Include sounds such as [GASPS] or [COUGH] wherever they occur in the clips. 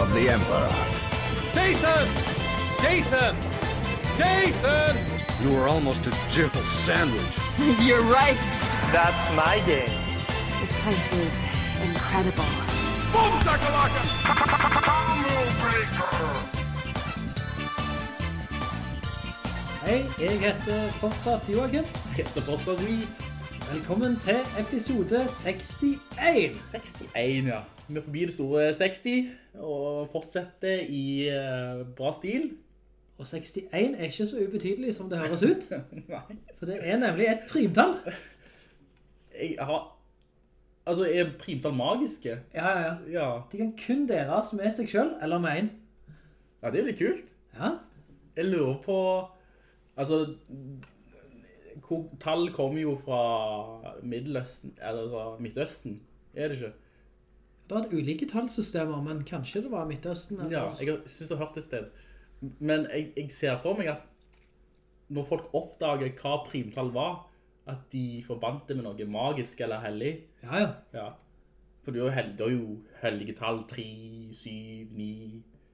of the Emperor. Jason! Jason! Jason! You were almost a jibble sandwich. [LAUGHS] You're right. That's my game. This place is incredible. Hei, jeg heter fortsatt Joachim. Jeg heter fortsatt We. Velkommen til episode 61. 61, ja. Vi er forbi det store 60, og fortsetter i eh, bra stil. Og 61 er ikke så ubetydelig som det høres ut, [LAUGHS] Nei. for det er nemlig et primtall. Jeg har... Altså, er primtall magiske? Ja, ja, ja. Ja. De kan kun deres med seg selv, eller med en. Ja, det er litt kult. Ja, Jeg lurer på... Altså, tall kommer jo fra Middeløsten, eller fra Midtøsten, er det ikke? det har vært ulike tallsystemer, men kanskje det var Midtøsten, eller... Ja, jeg synes jeg har hørt det sted. Men jeg, jeg ser for meg at når folk oppdager hva primtall var, at de forbandt det med noe magisk eller hellig. Ja, ja. Ja. For det er jo, jo hellige tall, 3, 7, 9...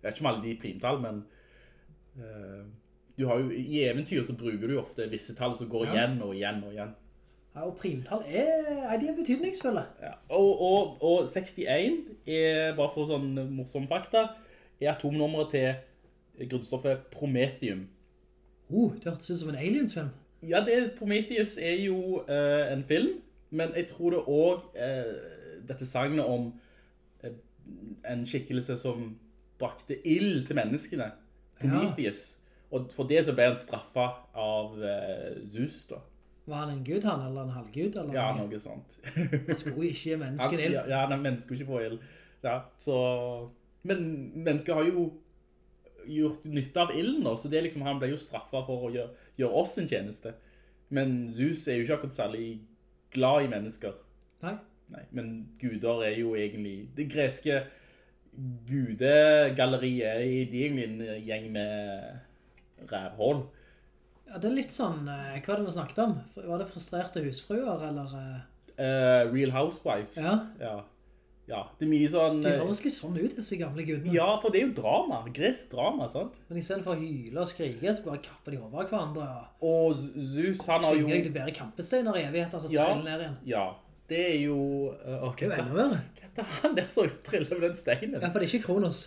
Jeg vet ikke om alle de primtall, men... eh, du har jo, I eventyr så bruker du jo ofte visse tall som går Ja. igjen og igjen og igjen. ja og primtall er, er de betydningsfulle. Ja. Og, og, og 61 er, bare for sånn morsom fakta, er atomnummeret til grunnstoffet Promethium. Oh, det hørtes ut som en aliensfilm. Ja, det, Prometheus er jo uh, en film, men jeg tror det også uh, dette sagnet om uh, en skikkelse som brakte ild til menneskene, Prometheus. Og for det så ble han straffet av eh, Zeus da. Var han en gud, han, eller en halvgud? Eller Ja, noe? sånt. Han skulle ikke gi mennesken Ja, ild. ja, ja, nei, mennesker ikke få ild. Ja, så... Men mennesker har jo gjort nytte av ilden da, så det er liksom, han ble jo straffet for å gjøre, gjøre oss en tjeneste. Men Zeus er jo ikke akkurat særlig glad i mennesker. Nei. Nei, men guder er jo egentlig... Det greske gudegalleriet er de er egentlig en gjeng med rævhål. Ja, det er litt sånn, eh, hva er det vi snakket om? Var det frustrerte husfruer, eller... eh, Eh, Real Housewives. Ja. ja. Ja, det er mye sånn... De eh, høres litt sånn ut, disse gamle gudene. Ja, for det er jo drama. Gresk drama, sant? Men i stedet for å hyle og skrike, så bare kapper de over hverandre, og Og Zeus, han har jo... tvinger deg til bedre kampesteiner i evighet, altså Ja. trille ned igjen. Ja, det er jo... Uh, okay, Det er jo enda verre. Hva er han der som triller med den steinen? Ja, for det er ikke Kronos.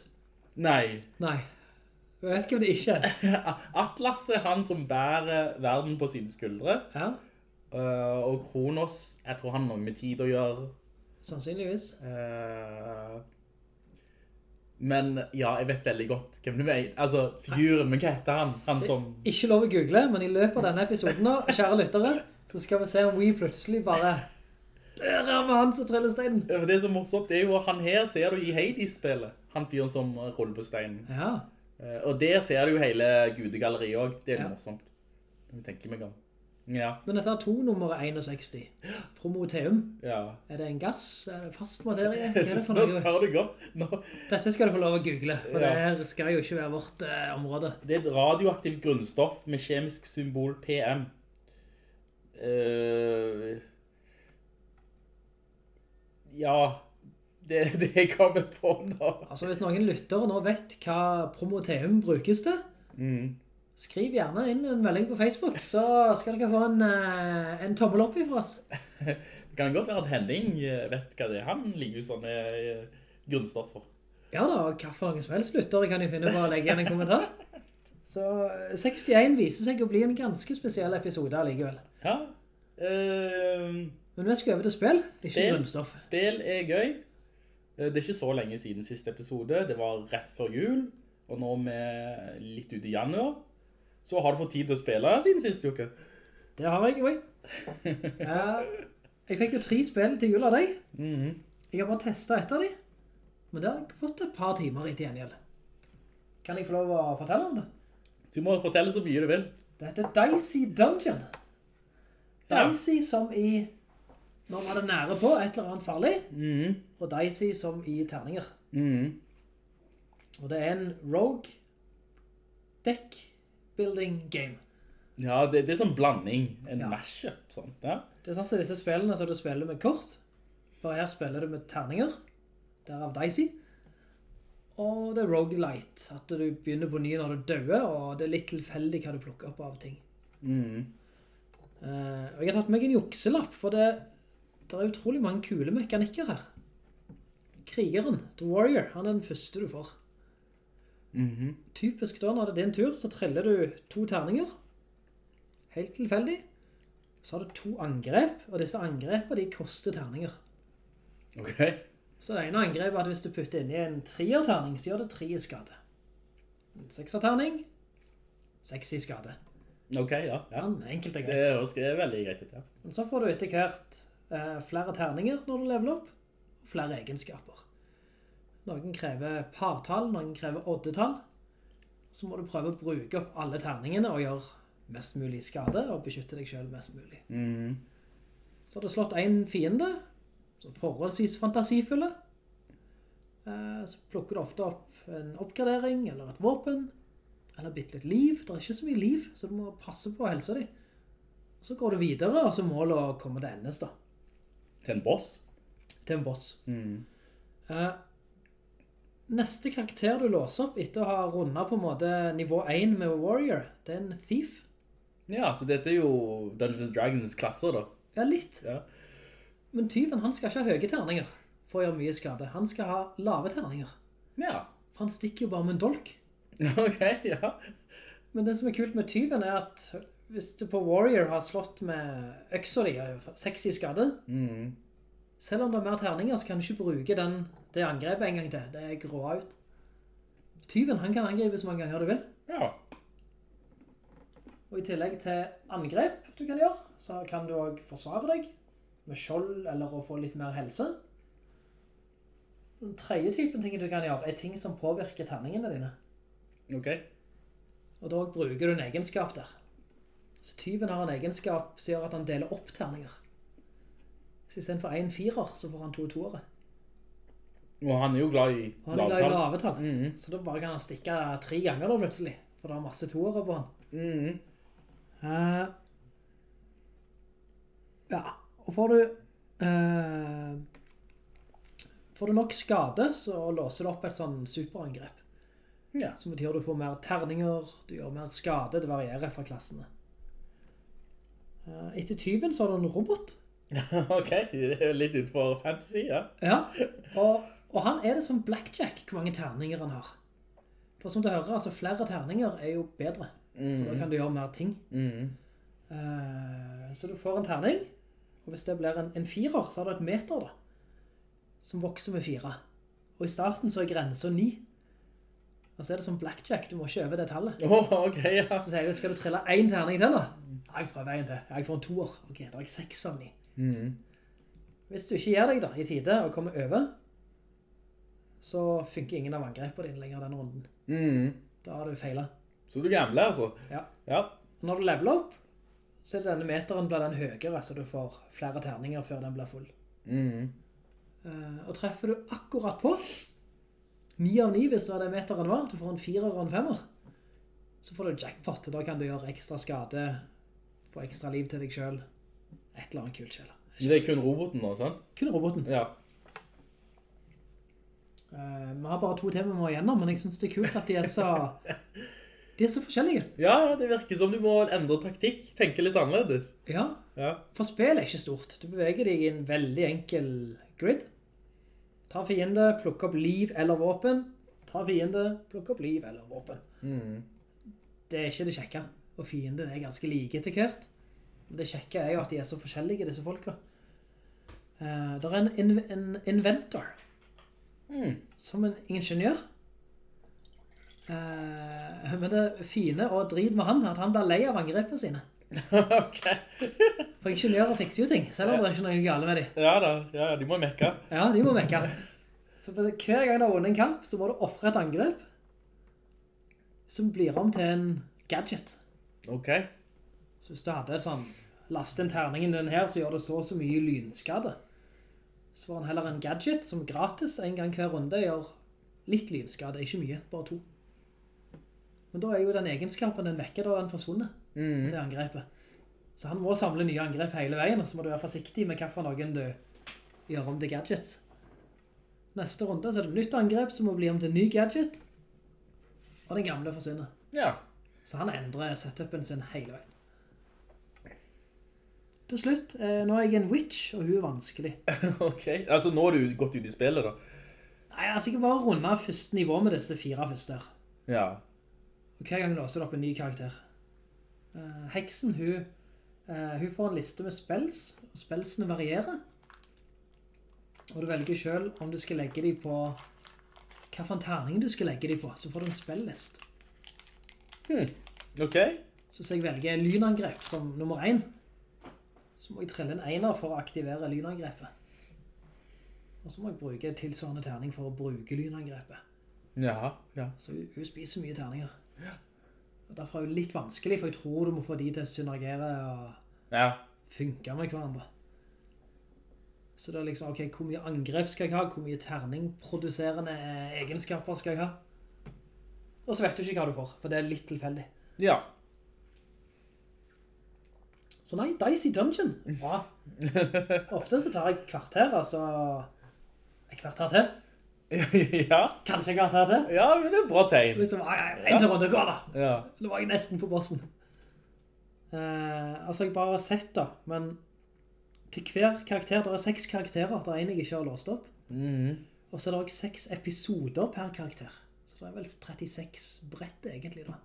Nei. Nei. Jeg vet ikke om det ikke er. [LAUGHS] Atlas er han som bærer verden på sine skuldre. Ja, Uh, og Kronos, jeg tror han har noe med tid å gjøre. sannsynligvis. Uh, men ja, jeg vet veldig godt hvem du mener. Altså, figuren, men hva heter han? Han som... Ikke lov å google, men i løpet av denne episoden nå, kjære lyttere, så skal vi se om vi plutselig bare... Der er med han som triller steinen. Det som er morsomt, det er jo han her ser du i Hades-spillet. Han fyren som ruller på steinen. Ja, Eh, og der ser du jo hele gudegalleriet også. Det er Ja. morsomt. Jeg tenker meg om. Ja, men dette er to nummer 61. Promoteum. ja. Er det en gass? Er det fast materie? [LAUGHS] Er det Nå spør du godt. Nå, Dette skal du få lov å google, for Ja. det her skal jo ikke være vårt eh, område. det er et radioaktivt grunnstoff med kjemisk symbol PM. Uh, ja, det, det jeg kommer på nå. Altså, hvis noen lyttere nå vet hva Promoteum brukes til, Mm. skriv gjerne inn en melding på Facebook, så skal dere få en, eh, en tommel opp ifra oss. Det kan godt være at Henning eh, vet hva det er. Han ligger jo sånne eh, grunnstoffer. Ja da, hva for noen som helst lyttere kan jeg finne på å legge igjen en kommentar. Så eh, 61 viser seg å bli en ganske spesiell episode allikevel. Ja. Uh, Men vi skal over til spill, ikke Spill. grunnstoff. Spill er gøy. Eh, Det er ikke så lenge siden siste episode. Det var rett før jul, og nå med litt ute i januar. Så har du fått tid til å spille siden siste uke. Det har jeg, oi. [LAUGHS] Jeg fikk jo tre spill til jul av deg. Mhm. Jeg har bare testet etter de. Men det har jeg fått et par timer i til gjengjeld. Kan jeg få lov å fortelle om det? Du må fortelle så mye du vil. Det heter Dicey Dungeon. Ja. Dicey som i Nå var det nære på et eller annet farlig, mm. og Dicey som i terninger. Mm. Og det er en rogue deck building game. Ja, det, det er sånn blanding. En Ja. mashup, sånn. Ja. Det er sånn som disse spillene som du spiller med kort. Bare her spiller du med terninger. Derav Dicey. Og det er roguelite. At du begynner på ny når du døer, og det er litt tilfeldig hva du plukker opp av ting. Mm. Uh, og jeg har tatt meg en jukselapp, for det, det er utrolig mange kule mekanikker her. Krigeren, The Warrior, han er den første du får. Mhm. Typisk da, når det er din tur, så treller du to terninger. Helt tilfeldig. Så har du to angrep, og disse angrepene de koster terninger. Ok. Så det ene angrepet er at hvis du putter inn i en trierterning, så gjør det tre i skade. En sekserterning, seks i skade. Ok, ja. ja. Ja, enkelt og greit. det er veldig greit ja. Men så får du etter hvert flere terninger når du leveler opp, og flere egenskaper. Noen krever partall, noen krever oddetall. Så må du prøve å bruke opp alle terningene og gjøre mest mulig skade, og beskytte deg selv mest mulig. Mm. Så har du slått en fiende, som forholdsvis fantasifulle. Eh, Så plukker du ofte opp en oppgradering, eller et våpen, eller bitte litt liv. Det er ikke så mye liv, så du må passe på helsa di. Så går du videre, og så målet å komme til endes da, Til en boss. til en boss. Mm. Eh, Neste karakter du låser opp etter å ha rundet på en måte nivå 1 med Warrior, det er en Thief. Ja, så dette er jo Dungeons Dragons klasser, da. Ja, litt. Ja. Men tyven, han skal ikke ha høye terninger for å gjøre mye skade. Han skal ha lave terninger. Ja. For han stikker jo bare med en dolk. [LAUGHS] Ok, ja. Men det som er kult med tyven er at hvis du på Warrior har slått med øksa di, seks i skade, mm. selv om det er mer terninger, så kan du ikke bruke den, det angrepet en gang til. Det er grå ut. Tyven, han kan angripe så mange ganger du vil. Ja. Og i tillegg til angrep du kan gjøre, så kan du også forsvare deg med skjold eller å få litt mer helse. Den tredje typen ting du kan gjøre er ting som påvirker terningene dine. Ok. Og da bruker du en egenskap der. Så tyven har en egenskap som gjør at han deler opp terninger. Så i stedet for en firer, så får han to toere. Og han er jo glad i Og han er glad i lave tall. Mhm. Så da bare kan han stikke tre ganger da plutselig. For det er masse toere på han. Mm -hmm. uh, ja, og får du Uh, Får du nok skade, så låser du opp et sånn superangrep. Ja. Som betyr du får mer terninger, du gjør mer skade, det varierer fra klassene. Eh, etter tyven så er det en robot. [LAUGHS] ok, det er jo litt utenfor fantasy, ja. Ja, og, og han er det som blackjack, hvor mange terninger han har. For som du hører, altså flere terninger er jo bedre. For da kan du gjøre mer ting. Mm. Uh, så du får en terning, og hvis det blir en, en firer, så har du et meter da, som vokser med fire. Og i starten så er grensen ni. Og så er det som blackjack, du må ikke øve det tallet. Åh, ok, ja. Så sier du, skal du trille en terning til da? Ja, jeg prøver en til. Jeg får en toer. Ok, da har jeg seks av ni. Mm. Hvis du ikke gjør deg da, i tide og kommer over, så funker ingen av angrepene dine lenger den runden. Mm. Da har du feilet. Så du gambler, altså? Ja. Ja. Når du leveler opp, så er denne meteren blir den høyere, så du får flere terninger før den blir full. Mm. Uh, og treffer du akkurat på, 9 av 9 hvis det var det meteren var, du får en 4 og en 5 så får du jackpot, og da kan du gjøre ekstra skade, få ekstra liv til deg selv, et eller annet kult skjeller. Det er kun roboten nå, sant? Kun roboten. Ja. Uh, vi har bare to tema vi må igjennom, men jeg synes det er kult at de er så, [LAUGHS] de er så forskjellige. Ja, det virker som du må endre taktikk, tenke litt annerledes. Ja, Ja. for spill er ikke stort. Du beveger deg i en veldig enkel grid. Ta fiende, plukk opp liv eller våpen. Ta fiende, plukk opp liv eller våpen. Mm. Det er ikke det kjekke. Og fiende er ganske like etter hvert. Det kjekke er jo at de er så forskjellige, disse folka. Uh, det er en, in en inventor. Som en ingeniør. Uh, men det fine og drit med han at han blir lei av angrepene sine. [LAUGHS] ok. For ingeniører fikser jo ting, selv om det er ikke noe gale med dem. Ja da, ja, de må mekke. Ja, de må mekke. Så hver gang du har vunnet en kamp, så må du offre et angrep, som blir om til en gadget. Ok. Så hvis du hadde sånn, last den terningen den her, så gjør det så så mye lynskade. Så var den heller en gadget som gratis en gang hver runde gjør litt lynskade, ikke mye, bare to. Men da er jo den egenskapen den vekker da den forsvunnet, det angrepet. Så han må samle nye angrep hele veien, og så må du være forsiktig med hva for noen du gjør om til gadgets. Neste runde så er det nytt angrep som må bli om til ny gadget, og den gamle forsvinner. Ja. Så han endrer setupen sin hele veien. Til slutt, eh, nå er jeg en witch, og hun er vanskelig. [LAUGHS] Ok. Altså, nå har du gått ut i spillet, da. Nei, altså, jeg bare runde første nivå med disse fire første Ja, Ja. Og hver gang låser du opp en ny karakter. Eh, heksen, hun, eh, hun får en liste med spells, og spelsene varierer. Og du velger selv om du skal legge dem på hva for en terning du skal legge dem på, så får du en spelllist. Ok. Så hvis jeg velger lynangrep som nummer 1, så må jeg trelle en einer for å aktivere lynangrepet. Og så må jeg bruke tilsvarende terning for å bruke lynangrepet. Ja, ja. Så hun spiser mye terninger. Og derfor er det litt vanskelig, for jeg tror du må få de til å synergere og Ja. funke med hverandre. Så det er liksom, ok, hvor mye angrep skal jeg ha? Hvor mye terningproduserende egenskaper skal jeg ha? Og så vet du ikke hva du får, for det er litt tilfeldig. Ja. Så nei, Dicey Dungeon, bra. [LAUGHS] Ofte så tar jeg kvarter, altså et kvarter til. [LAUGHS] ja. Kanskje et kvarter det? Ja, men det er bra tegn. Liksom, en til runde går da. Ja. Så da var jeg nesten på bossen. Eh, altså, jeg bare har sett da, men til hver karakter, det er seks karakterer, det er en jeg ikke har låst opp. Og så er det også seks episoder per karakter. Så det er vel 36 brett egentlig da.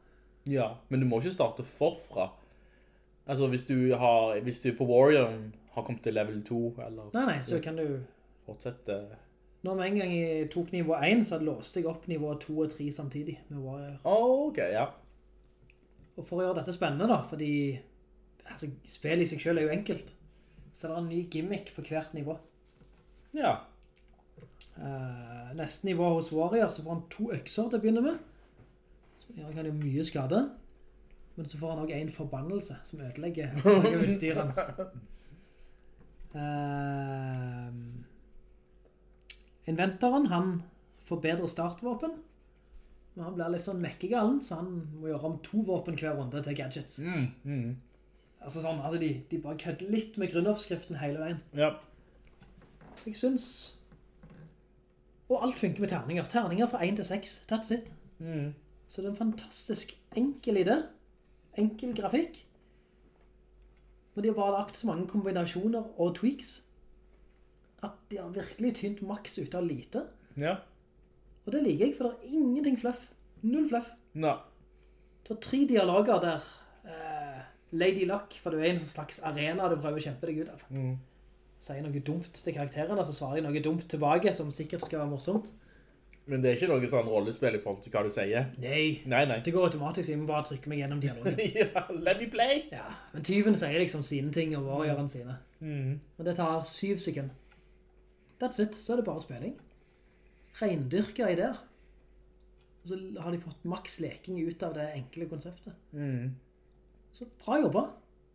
Ja, men du må ikke starte forfra. Altså, hvis du, har, hvis du på Warrior har kommet til level 2, eller Nei, nei, så kan du... fortsette... Når vi en gang jeg tok nivå 1, så låste jeg opp nivå 2 og 3 samtidig med Warrior. Ok, ja. Og for å gjøre dette spennende da, fordi altså, spillet i seg selv er jo enkelt, så er det en ny gimmick på hvert nivå. Ja. Uh, neste nivå hos Warrior så får han to økser til å begynne med. Så gjør han jo mye skade. Men så får han også en forbannelse som ødelegger noe av utstyret hans. [LAUGHS] Eh, inventoren, han får bedre startvåpen. Men han blir litt sånn mekkegallen, så han må gjøre om to våpen hver runde til gadgets. Altså sånn, altså de, de bare kødde litt med grunnoppskriften hele veien. Ja. Så jeg synes... Og alt funker med terninger. Terninger fra 1 til 6. That's it. Så det er en fantastisk enkel idé. Enkel grafikk. Men de har bare lagt så mange kombinasjoner og tweaks at de har virkelig tynt maks ut av lite. Ja. Og det liker jeg, for det er ingenting fluff. Null fluff. Ja. Du har tre dialoger der eh, Lady Luck, for du er en slags arena du prøver å kjempe deg ut av. Sier noe dumt til karakterene, så svarer de noe dumt tilbake, som sikkert skal være morsomt. Men det er ikke noe sånn rollespill i forhold til hva du sier. Nei, Nei, nei. det går automatisk, jeg må bare trykke meg gjennom dialogen. [LAUGHS] ja, let me play. Ja, men tyven sier liksom sine ting, og warrioren sine. Men det tar syv sekunder. That's it, så er det bare spilling. Reindyrker ideer. Og så har de fått maks leking ut av det enkle konseptet. Så bra jobba.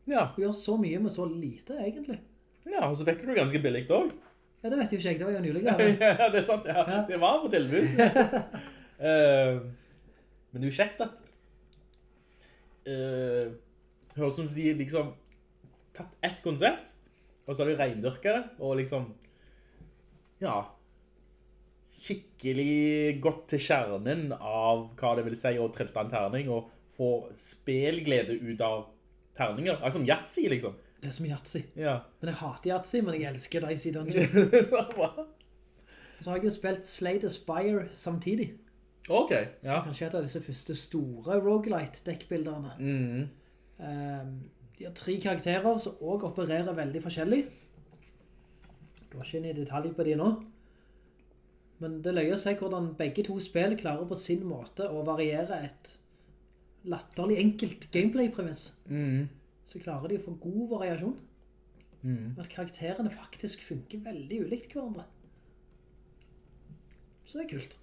Ja. Du gjør så mye med så lite, egentlig. ja, og så fikk du ganske billig også. Ja, det vet jo ikke jeg, det var jo nylig. [LAUGHS] ja, det er sant, ja. Det var på tilbud. uh, men det er jo kjekt at uh, høres som de liksom tatt ett konsept, og så har de reindyrket det, og liksom, ja, skikkelig godt til kjernen av hva det vil si å trilte en terning, og få spelglede ut av terninger. Akkurat som Yatzy, liksom. Det er som Yatzy. Ja. Men jeg hater Yatzy, men jeg elsker Dicey Dungeon. [LAUGHS] Så har jeg jo spilt Slay the Spire samtidig. ok, Ja. ja. Kanskje et av disse første store roguelite-dekkbilderne. Mm. Um, de har tre karakterer som også opererer veldig forskjellig. Går ikke inn i detalj på de nå. Men det løyer seg hvordan begge to spill klarer på sin måte å variere et latterlig enkelt gameplay-premiss. Så klarer de å få god variasjon. At karakterene faktisk funker veldig ulikt hverandre. Så det er kult.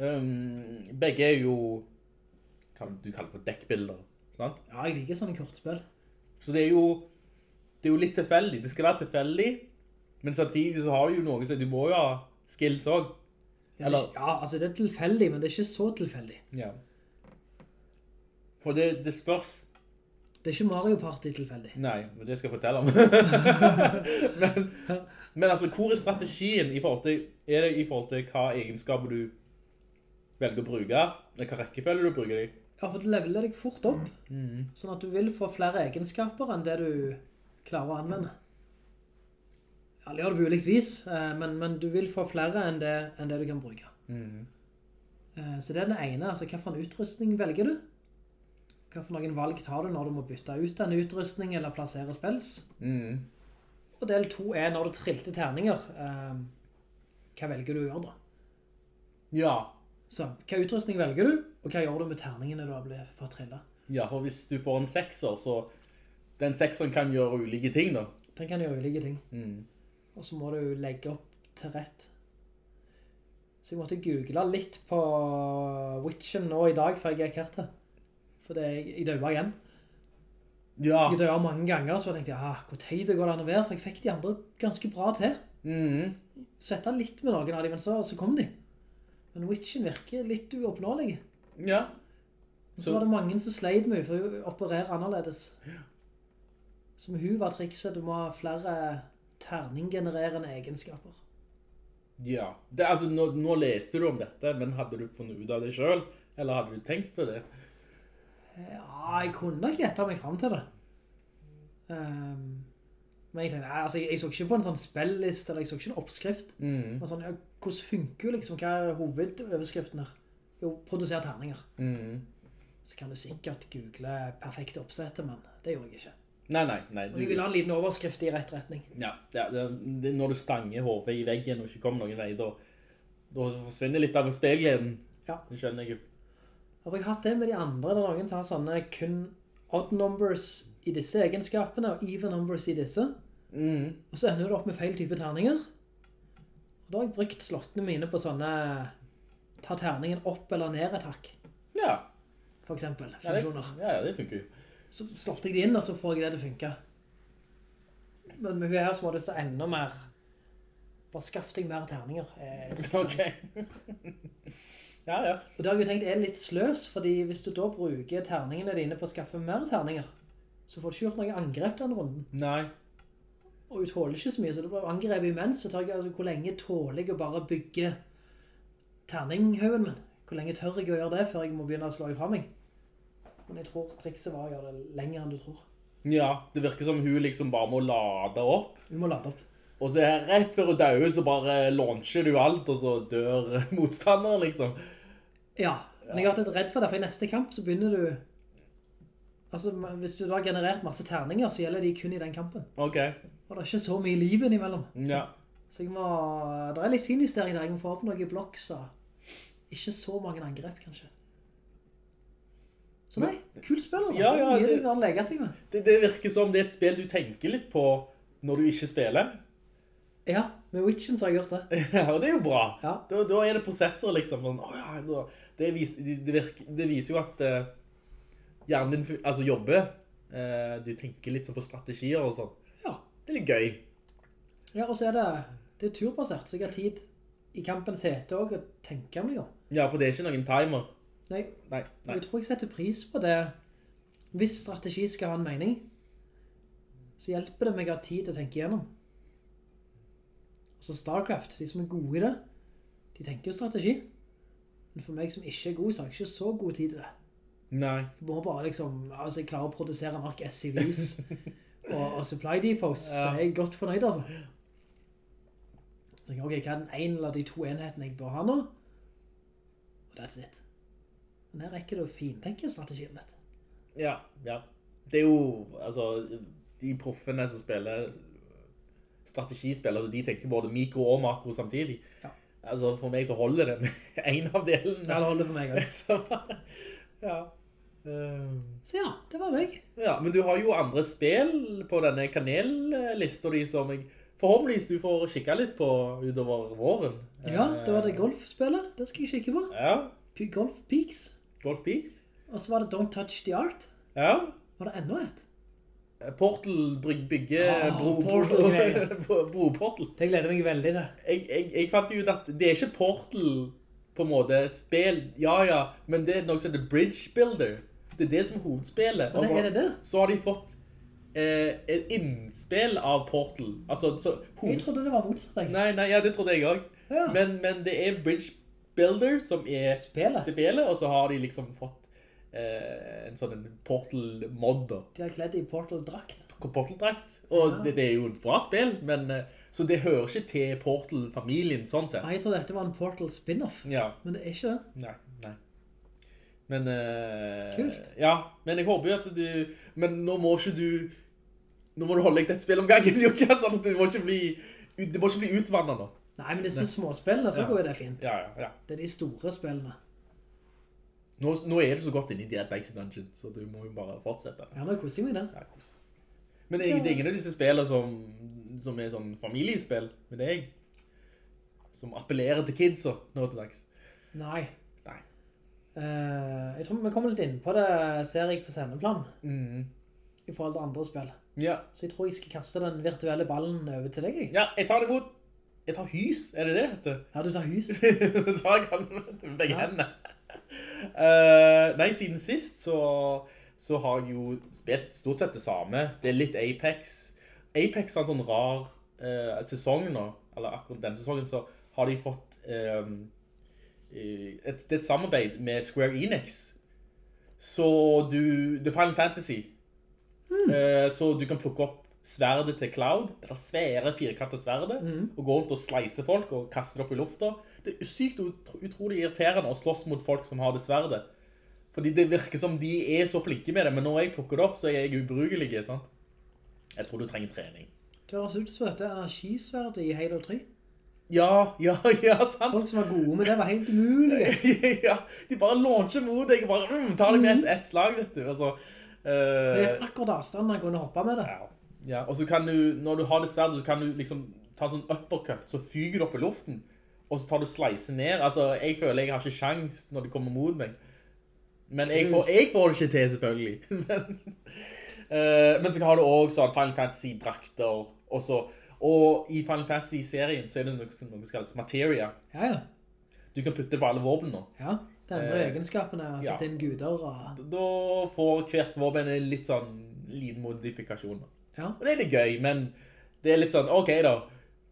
Um, begge er jo, hva du kaller for dekkbilder, sant? Ja, jeg liker sånne kortspill. Så det er jo, det er jo litt tilfeldig. Det skal være tilfeldig, men samtidig så har du jo noe, så du må jo ha skills også. Ja, det ja, altså det er tilfeldig, men det er ikke så tilfeldig. Ja. For det, det spørs, Det er ikke Mario Party tilfeldig. nei, men det skal jeg fortelle om. [LAUGHS] [LAUGHS] men, men altså, hvor er strategien i forhold til, er det i forhold til hva egenskaper du velger å bruke? Hva rekkefølge du bruker deg? Ja, for du leveler deg fort opp, sånn at du vil få flere egenskaper enn det du klarer å anvende. Ja, det gjør det på ulikt vis, eh, men, men du vil få flere enn det, enn det du kan bruke. Mm. Så det er den ene, altså hva for en utrustning velger du? Hva for noen valg tar du når du må bytte ut en utrustning eller plassere spels? Mm. Og del to er når du trilte terninger. eh, Hva velger du å gjøre da? Ja, Så, hva utrustning velger du, og hva gjør du med terningene du har blitt fått trillet? ja, for hvis du får en sekser, så den sekseren kan gjøre ulike ting da. Den kan gjøre ulike ting. Mm. Og så må du legge opp til rett. Så jeg måtte google litt på Witchen nå i dag, før jeg her til. For det, jeg døde igjen. Ja. Jeg døde mange ganger, så jeg tenkte ja, hvor tøy det går det an å være, for jeg fikk de andre ganske bra til. Mm. Svetta litt med noen av dem, men så, så kom de. Men Witchen virker litt uoppnåelig. Ja. Så- så var det mange som sleit meg, for å opererer annerledes. Som hun var trikset, du må ha flere terninggenererende egenskaper. Ja. Det, altså, nå, nå leste du om dette, men hadde du funnet ut av det selv? Eller hadde du tenkt på det? Ja, jeg kunne nok gjette meg frem til det. Um, men jeg tenkte, altså, jeg, jeg så ikke på en sånn spellist, eller jeg så ikke en oppskrift. Mm. Men sånn, ja, hvordan funker jo liksom, hva er hovedoverskriften her? Jo, produser terninger. Mm. Så kan du sikkert google perfekte oppsettet, men det gjorde jeg ikke. Nei, nei, nei. Du, og de vil ha en liten overskrift i rett retning. Ja, ja det, det, når du stanger håpet i veggen og ikke kommer noen vei, da, da forsvinner litt av spilgleden. Ja. Det skjønner jeg jo. Har jeg hatt det med de andre, det er noen som har sånne kun odd numbers i disse egenskapene, og even numbers i disse. Mm. Og så ender du opp med feil type terninger. Og da har jeg brukt slottene mine på sånne ta terningen opp eller ned et hakk, Ja. for eksempel, Ja, det, funksjoner. ja, ja, det funker jo. Så slåtte jeg det inn, og så får jeg det til å funke. Men med VR så må det stå enda mer. Bare skaff deg mer terninger. eh, [LAUGHS] Ok. Ja, ja. Og det har jeg jo tenkt er litt sløs, fordi hvis du da bruker terningene dine på å skaffe mer terninger, så får du ikke gjort noe angrep den runden. Nei. Og du tåler ikke så mye, så det blir angrep imens. Så tar jeg altså hvor lenge tåler jeg å bare bygge terninghøven min. Hvor lenge tør jeg å gjøre det før jeg må begynne å slå ifra meg? Men jeg tror trikset var å gjøre det lenger enn du tror. Ja, det virker som hun liksom bare må lade opp. Hun må lade opp. Og så er rett før hun dør, så bare launcher du alt, og så dør [LAUGHS] motstanderen, liksom. Ja, men jeg har vært litt redd for det, for i neste kamp så begynner du... Altså, hvis du da har generert masse terninger, så gjelder de kun i den kampen. Ok. Og det er ikke så mye liv innimellom. Ja. Så jeg må... Det er litt fin justering der. Jeg må få opp noen blokk, så... Ikke så mange angrep, kanskje. Så nei, kult spill, altså. Ja, ja, det, det-. Det, det virker som det er et spill du tenker litt på når du ikke spiller. Ja, med Witchen så har jeg gjort det. [LAUGHS] Ja, og det er jo bra. Ja. Da, da er det prosesser, liksom. Sånn, oh, ja, det, viser, virker, det viser jo at uh, hjernen din altså, jobber. Uh, du tenker litt sånn på strategier og sånn. Ja. Det er litt gøy. Ja, og så er det... Det er turbasert, så jeg har tid i kampens hete også å tenke meg om. Ja, for det er ikke noen timer. Nei, Nei, nei. jeg tror jeg setter pris på det. Hvis strategi skal ha en mening, så hjelper det meg å ha tid til å tenke igjennom. Så Starcraft, de som er gode i det, de tenker jo strategi. Men for meg som ikke er god, så har jeg ikke så god tid til det. Nei. Jeg må bare liksom, altså jeg klarer å produsere nok SCVs [LAUGHS] og, og supply depots, så Ja. er jeg godt fornøyd altså. Så jeg, ok, hva er den ene eller de to enhetene jeg bør ha nå? Og that's it. Men her rekker det å fintenke strategien litt. Ja, ja. Det er jo, altså, de proffene som spiller strategispill, altså de tenker både mikro og makro samtidig. Ja. Altså, for meg så holder det med [LAUGHS] en av delene. Det holder for meg også. [LAUGHS] Så, ja. Um, Så ja, det var meg. ja, men du har jo andre spill på denne kanellista di som jeg forhåpentligvis du får kikke litt på utover våren. Ja, det var det Eh, golfspillet. Det skal jeg kikke på. Ja, Golf Peaks. Golf Peaks. Og så var det Don't Touch the Art. Ja, Var det enda et? Portal bryg- bygge Ah, bro, Portal-greier. [LAUGHS] broportal. Det gleder meg veldig til. Jeg, jeg, jeg fant ut at det er ikke Portal på en måte spill, ja ja, men det er noe som heter Bridge Builder. Det er det som er hovedspillet. Og det er det det? Så har de fått eh, en innspill av Portal. Altså, så Jeg trodde det var motsatt. Nei, nei, ja, det trodde jeg også. Ja. Men, men det er Bridge Builder som er Spillet. spillet, og så har de liksom fått eh, en sånn Portal-mod da. De har kledd i Portal-drakt. Portal-drakt. Og det, det er jo et bra spill, men eh, så det hører ikke til Portal-familien sånn sett. Nei, jeg trodde dette var en Portal spin-off. Ja, Men det er ikke det. nei, nei. Men, eh, Kult. Ja, men jeg håper jo at du, men nå må ikke du, nå må du holde deg til et spill om gangen, [LAUGHS] jo sånn at det må ikke bli, det må ikke bli utvannet nå. Nei, men disse småspillene, så går jo det fint. Ja, ja, ja. Det er de store spillene. Nå, nå er du så godt inne i Dead Basic Dungeon, så du må jo bare fortsette. Ja, nå koser jeg meg der. Ja, koser. Men det er, det er ingen av disse spillene som, som er sånn familiespill med deg, som appellerer til kidsa nå til dags. Nei. Nei. Uh, jeg tror vi kommer litt inn på det, ser jeg på sendeplan, Mm. i forhold til andre spill. Ja. Så jeg tror jeg skal kaste den virtuelle ballen over til deg. ja, jeg tar det imot. Jeg tar hys, er det det heter? Ja, du tar hys. [LAUGHS] da kan du med begge Ja. hendene. Uh, nei, siden sist så, så har jeg jo spilt stort sett det samme. Det er litt Apex. Apex har en sånn rar uh, sesong nå, eller akkurat den sesongen, så har de fått um, et, er et samarbeid med Square Enix. Så du, det er Final Fantasy. Eh, så du kan plukke opp sverdet til Cloud, det der svære firkantet sverdet, og går rundt og sleiser folk og kaster det opp i lufta. Det er sykt utrolig irriterende å slåss mot folk som har det sverdet. Fordi det virker som de er så flinke med det, men når jeg plukker det opp, så er jeg ubrukelig, sant? Jeg tror du trenger trening. Det høres ut som dette energisverdet i Halo 3. Ja, ja, ja, sant? Folk som var gode med det var helt umulige. [LAUGHS] ja, de bare launcher mot deg, og bare mm, tar deg med et, et slag, vet du. Altså, uh... Det er akkurat avstanden jeg kunne hoppe med det. Ja, ja. og så kan du, når du har det sverdet, så kan du liksom ta en sånn uppercut, så fyger du opp i luften, og så tar du slice ned. Altså, jeg føler jeg har ikke sjans når det kommer mot meg. Men jeg får, jeg får det ikke til, selvfølgelig. [LAUGHS] men, uh, men så har du også sånn Final Fantasy-drakter, og så, og i Final Fantasy-serien så er det noe, noe som kalles materia. Ja, ja. Du kan putte på alle våpen nå. Ja, det endrer Eh, egenskapene, ja. sette inn guder og... Da får hvert våpen en litt sånn liten modifikasjon. Ja, Og det er litt gøy, men det er litt sånn, ok da,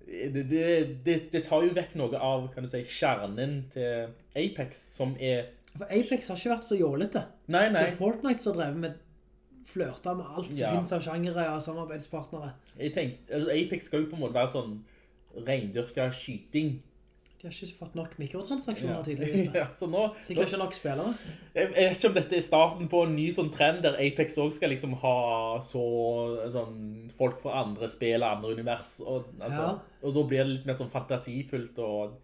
det, det, det, tar jo vekk noe av, kan du si, kjernen til Apex, som er, for Apex har ikke vært så jålete. nei, Det er Fortnite som drev med flørta med alt som Ja. finnes av sjangere og samarbeidspartnere. jeg tenkte, altså, Apex skal jo på en måte være sånn reindyrka skyting. De har ikke fått nok mikrotransaksjoner tydeligvis. [LAUGHS] Ja, så nå, Sikkert ikke nok spillere. jeg, jeg vet ikke om dette er starten på en ny sånn trend der Apex også skal liksom ha så, sånn, folk fra andre spill og andre univers, og, altså, Ja. og da blir det litt mer sånn fantasifullt og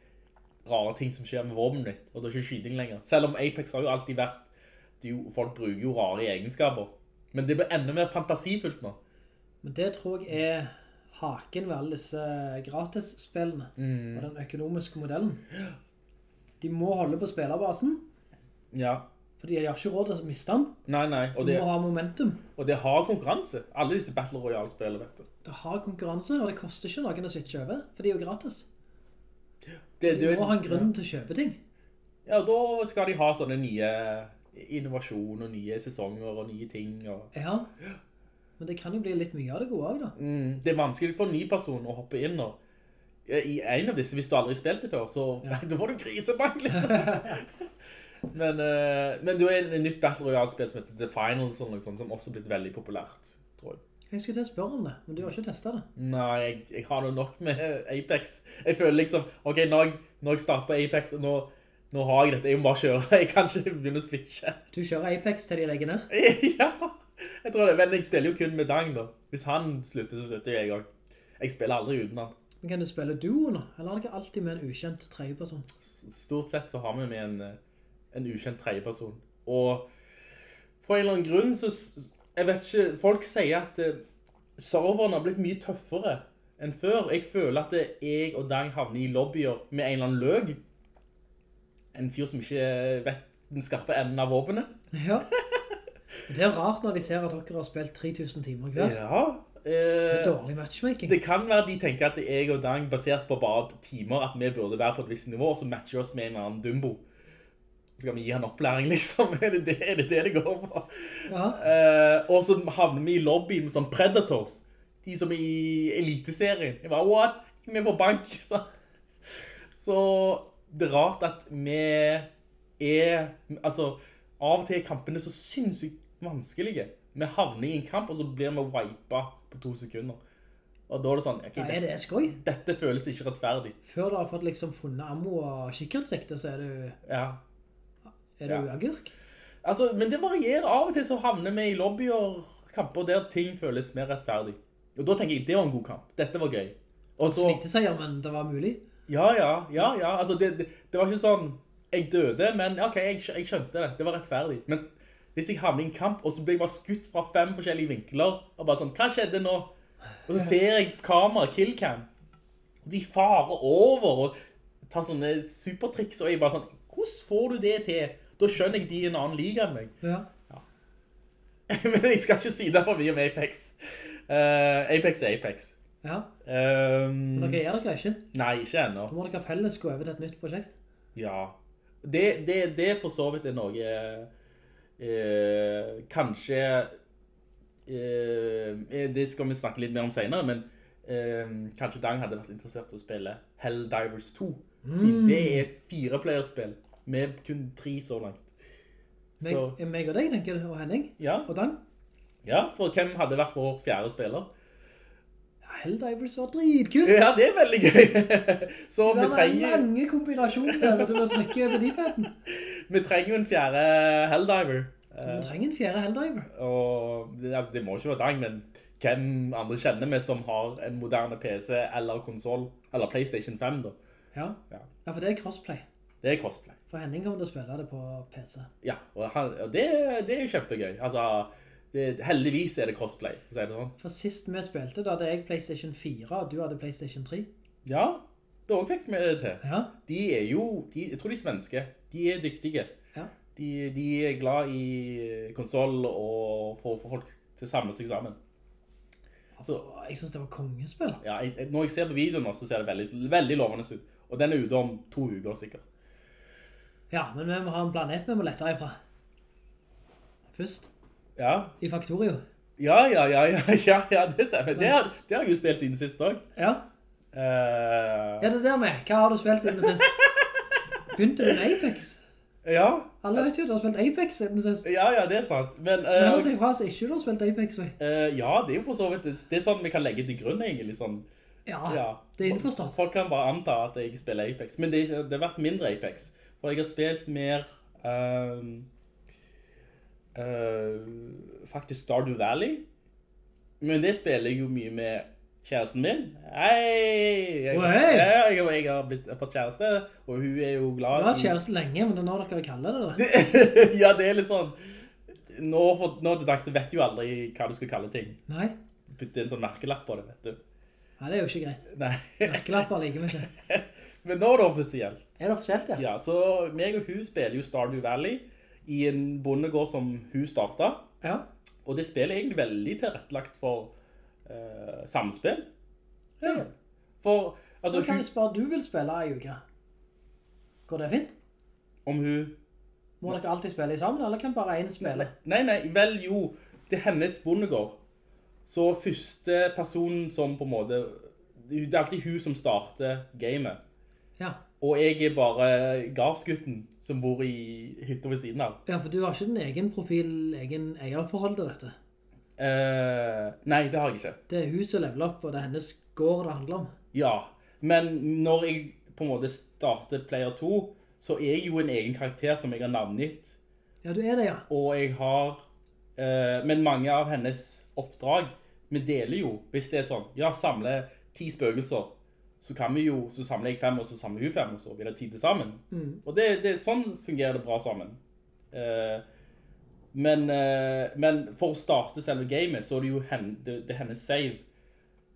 rare ting som skjer med våpenet ditt, og det er ikke skyting lenger. Selv om Apex har jo alltid vært, jo, folk bruker jo rare egenskaper, men det blir enda mer fantasifullt nå. Men det tror jeg er haken ved alle disse gratisspillene Mm. og den økonomiske modellen. De må holde på spillerbasen, Ja, fordi de har ikke råd til å miste den. nei, nei, og De det, må ha momentum. og det har konkurranse. Alle disse Battle Royale-spillene, vet du. Det har konkurranse, og det koster ikke noen å switche over, for de er jo gratis. Det, De det- må ha en grunn til å kjøpe ting. Ja, og da skal de ha sånne nye innovasjon og nye sesonger og nye ting. Og... Ja, men det kan jo bli litt mye av det gode også da. Mm, det er vanskelig for en ny person å hoppe inn og i en av disse, hvis du aldri spilte det før, så Ja. [LAUGHS] da får du grisebank, liksom. [LAUGHS] men, uh, men det er en, en nytt Battle Royale-spill som heter The Finals, og noe sånt, som også har blitt veldig populært, tror jeg. Jeg skulle til å spørre om det, men du har ikke testet det. Nei, jeg, jeg har noe nok med Apex. Jeg føler liksom, ok, når jeg, når jeg starter på Apex, nå, nå har jeg dette, jeg må bare kjøre, [LAUGHS] jeg kan ikke begynne å switche. Du kjører Apex til de legger ned. ja, jeg tror det, men jeg spiller jo kun med Dang da. Hvis han slutter, så slutter jeg også. Jeg spiller aldri uten han. Men kan du spille duo nå? Eller er det ikke alltid med en ukjent tredjeperson? Stort sett så har vi med en, eh, en ukjent tredjeperson. Og for en eller annen grunn så, jeg vet ikke, folk sier at eh, serveren har blitt mye tøffere enn før. Jeg føler at jeg og Dang havner i lobbyer med en eller annen løg. En fyr som ikke vet den skarpe enden av våpenet. Ja. [LAUGHS] Det er rart når de ser at dere har spilt 3000 timer hver. Ja. Eh, dårlig matchmaking. det kan være de tenker at jeg og Dang, basert på bare timer, at vi burde være på et visst nivå, og så matcher oss med en annen dumbo. Så skal vi gi han opplæring, [LAUGHS] liksom. Er det det er det, det, går på? Ja. Eh, og så havner vi i lobbyen med sånn Predators. De som er i eliteserien. Jeg bare, what? Vi er på bank, [LAUGHS] sant? Så det er rart at vi er, altså, av og til er kampene så sinnssykt vanskelige. Vi havner i en kamp, og så blir vi wipa på to sekunder. Og da er det sånn, okay, Ja, er det skoj? dette føles ikke rettferdig. Før du har fått liksom funnet ammo og kikkertsikte, så er du, Ja. er du Ja. agurk. Altså, men det varierer. Av og til så havner vi i lobbyer, kamper der ting føles mer rettferdig. Og da tenker jeg, det var en god kamp. Dette var gøy. Og så, Snikteseier, men det var mulig. ja, ja, ja, ja. Altså, det, det, det var ikke sånn, jeg døde, men ok, jeg, jeg skjønte det. Det var rettferdig. Men hvis jeg havner i en kamp, og så blir jeg bare skutt fra fem forskjellige vinkler, og bare sånn, hva skjedde nå? Og så ser jeg kamera, killcam, og de farer over og tar sånne supertriks, og jeg bare sånn, hvordan får du det til? Da skjønner jeg de er en annen liga enn meg. Ja. [LAUGHS] Men jeg skal ikke si det for mye om Apex. Uh, Apex er Apex. ja. Um, Men dere er dere ikke. nei, ikke ennå. Da må dere felles gå over til et nytt prosjekt. Ja. Det, det, det for så vidt er noe eh, Kanskje eh, Det skal vi snakke litt mer om senere, men eh, kanskje Dang hadde vært interessert i å spille Helldivers 2. Siden det er et fireplayerspill med kun tre så langt. Meg, Så, meg og deg, tenker du, og Henning, ja, og Dang. ja, for hvem hadde vært vår fjerde spiller? Helldivers var dritkult. Ja, det er veldig gøy. [LAUGHS] Så Det er trenger, lange kombinasjoner der, du må trykke på D-paden. [LAUGHS] vi trenger jo en fjerde Helldiver. Vi trenger en fjerde Helldiver. Og altså, det må ikke være Dang, men hvem andre kjenner vi som har en moderne PC eller konsol, eller Playstation 5 da? Ja. Ja. ja, for det er crossplay. Det er crossplay. For Henning kommer til å spille det på PC. Ja, og, han, og det, det er jo kjempegøy. Altså, det, heldigvis er det crossplay, for å si det sånn. For sist vi spilte, da hadde jeg Playstation 4, og du hadde Playstation 3. Ja, da fikk vi det til. Ja, De er jo, de, jeg tror de er svenske, de er dyktige. ja. De, de er glad i konsol og for å få folk til å samle seg sammen. Så, jeg synes det var kongespill. ja, jeg, når jeg ser på videoen så ser det veldig, veldig lovende ut. Og den er ute om to uker sikkert. Ja, men vi må ha en planet vi må lette ifra. Først, Ja, i Factorio. ja, ja, ja, ja, ja, ja det stemmer. Det har, det har jeg jo spilt siden sist også. Ja, Uh... ja det der med. Hva har du spilt siden sist? [LAUGHS] Begynte du med Apex? ja, Alle vet jo at du har spilt Apex siden sist. ja, ja, det er sant. Men, Men eh, sier fra så ikke du har spilt Apex, eh, ja, det er jo for så vidt, det er sånn vi kan legge til grunn egentlig, sånn. Ja, Ja. det er innforstått. Folk kan bare anta at jeg spiller Apex, men det, det har vært mindre Apex. For jeg har spilt mer Um, uh, faktisk Stardew Valley. Men det spiller jeg jo mye med kjæresten min. Hei! Jeg, hei! Jeg, jeg, jeg har blitt, fått kjæreste, og hun er jo glad. Du har hatt kjæreste lenge, men det er nå dere kaller det det. [LAUGHS] ja, det er litt sånn Nå, for, nå til dags vet du jo aldri hva du skal kalle ting. Nei, Putte en sånn merkelapp på det, vet du. Nei det er jo ikke greit. Nei. Merkelapper liker vi ikke. [LAUGHS] Men nå er det offisielt. Er det offisielt, ja? Ja, så meg og hun spiller jo Stardew Valley i en bondegård som hun startet. Ja. Og det spillet er egentlig veldig tilrettelagt for eh, samspill. ja. For, altså, Så kan hun, vi spørre, du vil spille i uke. Går det fint? om hun... Må dere alltid spille sammen, eller kan bare en spille? Nei, nei, vel jo, det er hennes bondegård. Så første personen som på en måte... Det er alltid hun som starter gamet. Ja. Og jeg er bare garsgutten som bor i hytta ved siden av. Ja, for du har ikke din egen profil, egen eierforhold til dette. Eh, nei, det har jeg ikke. Det er hun som leveler opp, og det er hennes gård det handler om. Ja, men når jeg på en måte starter Player 2, så er jeg jo en egen karakter som jeg har navngitt. Ja, du er det, ja. Og jeg har... Uh, men mange av hennes oppdrag, vi deler jo, hvis det er sånn, ja, samle ti spøkelser, så kan vi jo, så samler jeg fem, og så samler hun fem, og så blir det ti til sammen. Og det, det, sånn fungerer det bra sammen. Eh, men, eh, men for å starte selve gamet, så er det jo hen, det, det hennes save.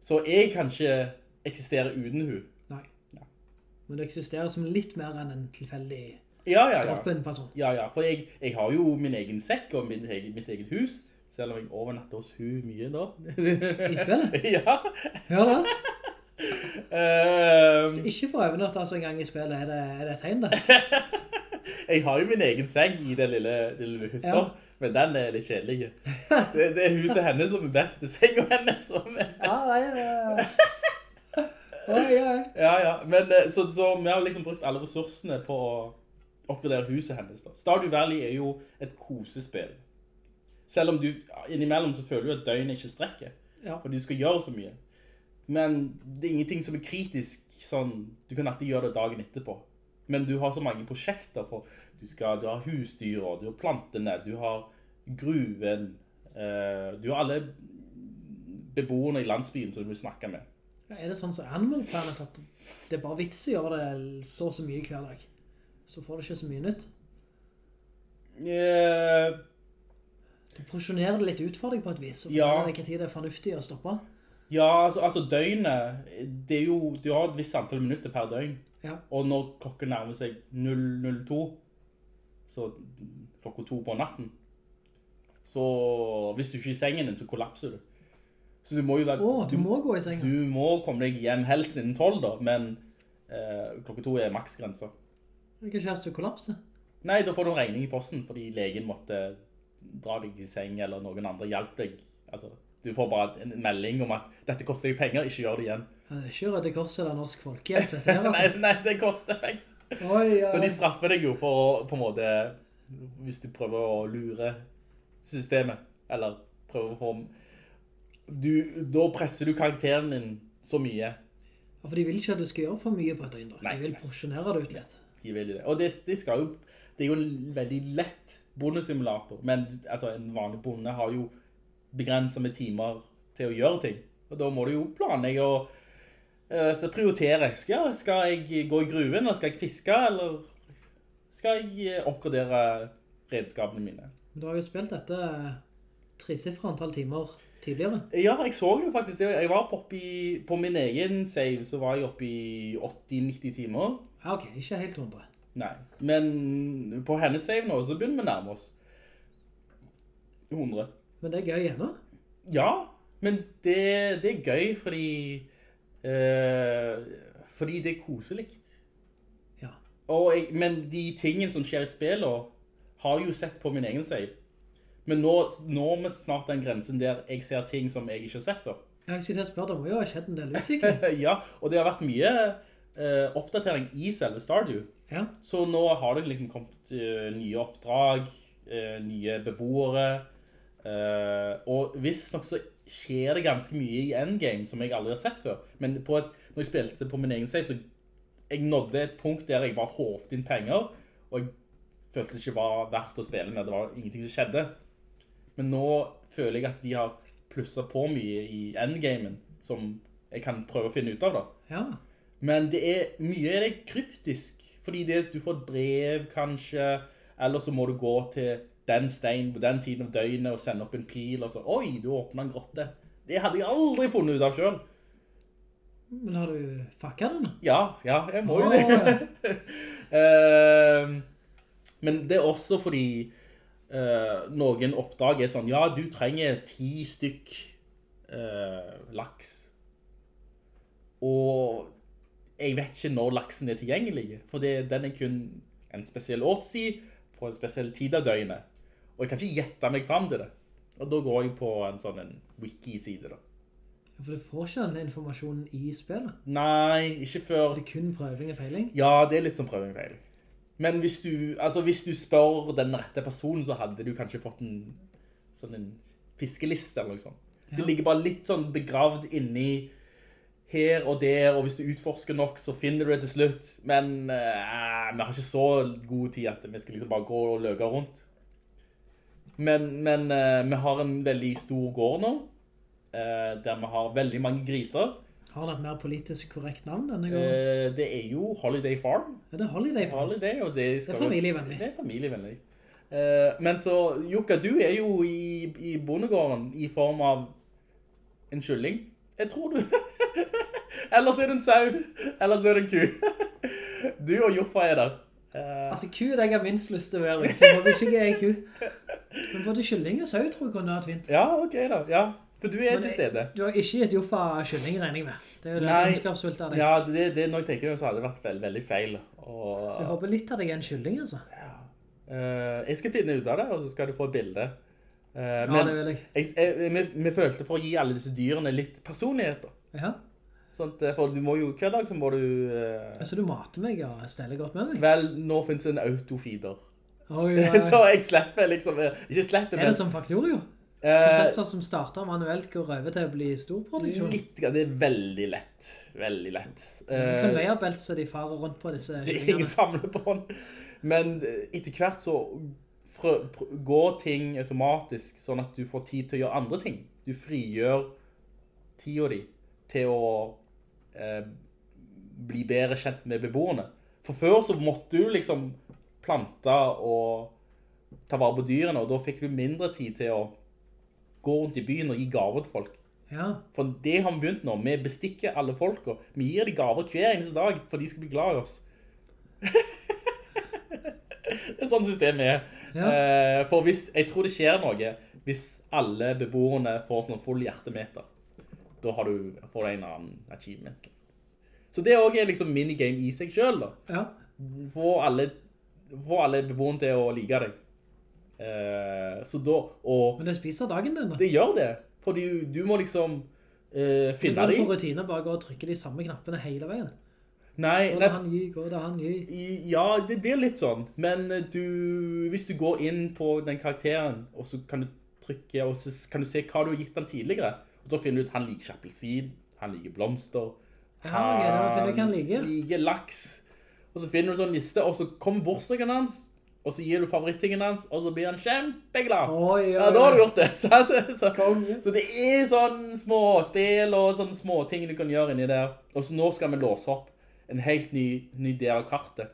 Så jeg kan ikke eksistere uten hun. Nei. Men du eksisterer som litt mer enn en tilfeldig Ja, ja, ja. droppen person. Ja, ja, for jeg, jeg har jo min egen sekk og min egen, mitt eget hus, selv om jeg overnatter hos hun mye da. I spillet? [LAUGHS] ja. Ja da. Ehm, Ikke for overnatt altså en gang i spillet, er det, er det et tegn da? [LAUGHS] jeg har jo min egen seng i den lille, lille hytta, Ja. Men den er litt kjedelig. Det, det er huset hennes som er best, det er senga hennes som er best. Ja, nei, det... Oi, oi. Ja, ja. Men eh, så, så vi har liksom brukt alle ressursene på å oppgradere huset hennes. Da. Stardew Valley er jo et kosespill. Selv om du innimellom så føler du at døgnet ikke strekker. Ja. For du skal gjøre så mye. Men det er ingenting som er kritisk. Sånn, du kan alltid gjøre det dagen etterpå. Men du har så mange prosjekter. for Du, skal, du har husdyr, og du har plantene, du har gruven. Eh, du har alle beboerne i landsbyen som du vil snakke med. Er det sånn som Animal Planet, at det er bare vits å gjøre det så så mye hver dag? Så får du ikke så mye nytt. Eh, Du porsjonerer det litt ut for deg på et vis, og Ja. hva tid det er fornuftig å stoppe. Ja, altså, altså døgnet, det er jo, du har et visst antall minutter per døgn. Ja. Og når klokken nærmer seg 002, så klokka to på natten, så hvis du ikke er i sengen din, så kollapser du. Så du må jo være... Å, du må gå i sengen. Du må komme deg hjem helst innen 12 da, men eh, klokka to er maksgrensa. kan ikke helst du kollapser? Nei, da får du en regning i posten, fordi legen måtte dra deg i seng, eller noen andre hjelp deg. Altså, du får bare en melding om at dette koster deg penger, ikke gjør det igjen. Det er ikke Røde Kors eller Norsk Folkehjelp, dette her, [LAUGHS] nei, altså. nei, det koster penger. Oi, ja. Så de straffer deg jo på, på en måte, hvis du prøver å lure systemet, eller prøver å få... Du, da presser du karakteren din så mye. Ja, for de vil ikke at du skal gjøre for mye på et døgn, De vil porsjonere det ut litt. De vil det. Og det, det skal jo, det er jo en veldig lett bondesimulator, men altså, en vanlig bonde har jo begrenset med timer til å gjøre ting. Og da må du jo planlegge og eh, til å prioritere. Skal, skal jeg gå i gruven, eller skal jeg fiske, eller skal jeg eh, oppgradere redskapene mine? Du har jo spilt dette tresiffret antall timer tidligere. Ja, jeg så det faktisk. Jeg var på, i, på min egen save, så var jeg oppe i 80-90 timer. Ja, ok, ikke helt hundre. Nei, men på hennes save nå, så begynner vi nærme oss 100. Men det er gøy ennå. Ja, men det, det er gøy fordi, eh, fordi det er koselig. Ja. Og jeg, men de tingene som skjer i spillet, har jeg jo sett på min egen save. Men nå når vi snart den grensen der jeg ser ting som jeg ikke har sett før. Jeg sitter og spør, det må jo ha skjedd en del [LAUGHS] utvikling. ja, og det har vært mye eh, oppdatering i selve Stardew. Ja. Så nå har det liksom kommet uh, nye oppdrag, nye beboere, og visst nok så skjer det ganske mye i endgame som jeg aldri har sett før. Men på et, når jeg spilte på min egen save, så jeg nådde et punkt der jeg bare håvte inn penger, og jeg følte det ikke var verdt å spille med, det var ingenting som skjedde. Men nå føler jeg at de har plusset på mye i endgamen, som jeg kan prøve å finne ut av da. Ja. Men det er mye er det kryptisk, fordi det, du får et brev kanskje, eller så må du gå til den stein på den tiden av døgnet og sende opp en pil, og så, oi, du åpner en grotte. Det hadde jeg aldri funnet ut av selv. Men har du fucka den? Ja, ja, jeg må jo oh, det. uh, [LAUGHS] men det er også fordi uh, noen oppdager sånn, ja, du trenger ti stykk uh, laks. Og jeg vet ikke når laksen er tilgjengelig, for det, den er kun en spesiell årstid på en spesiell tid av døgnet. Og jeg kan ikke gjette meg frem til det. Og da går jeg på en sånn en wiki-side da. Ja, For du får ikke denne informasjonen i spillet. Nei, ikke før Det er kun prøving og feiling. Ja, det er litt som prøving og feiling. Men hvis du, altså hvis du spør den rette personen, så hadde du kanskje fått en sånn en fiskeliste eller noe sånt. Det ligger bare litt sånn begravd inni her og der, og hvis du utforsker nok, så finner du det til slutt. Men eh, vi har ikke så god tid at vi skal liksom bare gå og løke rundt. Men, men eh, vi har en veldig stor gård nå, eh, der vi har veldig mange griser. Har den et mer politisk korrekt navn denne gården? Eh, det er jo Holiday Farm. Ja, det er Holiday Farm. Holiday, og det, Det er familievennlig. Det er familievennlig. Eh, men så, Jukka, du er jo i, i bondegården i form av en kylling. Jeg tror du... [LAUGHS] Ellers er det en sau, Ellers er det en ku. [LAUGHS] du og Joffa er der. Eh, Altså, ku er det jeg har minst lyst til å være, så jeg håper ikke jeg er ku. Men både kylling og sau tror jeg kunne ha vært fint. ja, ok da. Ja, for du er Men til stede. Du har ikke gitt Joffa kylling, regner jeg med. Det er jo det vennskapsfullt av deg. Ja, det, det, når jeg tenker så hadde det vært veldig, veldig feil. Og, Jeg håper litt at jeg er en kylling, altså. eh, jeg skal finne ut av det, og så skal du få et bilde. Uh, Ja, men det vil jeg. jeg, jeg, vi, vi følte for å gi alle disse dyrene litt personligheter. Ja. Sånn for du må jo, hver dag så må du... eh, Så du mater meg og steller godt med meg? vel, nå finnes en autofeeder. [LAUGHS] Oi, oi, så jeg slipper liksom, eh, ikke slipper, Er det som faktorer jo? Prosesser som starter manuelt går over til å bli storproduksjon? litt, det er veldig lett. Veldig lett. Eh, Conveyor-belt så de farer rundt på disse [LAUGHS] Det er ingen samler på den. Men eh, etter hvert så går ting automatisk, sånn at du får tid til å gjøre andre ting. Du frigjør tida di til å eh, bli bedre kjent med beboerne. For før så måtte du liksom plante og ta vare på dyrene, og da fikk du mindre tid til å gå rundt i byen og gi gaver til folk. Ja. For det har vi begynt nå. Vi bestikker alle folk, og vi gir dem gaver hver eneste dag, for de skal bli glad i oss. [LAUGHS] det er sånn systemet er. Ja. Eh, for hvis, jeg tror det skjer noe hvis alle beboerne får sånn full hjertemeter. Da har du, får du en eller annen achievement. Så det også er liksom minigame i seg selv da. ja. Få alle, få alle beboerne til å like deg. Eh, så da, og Men det spiser dagen din, da. det gjør det. Fordi du, du må liksom eh, Så deg. går du på rutine bare gå og trykke de samme knappene hele veien. Nei, går det han gi, går det han gi. ja, det, det er litt sånn. Men eh, du, hvis du går inn på den karakteren, og så kan du trykke, og så kan du se hva du har gitt den tidligere. Og så finner du ut han liker appelsin, han liker blomster, Ja, han liker. liker laks. Og så finner du sånn liste, og så kommer bortstrykken hans, og så gir du favorittingen hans, og så blir han kjempeglad. Oi, oi, Ja, da har du gjort det. [LAUGHS] Så, Så, så det er sånn små spill og sånne små ting du kan gjøre inni der. Og så nå skal vi låse opp en helt ny, ny del av kartet,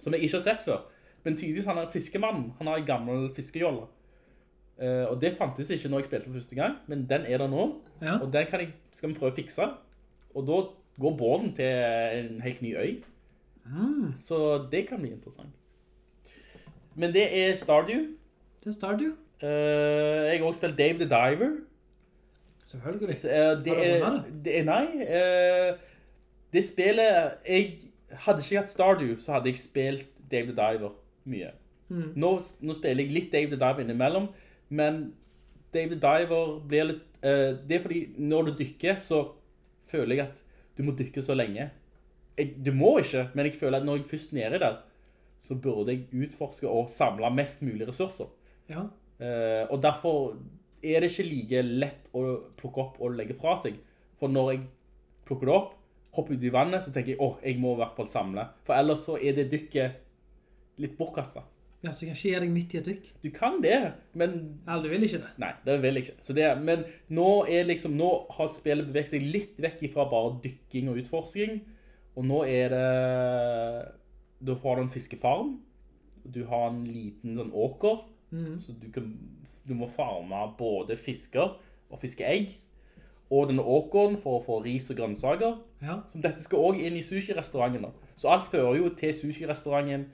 som jeg ikke har sett før. Men tydeligvis han er fiskemannen. Han har en gammel fiskejolle. Eh, og det fantes ikke når jeg spilte for første gang, men den er der nå. Ja. Og den kan jeg, skal vi prøve å fikse. Og da går båten til en helt ny øy. Mm. Så det kan bli interessant. Men det er Stardew. Det er Stardew. Uh, jeg har også spilt Dave the Diver. Selvfølgelig. Så, eh, det, er, det er Nei. det spillet Jeg hadde ikke hatt Stardew, så hadde jeg spilt Dave the Diver mye. Mm. Nå, nå spiller jeg litt Dave the Diver innimellom, men David Diver blir litt Uh, Det er fordi når du dykker, så føler jeg at du må dykke så lenge. Jeg, du må ikke, men jeg føler at når jeg først nede der, så burde jeg utforske og samle mest mulig ressurser. Ja. Uh, og derfor er det ikke like lett å plukke opp og legge fra seg. For når jeg plukker det opp, hopper ut i vannet, så tenker jeg, åh, jeg må i hvert fall samle. For ellers så er det dykket litt bortkastet. Ja, så jeg kan ikke gi deg midt i et dykk. Du kan det, men Eller du vil ikke det. nei, det vil jeg ikke. Så det, men nå liksom, nå har spillet beveget seg litt vekk fra bare dykking og utforsking. Og nå er det, Du har en fiskefarm. Du har en liten sånn åker. Så du, kan, du må farme både fisker og fiskeegg. Og denne åkeren for å få ris og grønnsaker. Ja. Som dette skal også inn i sushi-restauranten. Så alt fører jo til sushi-restauranten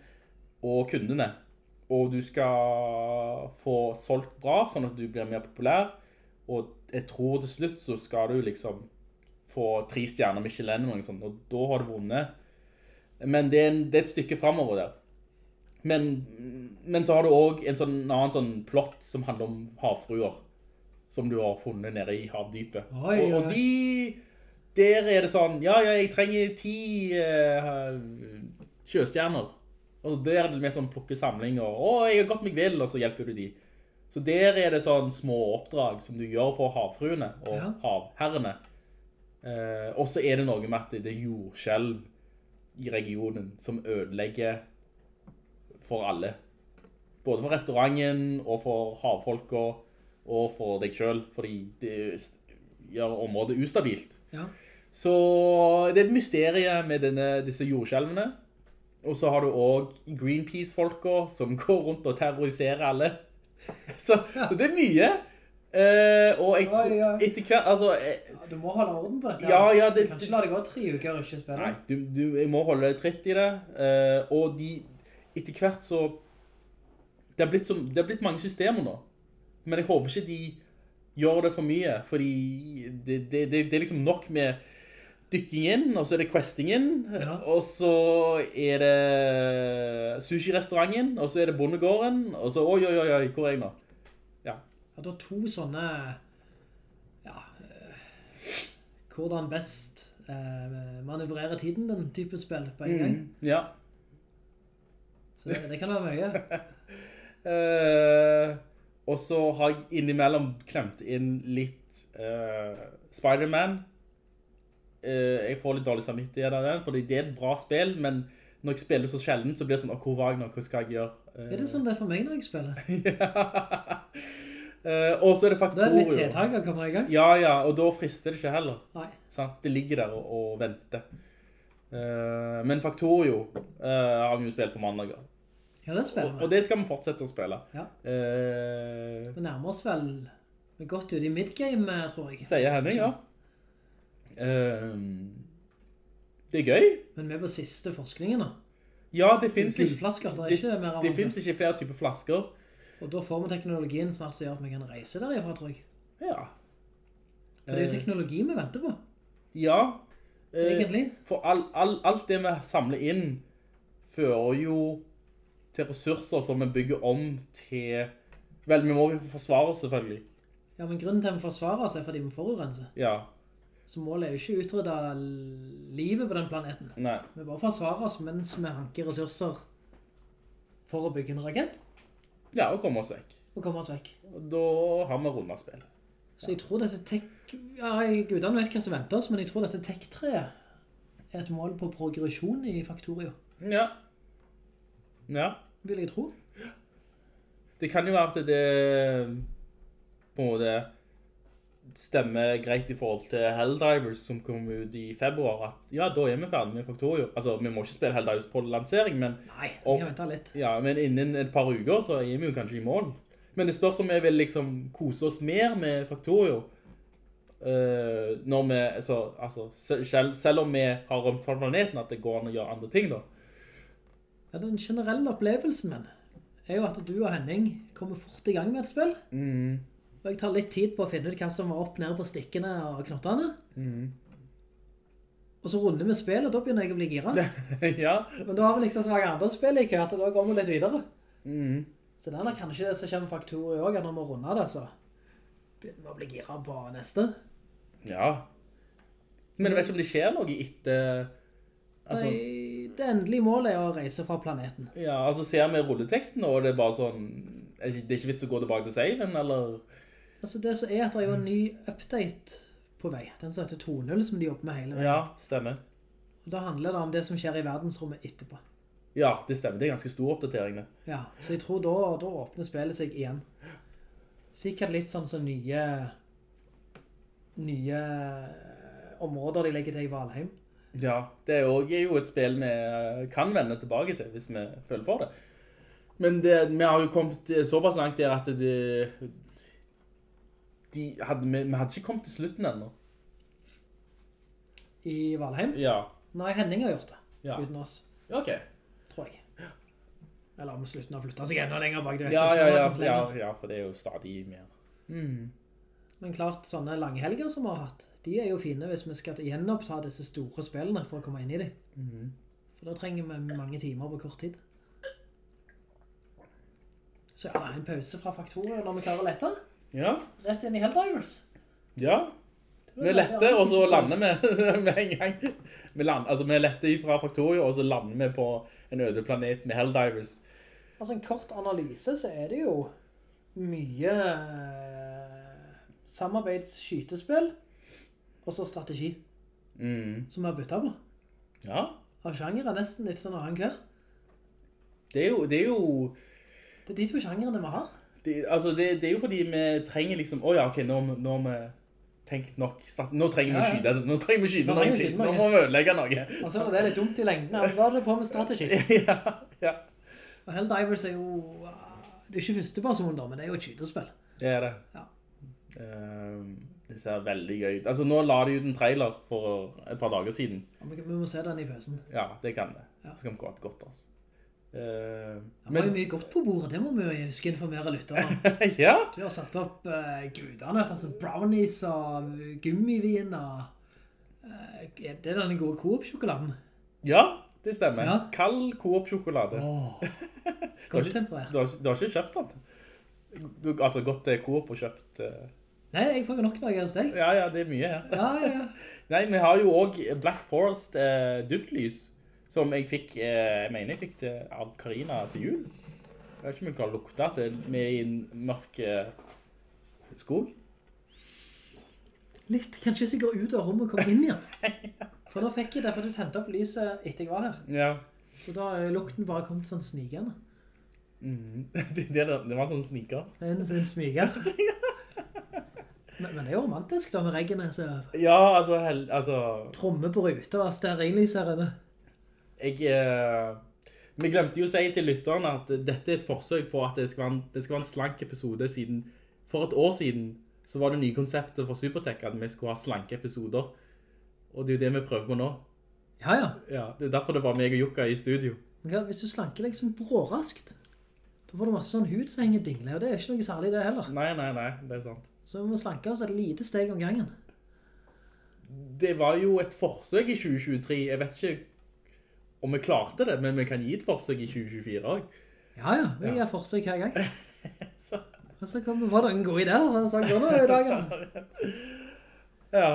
og kundene. Og du skal få solgt bra, sånn at du blir mer populær. Og jeg tror til slutt så skal du liksom få tre stjerner Michelin eller noe sånt, og da har du vunnet. Men det er, en, det er et stykke fremover der. Men, men så har du også en sånn, en annen sånn plott som handler om havfruer, som du har funnet nede i havdypet. Oi, og, og de, der er det sånn, ja, ja, jeg trenger ti uh, sjøstjerner. Og der er det mer sånn plukke samling, og å, jeg har gått meg vill, og så hjelper du de. Så der er det sånn små oppdrag som du gjør for havfruene og Ja. havherrene. Eh, og så er det noe med at det er jordskjelv i regionen som ødelegger for alle. Både for restauranten og for havfolka og for deg selv, fordi det gjør området ustabilt. Ja. Så det er et mysterie med denne, disse jordskjelvene. Og så har du også Greenpeace-folka som [LAUGHS] går rundt og terroriserer alle. [LAUGHS] Så, så det er mye. Eh, og jeg tror, etter hvert, altså, eh, Du må holde orden på dette. Ja, ja, det- Du kan ikke la det gå tre uker og ikke spille. nei, du, du, jeg må holde tritt i det, eh, og de, etter hvert så, det har, som, det har blitt mange systemer nå, men jeg håper ikke de gjør det for mye, fordi det, det, det, det er liksom nok med dykking inn, og så er det questingen, Ja. og så er det sushi-restauranten, og så er det bondegården, og så, oi, oi, oi, hvor er jeg nå? Ja, Ja, det er to sånne ja, eh, hvordan best eh, manøvrere tiden den type spill på en gang. ja. Så det, det kan være mye. uh, [LAUGHS] og så har jeg innimellom klemt inn litt uh, Spider-Man. Eh, jeg får litt dårlig samvittighet av den, fordi det er et bra spill, men når jeg spiller så sjelden, så blir det sånn, hvor var jeg nå, hva skal jeg gjøre? Eh, Er det sånn det er for meg når jeg spiller? [LAUGHS] eh, og så er det faktisk... Da er det litt Factorio. tiltak å komme i gang. Ja, ja, og da frister det ikke heller. Nei. Sant? Det ligger der og, og venter. Men Factorio har vi jo spilt på mandager. Ja, det spiller vi. og det skal vi fortsette å spille. Ja. Vi nærmer oss vel vi godt ute i midgame, tror jeg. Sier Henning, ja. Ehm, det er gøy. Men vi er på siste forskningen da. Ja, det finnes ikke, det er det, ikke det finnes ikke flere typer flasker. Og da får vi teknologien snart som gjør at vi kan reise derifra, tror jeg. Ja. For det er jo Eh, teknologi vi venter på, Ja. Eh, egentlig. For all, all, alt det vi samler inn fører jo til ressurser som vi bygger om til... Vel, vi må jo forsvare oss selvfølgelig. Ja, men grunnen til at vi forsvarer oss er fordi vi forurenser. Ja, Så målet er jo ikke å utrydde livet på den planeten. nei. Vi bare forsvarer oss mens vi hanker ressurser for å bygge en rakett Ja, og komme oss vekk. og komme oss vekk. Og da har vi rundet spill. Så jeg tror dette tech... Ja, gudene vet hva som venter oss, men jeg tror dette tech-treet er et mål på progresjon i Factorio. Ja. Ja. Vil jeg tro. Det kan jo være at det på en måte stemmer greit i forhold til Helldivers som kom ut i februar. At, ja, da er vi ferdig med Factorio. Altså, vi må ikke spille Helldivers på lansering, men, Nei, Og- venter litt. ja, men innen et par uker så er vi jo kanskje i mål. Men det spørs om vi vil liksom kose oss mer med Factorio. Uh, når vi, altså, altså selv, selv om vi har rømt fra planeten, at det går an å gjøre andre ting da. Ja, den generelle opplevelsen min er jo at du og Henning kommer fort i gang med et spill. Og jeg tar litt tid på å finne ut hva som var opp nede på stikkene og knottene. Og så runder vi spillet, og da begynner jeg å bli gira. [LAUGHS] ja. Men da har vi liksom så mange andre spill i kø, at da går vi litt videre. Så det er nok kanskje det som kommer faktorer også, at når vi runder det, så begynner vi å bli gira på neste. Ja. Men jeg vet ikke om det skjer noe etter... Altså, Nei, det endelige målet er å reise fra planeten. ja, altså ser vi rulleteksten, og det er bare sånn... Det er ikke vits å gå tilbake til saven, eller... Altså det som er at det er jo en ny update på vei. Den som heter 2.0 som de jobber med hele veien. Ja, stemmer. Og da handler det om det som skjer i verdensrommet etterpå. Ja, det stemmer. Det er ganske stor oppdatering. Ja, så jeg tror da, da åpner spillet seg igjen. Sikkert litt sånn som nye nye områder de legger til i Valheim. Ja, det er jo, et spill vi eh, kan vende tilbake til, hvis vi føler for det. Men det, vi har jo kommet eh, såpass langt der at det... De hadde, vi, vi hadde ikke kommet til slutten ennå. I Valheim? Ja. Nei, Henning har gjort det. Ja. Uten oss, Ok. tror jeg. Eller om slutten har flyttet seg enda lenger bak, det vet Ja, jeg ja, ikke. ja, ja, ja, for det er jo stadig mer. Men klart, sånne langhelger som vi har hatt, de er jo fine hvis vi skal gjenoppta disse store spillene for å komme inn i dem. Mm. For da trenger vi mange timer på kort tid. Så ja, en pause fra faktorer når vi klarer å lette. Ja, Rett inn i Helldivers. ja. Vi lette, og så lander vi [LAUGHS] med en gang. Vi, land, altså, vi letter fra Faktorio, og så lander vi på en øde planet med Helldivers. Altså en kort analyse så er det jo mye eh, samarbeidsskytespill og så strategi Mm. som vi har byttet på. Ja, Av sjangere nesten litt sånn annen hver. det er jo... Det er jo Det er de to sjangerene vi har. Det, altså, det, det er jo fordi vi trenger liksom... Åja, ok, nå, nå har vi tenkt nok. Nå trenger vi å skyde. Nå trenger vi skyte Nå noen trenger vi ting. Nå må vi ødelegge noe. Og så er det litt dumt i lengden. Ja, Da er det på med strategi. [LAUGHS] ja, ja, Og Helldivers er jo... Det er ikke første person da, men det er jo et skytespill. det er det. Ja. Eh, det ser veldig gøy ut. Altså, nå la de ut en trailer for et par dager siden. Ja, Vi må se den i pausen. Ja, det kan det. Ja. Det skal vi gå et godt, altså. Eh, Det var jo mye godt på bordet, det må vi jo huske informere lytterne. [LAUGHS] ja, Du har satt opp uh, gudene, altså brownies og gummivin og... eh, det er denne gode Coop-sjokoladen. ja, det stemmer. Ja. Kald Coop-sjokolade. Åh, [LAUGHS] godt temperert. Du har, du har ikke kjøpt den? Du, altså, gått til Coop og kjøpt... Uh... Nei, jeg får jo nok når jeg er hos deg. Ja, ja, det er mye her. Ja, ja, ja. [LAUGHS] Nei, vi har jo også Black Forest eh, duftlys, som jeg fikk, eh, jeg mener jeg fikk det av Karina til jul. Jeg vet ikke om jeg kan lukte at vi er med i en mørk eh, skog. Litt. Kanskje hvis jeg går ut av rommet og kommer inn igjen. For da fikk jeg det, for du tente opp lyset etter jeg var her. Ja. Så da har lukten bare kommet sånn snikende. Mm. [LAUGHS] det, det, det var sånn sniker. En, en smiger. Men, men det er jo romantisk da, med reggene, så Ja, altså, hel, altså tromme på ruta og stearinlys her inne. Jeg... Eh, vi glemte jo å si til lytterne at dette er et forsøk på at det skal være en, skal være en slank episode siden for et år siden så var det nye konseptet for Supertech at vi skulle ha slanke episoder. Og det er jo det vi prøver på nå. Ja, ja. Ja, det er derfor det var meg og Jukka i studio. Ja, hvis du slanker deg sånn bråraskt, da får du masse sånn hud som henger dingle, og det er ikke noe særlig det heller. Nei, nei, nei, det er sant. Så vi må slanke oss et lite steg om gangen. Det var jo et forsøk i 2023. Jeg vet ikke om vi klarte det, men vi kan gi et forsøk i 2024 også. Ja, ja, vi gjør forsøk hver gang. [LAUGHS] Så, Og så kommer, var det en god idé, og [LAUGHS] så går det i dagen. ja.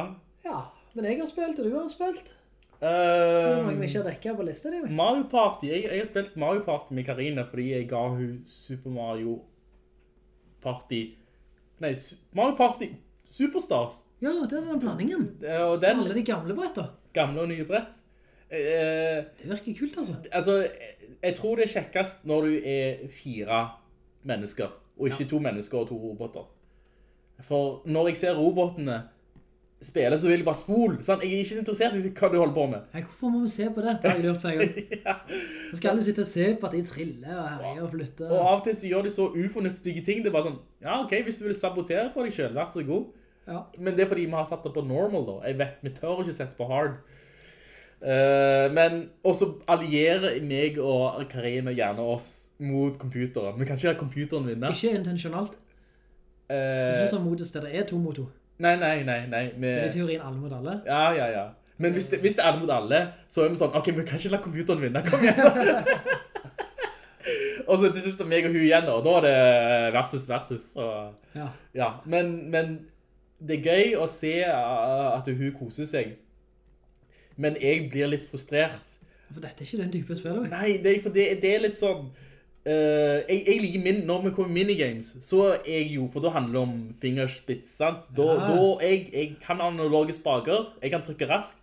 Ja, men jeg har spilt, og du har spilt. Uh, må jeg ikke rekke på lista di. Mario Party. Jeg, jeg har spilt Mario Party med Karina fordi jeg ga hun Super Mario Party Nei, Mario Party Superstars. Ja, det er den blandingen. Og den Alle de gamle bretter. gamle og nye brett. Eh, Det virker kult, altså. altså, jeg tror det er kjekkest når du er fire mennesker, og ikke to mennesker og to roboter. For når jeg ser robotene spille, så vil jeg bare spole. Sant? Jeg er ikke interessert i hva du holder på med. Nei, hvorfor må vi se på det? Det har jeg lurt på en gang. [LAUGHS] Så skal alle sitte og se på at de triller og herjer og flytter. Og av og til så gjør de så ufornuftige ting. Det er bare sånn, ja ok, hvis du vil sabotere for deg selv, vær så god. Ja. Men det er fordi vi har satt det på normal da. Jeg vet, vi tør ikke sette på hard. Eh, men også allierer meg og Karina gjerne oss mot computeren. Vi kan ikke la computeren vinne. Ikke intensjonalt. Eh, ikke sånn modest det er to mot to. nei, nei, nei, nei. Vi, Det er teorien alle mot alle. ja, ja, ja. Men hvis det, hvis det er alle mot alle, så er vi sånn, ok, vi kan ikke la computeren vinne, kom igjen. [LAUGHS] og så til sist er meg og hun igjen, og da er det versus versus. Og, Ja. ja, men, men det er gøy å se uh, at hun koser seg. Men jeg blir litt frustrert. For dette er ikke den type spill. vet. Nei, det, for det, det er litt sånn Uh, jeg, jeg liker min, når vi kommer minigames, så er jeg jo, for da handler det om fingerspits, sant? Da, Ja. da jeg, jeg kan analoge spaker, jeg kan trykke raskt,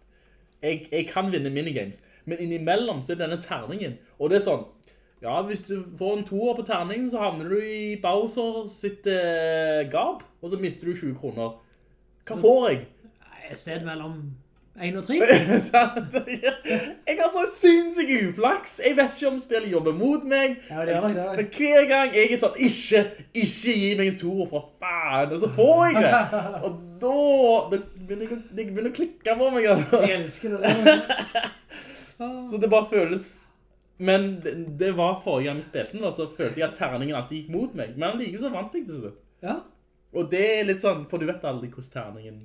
jeg, jeg kan vinne minigames. Men innimellom så er denne terningen, og det er sånn, ja, hvis du får en toer på terningen, så havner du i Bowser sitt eh, gap, og så mister du 20 kroner. Hva får jeg? Et sted mellom 1 og 3. [LAUGHS] Jeg har så sinnssyk uflaks. Jeg vet ikke om spillet jobber mot meg. Ja, det er nok det. Men hver gang jeg er sånn, ikke, ikke gi meg en toer for faen, og så får jeg det. [LAUGHS] Og da, det begynner, det begynner å klikke på meg. Altså. Jeg elsker det sånn. [LAUGHS] Så det bare føles... Men det, det var forrige gang vi spilte den, da, så følte jeg at terningen alltid gikk mot meg. Men likevel så vant jeg til slutt. Ja. Og det er litt sånn, for du vet aldri hvordan terningen...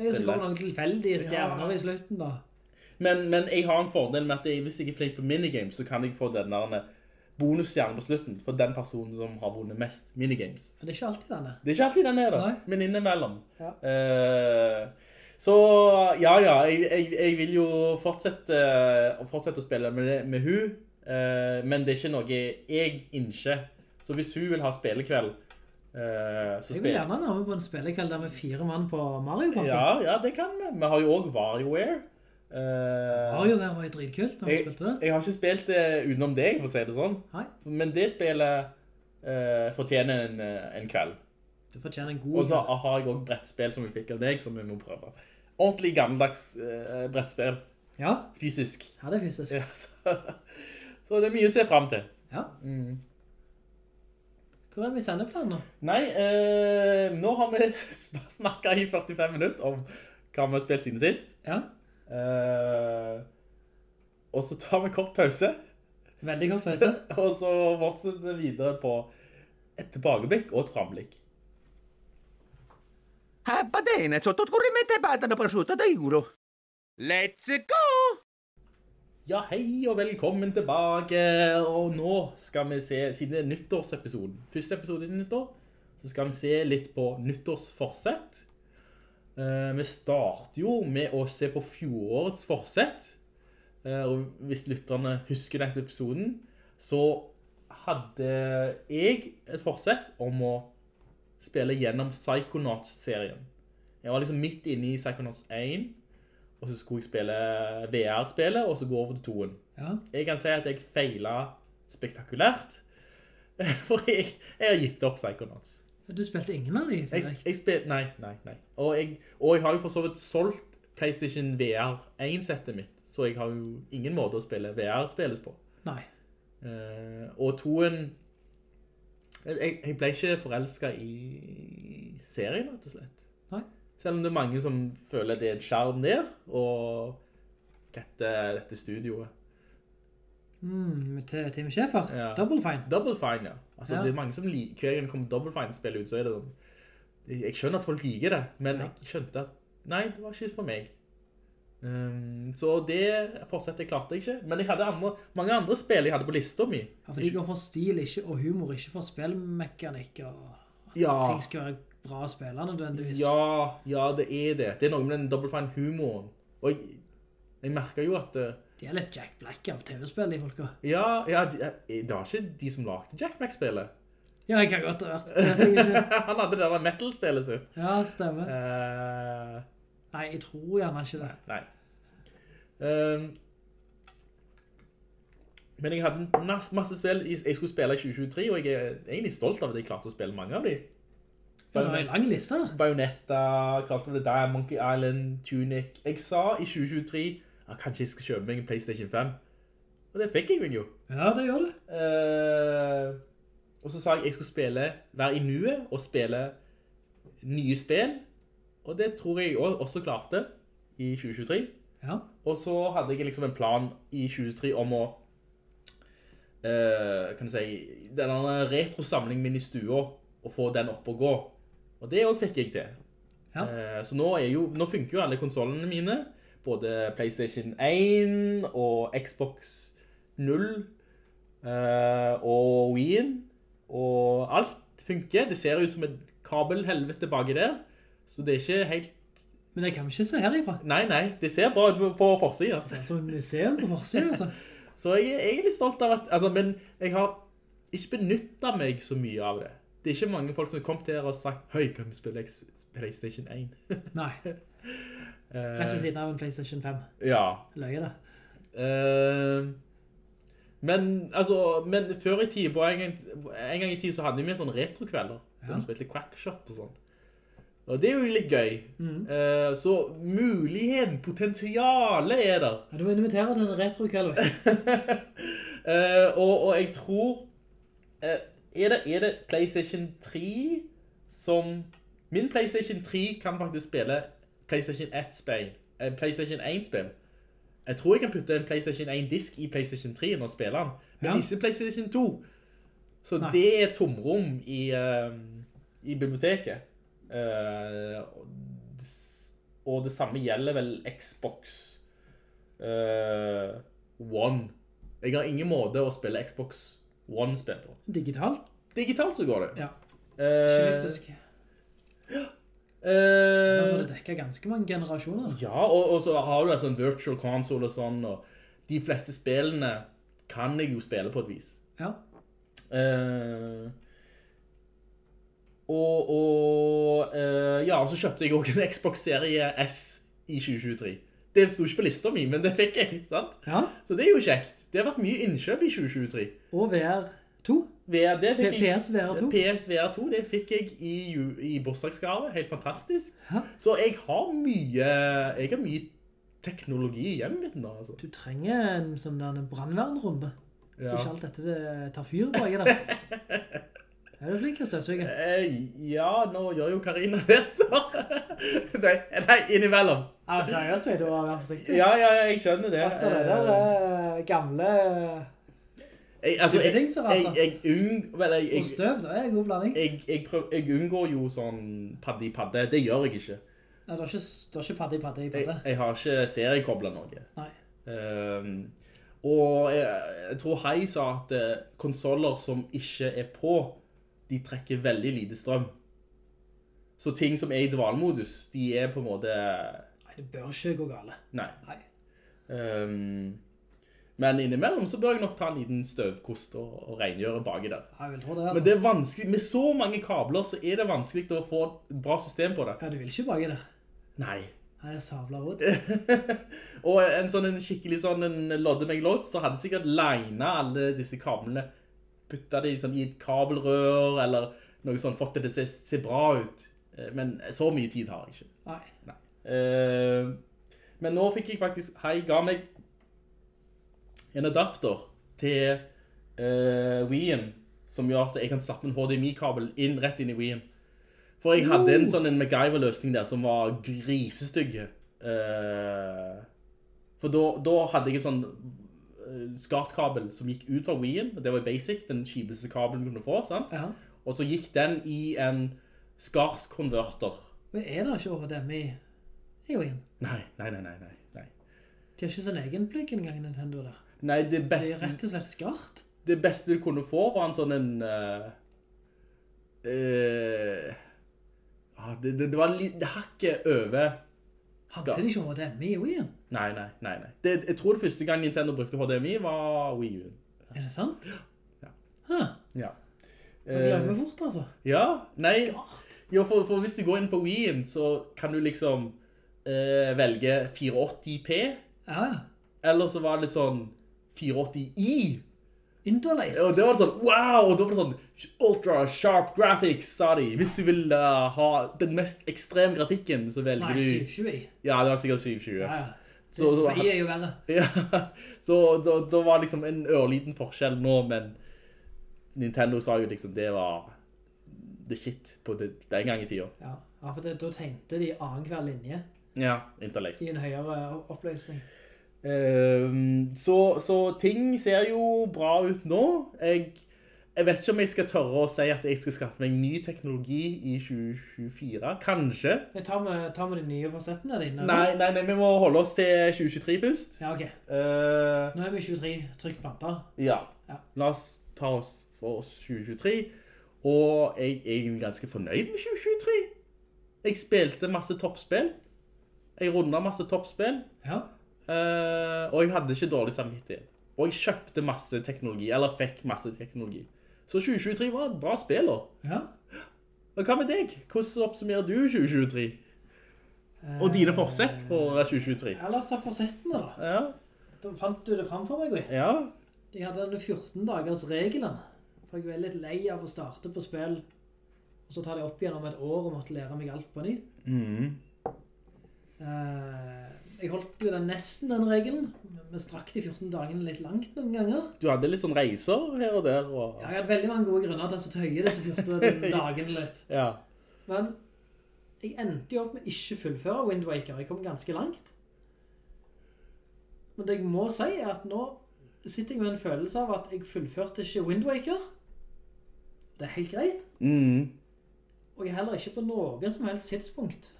Det er så kommer noen tilfeldige stjerner i slutten da. Men, men jeg har en fordel med at jeg, hvis jeg er flink på minigames, så kan jeg få den der bonusstjernen på slutten for den personen som har vunnet mest minigames. For det er ikke alltid denne. Det er ikke alltid den er da, Nei. men innimellom. Ja. Uh, så ja, ja, jeg, jeg, jeg vil jo fortsette, fortsette å spille med, med hun, uh, men det er ikke noe jeg innskjer. Så hvis hun vil ha spillekveld, eh, så Jeg vil gjerne være med på en spillekveld der med fire mann på Mario Party. Ja, ja, det kan vi. Vi har jo også WarioWare. Uh, WarioWare var jo dritkult når vi spilte det. jeg har ikke spilt det utenom deg, for å si det sånn. Hei. Men det spillet uh, fortjener en, eh, en kveld. Det fortjener en god kveld. Og så har jeg også brettspill som vi fikk av deg, som vi må prøve. Ordentlig gammeldags eh, brettspill. Ja, Fysisk. ja det er fysisk. Ja, så, [LAUGHS] så det er mye å se frem til. Ja. Hvor er vi i sendeplanen nå? Nei, eh, nå har vi [LAUGHS] snakket i 45 minutter om hva vi har spilt siden sist. Ja, Eh, og så tar vi kort pause, veldig kort pause. [LAUGHS] og så fortsetter vi videre på et tilbakeblikk og et framblikk. Va bene, sotto corrimete patata prosciutto da euro. Let's go! Ja, hei og velkommen tilbake. Og nå skal vi se, siden det er nyttårsepisoden, første episode i nyttår, så skal vi se litt på nyttårsforsett. Eh, vi starter jo med å se på fjorårets forsett. Eh, og hvis lytterne husker denne episoden, så hadde jeg et forsett om å spille gjennom Psychonauts-serien. Jeg var liksom midt inne i Psychonauts 1, og så skulle jeg spille VR-spillet, og så gå over til toen. Ja, Jeg kan si at jeg feilet spektakulært, [LAUGHS] for jeg, jeg har gitt opp Psychonauts. du spilte ingen av de, Jeg, jeg. spil, nei, nei, nei. Og jeg, og jeg har jo for så vidt solgt PlayStation VR 1-settet mitt, så jeg har jo ingen måte å spille VR-spillet på. Nei. Uh, og toen jeg, jeg ble ikke forelsket i serien, rett og slett. Nei. Selv om det er mange som føler det er en skjerm der, og dette, dette studioet. Mm, til Team Schafer? Ja. Double Fine. Double Fine, ja. Altså, Ja. det er mange som liker, hver gang det kommer Double Fine-spill ut, så er det sånn, jeg skjønner at folk liker det, men Ja. jeg skjønte at, nei, det var ikke for meg. Um, så det fortsettet klarte jeg ikke, men jeg hadde andre, mange andre spill jeg hadde på lista mi. Ja, for de går for stil ikke, og humor, ikke for spillmekanikk, og at Ja. ting skal være bra spiller nødvendigvis. Ja, ja, det er det. Det er noe med den Double Fine-humoren. Og jeg, jeg merker jo at, eh, De er litt Jack Black av TV-spill, de folka. ja, ja, de- eh, det var ikke de som lagde Jack Black-spillet. Ja, jeg kan godt ha vært. [LAUGHS] Han hadde det der metal-spillet sitt. Ja, stemmer. Uh, Nei, jeg tror gjerne ikke det. Nei. Um, men jeg hadde masse, spill jeg skulle spille i 2023, og jeg er egentlig stolt av at jeg klarte å spille mange av de. Ja, det var en lang liste. Bayonetta, Call of the Monkey Island, Tunic. Jeg sa i 2023 at kanskje jeg skal kjøpe meg en PlayStation 5. Og det fikk jeg jo. Ja, det gjør det. Uh, og så sa jeg jeg skulle spille, være i nuet og spille nye spill. Og det tror jeg også, også klarte i 2023. Ja. Og så hadde jeg liksom en plan i 2023 om å uh, kan du si, denne retrosamlingen min i stua, og få den opp og gå. Og det også fikk jeg til. Ja. Eh, så nå, er jo, nå funker jo alle konsolene mine, både PlayStation 1 og Xbox 0 eh, og Wii-en, og alt funker. Det ser ut som et kabelhelvete baki der, så det er ikke helt Men det kan vi ikke se herifra. Nei, nei, det ser bra ut på, på er som et museum på forsiden, altså. [LAUGHS] Så jeg, er- jeg er litt stolt av at, altså, men jeg har ikke benyttet meg så mye av det. Det er ikke mange folk som har kommet her og sagt, høy, kan vi spille Playstation 1? [LAUGHS] Nei, rett og siden av en PlayStation 5. Ja. Løye det. Uh, men, altså, men før i tid, på en gang, en gang i tid så hadde vi sånne retrokvelder. Der Ja. vi spilte Quackshot og sånn. Og det er jo litt gøy. Mm. Uh, så muligheten, potensialet er der. Ja, du må invitere til en retro-kveld. [LAUGHS] Eh, og, og jeg tror eh, er, det, er det PlayStation 3 som Min PlayStation 3 kan faktisk spille PlayStation 1-spill. Eh, PlayStation 1-spill. Jeg tror jeg kan putte en PlayStation 1-disk i PlayStation 3 når jeg spiller den. Men Ja. ikke PlayStation 2. Så Nei. det er tomrom i, uh, i biblioteket. Uh, og det- samme gjelder vel Xbox uh, One. Jeg har ingen måte å spille Xbox One-spill på. Digitalt? Digitalt så går det. Ja. Eh, Kinesisk. Ja. [GASPS] eh, Altså, det dekker ganske mange generasjoner. ja, og, og så har du altså en virtual console og sånn, og de fleste spillene kan jeg jo spille på et vis. Ja. Eh, og, og eh, ja, så kjøpte jeg også en Xbox Serie S i 2023. Det stod ikke på lista mi, men det fikk jeg, sant? Ja. Så det er jo kjekt. Det har vært mye innkjøp i 2023. Og VR2. VR, det fikk jeg, PSVR2. PSVR2, det fikk jeg i, i bursdagsgave. Helt fantastisk. Hæ? Så jeg har mye, jeg har mye teknologi i hjemmet mitt nå, altså. Du trenger en sånn brannvernrunde. Ja. Så ikke alt dette tar fyr bak i det. Er du flink til å støvsuge? Eh, ja, nå gjør jo Karina det. så. [LAUGHS] nei, nei, innimellom. Ja, seriøst, vet du, være forsiktig. Ja, ja, jeg skjønner det. Akkurat det der eh, gamle... Jeg, altså, jeg, Duppedings, jeg, altså. jeg, unng, vel, jeg, Og støv, da er en god blanding. jeg, jeg, jeg unngår jo sånn padde i padde. Det gjør jeg ikke. Nei, du har ikke, du har ikke padde i padde i padde. jeg har ikke seriekoblet noe. Nei. Um, og jeg, jeg tror Hei sa at eh, konsoler som ikke er på, de trekker veldig lite strøm. Så ting som er i dvalmodus, de er på en måte... Det bør ikke gå gale. Nei. Nei. Um, men innimellom så bør jeg nok ta en liten støvkost og, og rengjøre baki der. Jeg vil tro det, altså. Men det er vanskelig, med så mange kabler så er det vanskelig å få et bra system på det. Ja, du vil ikke baki der. Nei. Nei, det er savla råd. Og en sånn en skikkelig sånn en lodde meg låt, så hadde jeg sikkert linet alle disse kablene, puttet det i, sånn, i et kabelrør, eller noe sånn, fått det til å se, se bra ut. Eh, Men så mye tid har jeg ikke. Nei. Eh, men nå fikk jeg faktisk, hei, ga meg en adapter til uh, Wii-en, som gjør at jeg kan slappe en HDMI-kabel inn, rett inn i Wii-en. For jeg hadde en sånn MacGyver-løsning der som var grisestygge. Uh, for da, da hadde jeg en sånn uh, SCART-kabel som gikk ut fra Wii-en, det var basic, den kjipeste kabelen du kunne få, sant? Ja. Og så gikk den i en SCART-konverter. Men er det ikke HDMI Wii? Nei, nei, nei, nei, nei. De har ikke sin egen plugg engang, Nintendo der. Nei, det beste... Det er rett og slett skart. det beste du kunne få var en sånn en... Uh, eh, ah, det, det, det var litt det hakket over... Hadde de ikke HDMI i Wii? Nei, nei, nei, nei. Det, jeg tror det første gang Nintendo brukte HDMI var Wii U. Er det sant? Ja. Hæ, Ja. man glemmer fort altså. Ja, nei. Skart. Jo, for, for hvis du går inn på Wii-en, så kan du liksom eh, velge 480p, Ja, eller så var det sånn 480i. Interlaced. Og det var sånn, wow, og da var det sånn ultra sharp graphics, sa de. Hvis du vil uh, ha den mest ekstreme grafikken, så velger Nei, du... 720 i. Ja, det var sikkert 720. Ja, ja. Så- så- For er jo verre. Ja, [LAUGHS] så da, da var liksom en ørliten forskjell nå, men Nintendo sa jo liksom det var the shit på det, den gang i tida. Ja, ja for det, da tenkte de annen hver linje Ja, interlaced. i en høyere oppløsning. Ehm, så, så ting ser jo bra ut nå. Jeg, jeg vet ikke om jeg skal tørre å si at jeg skal skaffe meg ny teknologi i 2024. Kanskje. Jeg tar med, tar med de nye fasettene dine. Nei, nei, nei, vi må holde oss til 2023 først. Ja, ok. Uh, Nå er vi 23 trykk planta. ja. Ja. La oss ta oss for oss 2023. Og jeg er egentlig ganske fornøyd med 2023. Jeg spilte masse toppspill. Jeg rundet masse toppspill. Ja. Uh, og jeg hadde ikke dårlig samvittighet. Og jeg kjøpte masse teknologi, eller fikk masse teknologi. Så 2023 var et bra spiller. Ja. Og hva med deg? Hvordan oppsummerer du 2023? Og dine forsett for 2023? Ja, la oss ta forsettene da. Ja, Da fant du det frem for meg, Gui. ja, Jeg hadde denne 14 dagers regelen. For jeg var litt lei av å starte på spill, og så tar det opp igjen om et år og måtte lære meg alt på ny. Mhm. Eh, jeg holdt jo den nesten den regelen. Vi strakk de 14 dagene litt langt noen ganger. Du hadde litt sånn reiser her og der, og... Ja, jeg hadde veldig mange gode grunner til å tøye disse 14 [LAUGHS] dagene litt. Ja. Men jeg endte jo opp med ikke fullføre Wind Waker. Jeg kom ganske langt. Men det jeg må si er at nå sitter jeg med en følelse av at jeg fullførte ikke Wind Waker. Det er helt greit. Mm. Og jeg heller ikke på noen som helst tidspunkt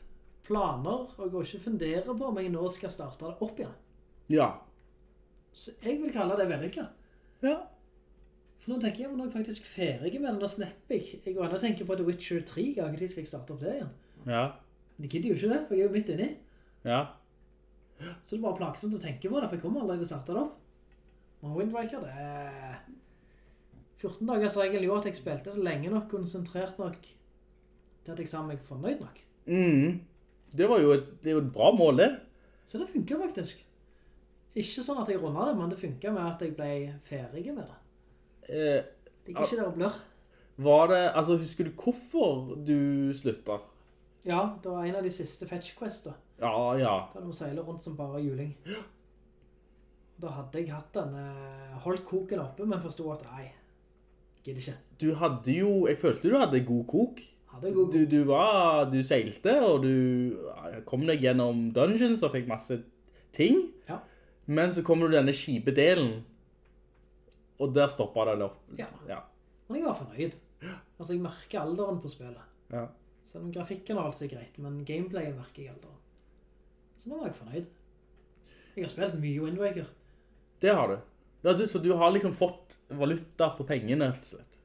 planer, og går ikke fundere på om jeg nå skal starte det opp igjen. Ja. Så jeg vil kalle det vellykka. Ja. For nå tenker jeg, nå er jeg faktisk ferdig med den, nå snapper jeg. Jeg går an og tenker på The Witcher 3, hva tid skal jeg starte opp det igjen? Ja. Men jeg gidder jo ikke det, for jeg er jo midt inni. Ja. Så det er bare plagsomt å tenke på det, for jeg kommer å starte det opp. Men Wind Waker, det er... 14 dagers regel gjorde at jeg spilte det lenge nok, konsentrert nok, til at jeg sa meg fornøyd nok. Mhm. Det var jo et, det er jo et bra mål, det. Så det funker faktisk. Ikke sånn at jeg rundet det, men det funker med at jeg ble ferdig med det. Eh, Det er ikke det å blør. var det, altså, husker du hvorfor du sluttet? Ja, det var en av de siste fetch quest da. Ja, ja. Da de seiler rundt som bare juling. Da hadde jeg hatt den, eh, holdt koken oppe, men forstod at nei, Gidder ikke. Du hadde jo, jeg følte du hadde god kok. Du, du var, du seilte, og du kom deg gjennom dungeons og fikk masse ting. Ja. Men så kommer du denne skipedelen, og der stoppet det opp. Ja. Ja. Men jeg var fornøyd. Altså, jeg merker alderen på spillet. ja. Selv om grafikken er altså greit, men gameplayet merker jeg alderen. Så nå var jeg fornøyd. Jeg har spilt mye Wind Waker. Det har du. Ja, du. Så du har liksom fått valuta for pengene, rett og slett.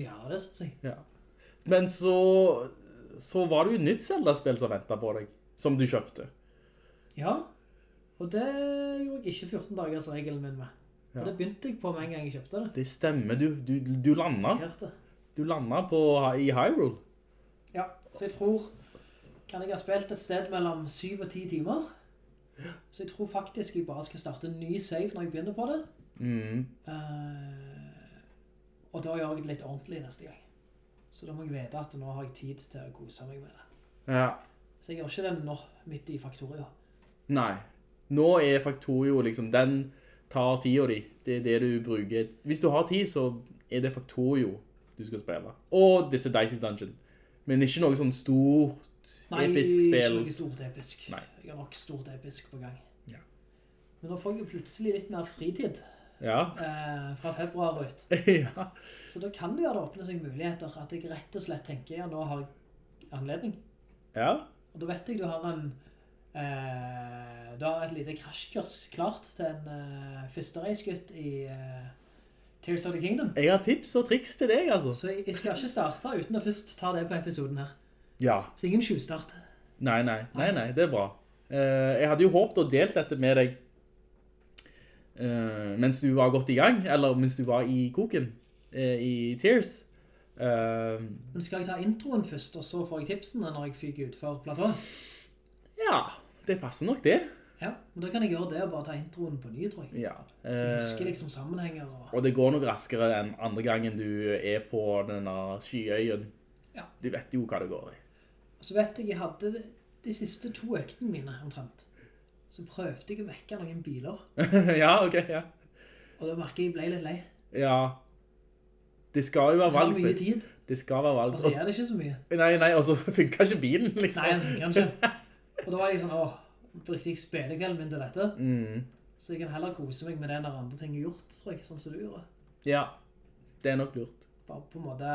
Ja, det synes jeg. Ja. Men så, så var det jo nytt Zelda-spill som ventet på deg, som du kjøpte. Ja, og det gjorde jeg ikke 14 dagers regelen min med. For Ja. det begynte jeg på med en gang jeg kjøpte det. Det stemmer, du, du, du landet. Du landet på, i Hyrule. Ja, så jeg tror, kan jeg ha spilt et sted mellom 7 og 10 timer? Så jeg tror faktisk jeg bare skal starte en ny save når jeg begynner på det. Mm. Uh, og da gjør jeg det litt ordentlig neste gang. Så da må jeg vite at nå har jeg tid til å kose meg med det. Ja. Så jeg gjør ikke den nå, midt i Faktorio. Nei. Nå er Faktorio liksom, den tar tida di. Det er det du bruker. Hvis du har tid, så er det Faktorio du skal spille. Og disse Dicey Dungeon. Men ikke noe sånn stort, Nei, episk ikke noe stort episk. Nei. Jeg har nok stort episk på gang. Ja. Men nå får jeg jo plutselig litt mer fritid Ja. eh, fra februar ut. [LAUGHS] ja. Så da kan det jo åpne seg muligheter at jeg rett og slett tenker, ja, nå har jeg anledning. Ja. Og da vet jeg du har en, eh, du har et lite krasjkurs klart til en eh, første reisgutt i eh, Tears of the Kingdom. Jeg har tips og triks til deg, altså. Så jeg, jeg skal ikke starte uten å først ta det på episoden her. Ja. Så ingen tjuvstart. Nei, nei, nei, nei, det er bra. Eh, jeg hadde jo håpet å delt dette med deg eh, mens du var godt i gang, eller mens du var i koken, uh, i Tears. Eh, Men skal jeg ta introen først, og så får jeg tipsene når jeg fyker ut for platået? ja, det passer nok det. Ja, men da kan jeg gjøre det og bare ta introen på ny, tror jeg. Ja. Så jeg husker liksom sammenhenger og... og det går nok raskere enn andre gangen du er på denne skyøyen. Ja. Du vet jo hva det går i. Og så vet jeg, jeg hadde de, de siste to øktene mine omtrent. Så prøvde jeg å vekke noen biler, [LAUGHS] ja, ok, ja. og da merker jeg jeg ble litt lei. Ja. Det skal jo Det være tar mye tid, Det skal være og så valgfritt. er det ikke så mye. Nei, nei, og så [LAUGHS] funker ikke bilen, liksom. Nei, jeg funker ikke. [LAUGHS] Og da var jeg sånn, åh, brukte jeg spillekvelden min til dette? Mm. Så jeg kan heller kose meg med det når andre ting er gjort, tror jeg, sånn som du gjorde. Ja, det er nok lurt. Bare på en måte,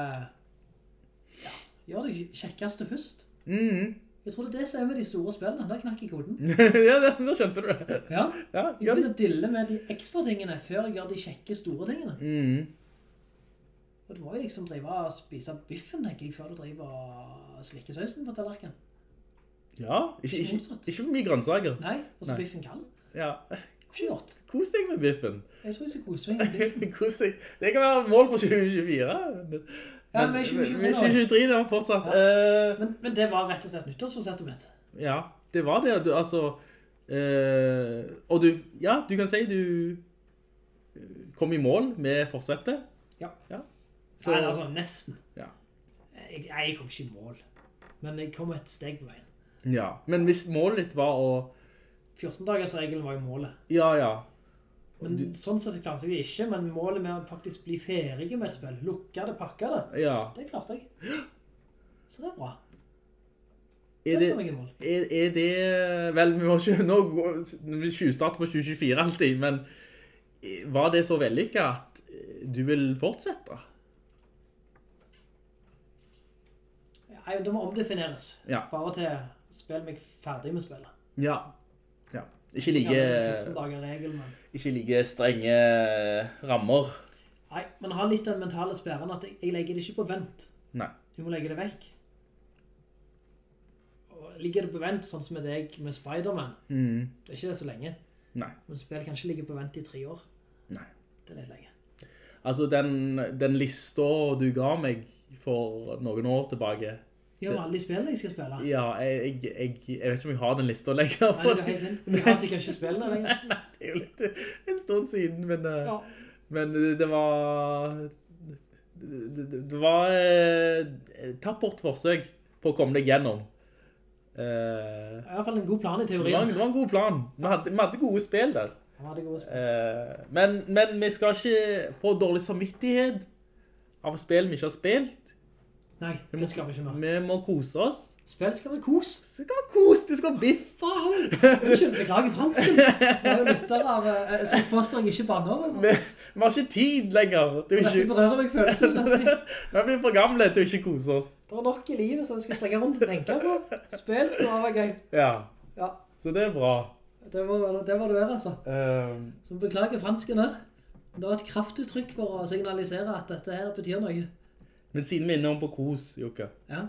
ja, gjør det kjekkeste først. Mhm. Jeg tror det er det som er med de store spillene, der knakk jeg koden. [LAUGHS] ja, det, da skjønte du det. Ja, Ja, jeg begynner å dille med de ekstra tingene før jeg gjør de kjekke store tingene. Mhm. Og du må jo liksom drive og spise biffen, tenker jeg, før du driver og slikker sausen på tallerken. Ja, ikke, Ikke ikke, ikke for mye grønnsager. Nei, og så biffen kald. Ja. Godt. Kos deg med biffen. Jeg tror jeg skal kose meg med biffen. [LAUGHS] Kos deg. Det kan være mål for 2024. Ja, men 2023 men nå. 2023 er fortsatt. Eh, Men, men det var rett og slett nyttårsforsettet mitt. ja, det var det. Du, altså, eh, og du, ja, du kan si du eh, kom i mål med forsettet. Ja. ja. Så, Nei, altså nesten. Ja. Jeg, jeg kom ikke i mål. Men jeg kom et steg på veien. Ja, men hvis målet ditt var å 14-dagersregelen var jo målet. Ja, ja. Men sånn sett klarte jeg det ikke, men målet med å faktisk bli ferdig med spill, lukke det, pakke det, Ja. det klarte jeg. Så det er bra. Er Det det, i mål. er, er det Vel, vi må ikke nå vi starter på 2024 alltid, men var det så vellykket at eh, du vil fortsette? Nei, det må omdefineres. Ja. Bare til å spille meg ferdig med spillet. Ja. Ikke like, hadde 14 dager regel, men... ikke like strenge rammer. Nei, men ha litt den mentale sperren at jeg, jeg legger det ikke på vent. Nei. Du må legge det vekk. Og ligger det på vent, sånn som med deg med Spider-Man, Mm. det er ikke det så lenge. Nei. Men spill kan ikke ligge på vent i tre år. Nei. Det er litt lenge. Altså, den, den lista du ga meg for noen år tilbake, Ja, har alle de spillene jeg skal spille. ja, jeg, jeg, jeg, jeg vet ikke om jeg har den lista lenger. Nei, det er helt fint. Vi har sikkert ikke spillene lenger. [LAUGHS] Det er jo litt en stund siden, men, eh, Ja. men det var det, var eh, et tappert forsøk på å komme deg gjennom. Eh, I hvert fall en god plan i det, var, teorien. det var en god plan. Vi hadde, vi hadde gode spill der. Hadde gode spill. Eh, men, men vi skal ikke få dårlig samvittighet av spill vi ikke har spilt. Nei, det skal vi ikke mer. Vi må kose oss. Spill skal være kos. Det skal være kos, det skal være biff. Faen! Unnskyld, beklager fransken. Jeg er lytter av, eh, jeg påstår jeg ikke banner over. Vi, vi har ikke tid lenger til Dette ikke... berører meg følelsesmessig. [LAUGHS] Vi blir for gamle til å ikke kose oss. Det er nok i livet som vi skal springe rundt og tenke på. Spill skal være gøy. Ja, Ja, så det er bra. det må, det må det være, altså. Um... Så beklager fransken her. Det var et kraftuttrykk for å signalisere at dette her betyr noe. Men siden vi er inne om på kos, Jukka. Ja.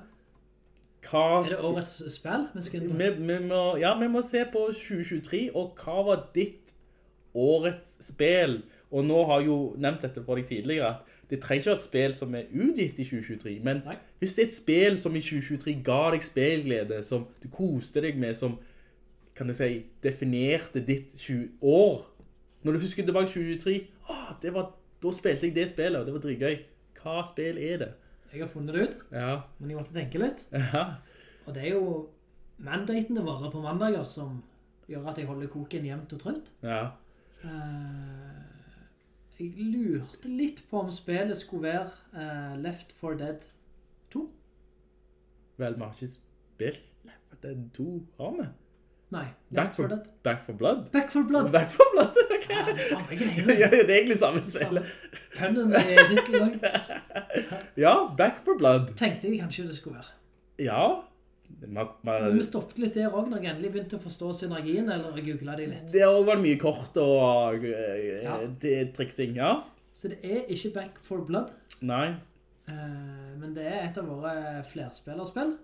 hva... Er det årets spill vi? Vi, vi, må, ja, vi må se på 2023, og hva var ditt årets spill? Og nå har jeg jo nevnt dette for deg tidligere, at det trenger ikke være et spill som er utgitt i 2023, men Nei. hvis det er et spill som i 2023 ga deg spillglede, som du koste deg med, som, kan du si, definerte ditt 20 år, når du husker tilbake til 2023, ah, det var, da spilte jeg det spillet, og det var dritgøy. Hva spill er det? Jeg har funnet det ut, Ja, men jeg måtte tenke litt. ja, Og det er jo mandatene våre på mandager som gjør at jeg holder koken jevnt og trøtt. ja. Eh, jeg lurte litt på om spillet skulle være eh, Left 4 Dead 2. Vel, vi har ikke spilt Left 4 Dead 2, har vi? Nei, Back for, 4 Back for Blood? Back for Blood. Back for Blood, [LAUGHS] ok. Ja, det er samme [LAUGHS] Ja, det er egentlig samme spill. Samme Pennen i tittelen også. [LAUGHS] Ja, Back for Blood. Tenkte jeg kanskje det skulle være. Ja. Ma, ma, Men vi stoppet litt der også når jeg endelig begynte å forstå synergien, eller googlet det litt. det har også vært mye kort og eh, Ja. det er triksing, ja. Så det er ikke Back for Blood, Nei. eh, men det er et av våre flerspillerspill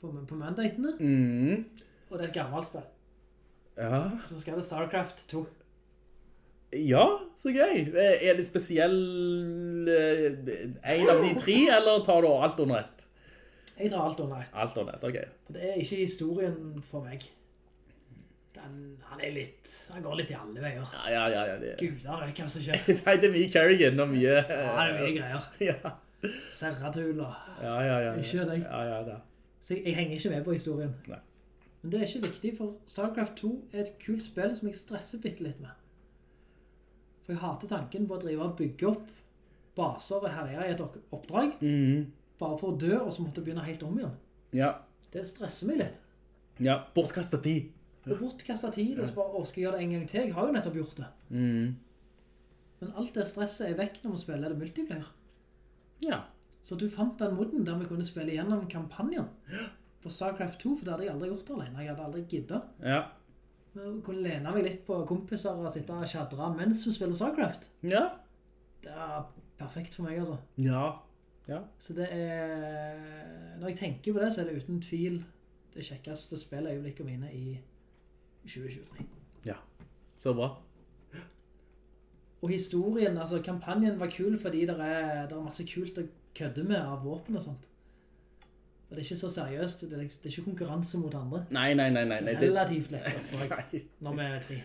på, på mandatene, Mm. Og det er et gammelt spill. Ja. Så vi skal det StarCraft 2. Ja, så gøy. Eh, Er det spesiell eh, en av de tre, eller tar du alt under ett? Jeg tar alt under ett. Alt under ett, ok. For det er ikke historien for meg. Den, han er litt, han går litt i alle veier. Ja, ja, ja. ja det, Gudene ikke hva som skjer. [LAUGHS] Nei, det er mye Kerrigan og mye... Ja, det er mye greier. [LAUGHS] Ja, og... ja, ja. ja, Ikke det. Ja, ja, ja. Så jeg, jeg henger ikke med på historien. Nei. Men det er ikke viktig, for StarCraft 2 er et kult spill som jeg stresser bitte litt med. For jeg hater tanken på å drive og bygge opp baser og herjer i et oppdrag, Mhm. bare for å dø, og så måtte jeg begynne helt om igjen. Ja, Det stresser meg litt. ja. Bortkastet tid. Det er bortkastet tid, og så bare, «Å, skal jeg gjøre det en gang til? Jeg har jo nettopp gjort det. Mhm. Men alt det stresset er vekk når vi spiller det multiplayer. Ja. Så du fant den moden der vi kunne spille gjennom kampanjen på StarCraft 2, for det hadde jeg aldri gjort alene. Jeg hadde aldri giddet. Ja. Jeg kunne lene meg litt på kompiser og sitte og tjadre mens hun spiller StarCraft. Ja. Det er perfekt for meg, altså. Ja. Ja. Så det er... Når jeg tenker på det, så er det uten tvil det kjekkeste spilløyeblikket mine i 2023. Ja. Så bra. Og historien, altså kampanjen var kul fordi det er, det er masse kult å kødde med av våpen og sånt. Og det er ikke så seriøst, det er, liksom, det er ikke konkurranse mot andre. Nei, nei, nei, nei. nei. Det er relativt lett [LAUGHS] meg, når vi er tre.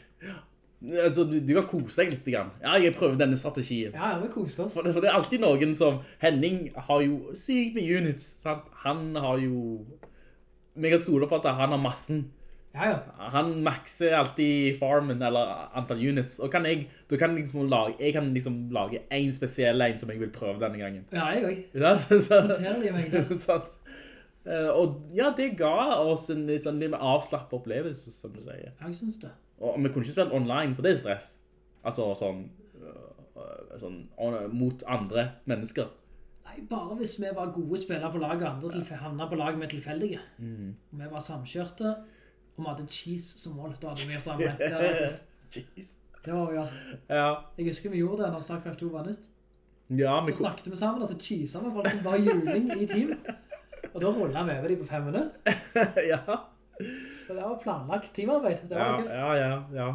Altså, du, du kan kose deg litt. Grann. Ja, jeg prøver denne strategien. Ja, vi koser oss. For det, for det er alltid noen som... Henning har jo sykt med units, sant? Han har jo... Vi kan stole på at han har massen. Ja, ja. Han makser alltid farmen, eller antall units. Og kan jeg, da kan jeg liksom lage, jeg kan liksom lage en spesiell en som jeg vil prøve denne gangen. Ja, jeg også. Ja, [LAUGHS] så, Håndterlige mengder. [LAUGHS] sant? Eh, og ja, det ga oss en litt sånn litt avslappet opplevelse, som du sier. Jeg synes det. Og vi kunne ikke spille online, for det er stress. Altså sånn, øh, sånn mot andre mennesker. Nei, bare hvis vi var gode spillere på laget, andre ja. havnet på lag med tilfeldige. Mm. Og vi var samkjørte, og vi hadde cheese som mål. Da hadde vi gjort det med. Det var [LAUGHS] cheese. Det var vi altså. Ja, Jeg husker vi gjorde det når StarCraft 2 var nytt. ja vi Så snakket vi sammen, altså så cheesa vi folk som var juling i team. [LAUGHS] Og da rullet vi over dem på fem minutter. [LAUGHS] ja. Så det var planlagt teamarbeid. Det Ja, var kult. ja, ja, ja.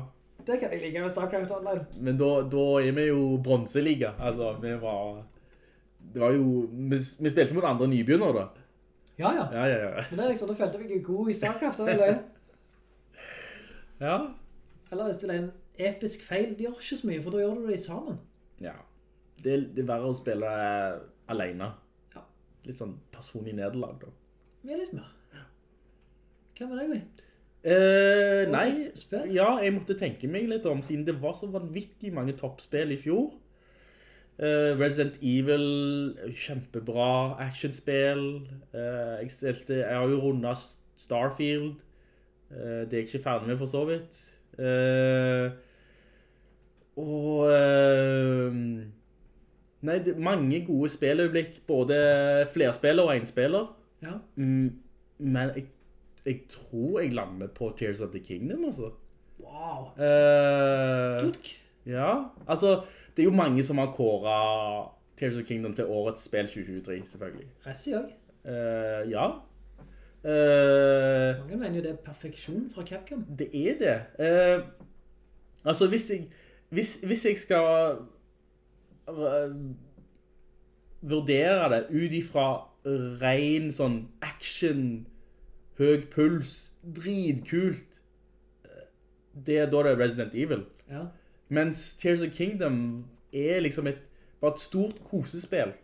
Det kan jeg like med StarCraft Online. Men da, da er vi jo bronseliga. Altså, vi var... Det var jo... Vi, vi spilte mot andre nybegynner da. Ja, ja. Ja, ja, ja. Men det er liksom, da følte jeg meg god i StarCraft. Det. Ja. Eller hvis du er en episk feil, det gjør ikke så mye, for da gjør du det sammen. Ja. Det, det er verre å spille alene. Litt sånn personlig nederlag da. Vi er litt mer. Hva med deg, vi? Eh, nei, ja, jeg måtte tenke meg litt om, siden det var så vanvittig mange toppspill i fjor. Eh, Resident Evil, kjempebra actionspill. Eh, jeg, stilte, jeg har jo rundet Starfield. Eh, det er jeg ikke ferdig med for så vidt. Eh, og... eh, nei, det mange gode spilløyeblikk, både flerspiller og enspiller. Ja. Mm, men jeg, jeg tror jeg lander på Tears of the Kingdom, altså. Wow. Uh, Tutk. ja, altså, det er jo mange som har kåret Tears of the Kingdom til årets spill 2023, selvfølgelig. Ressi også. Uh, ja. Uh, Mange mener jo det er perfeksjon fra Capcom. det er det. Eh, altså, hvis jeg, hvis, hvis jeg skal eh, vurdere det ut ifra ren sånn action, høy puls, dritkult, det er da det er Resident Evil. Ja. Mens Tears of Kingdom er liksom et, bare et stort kosespill.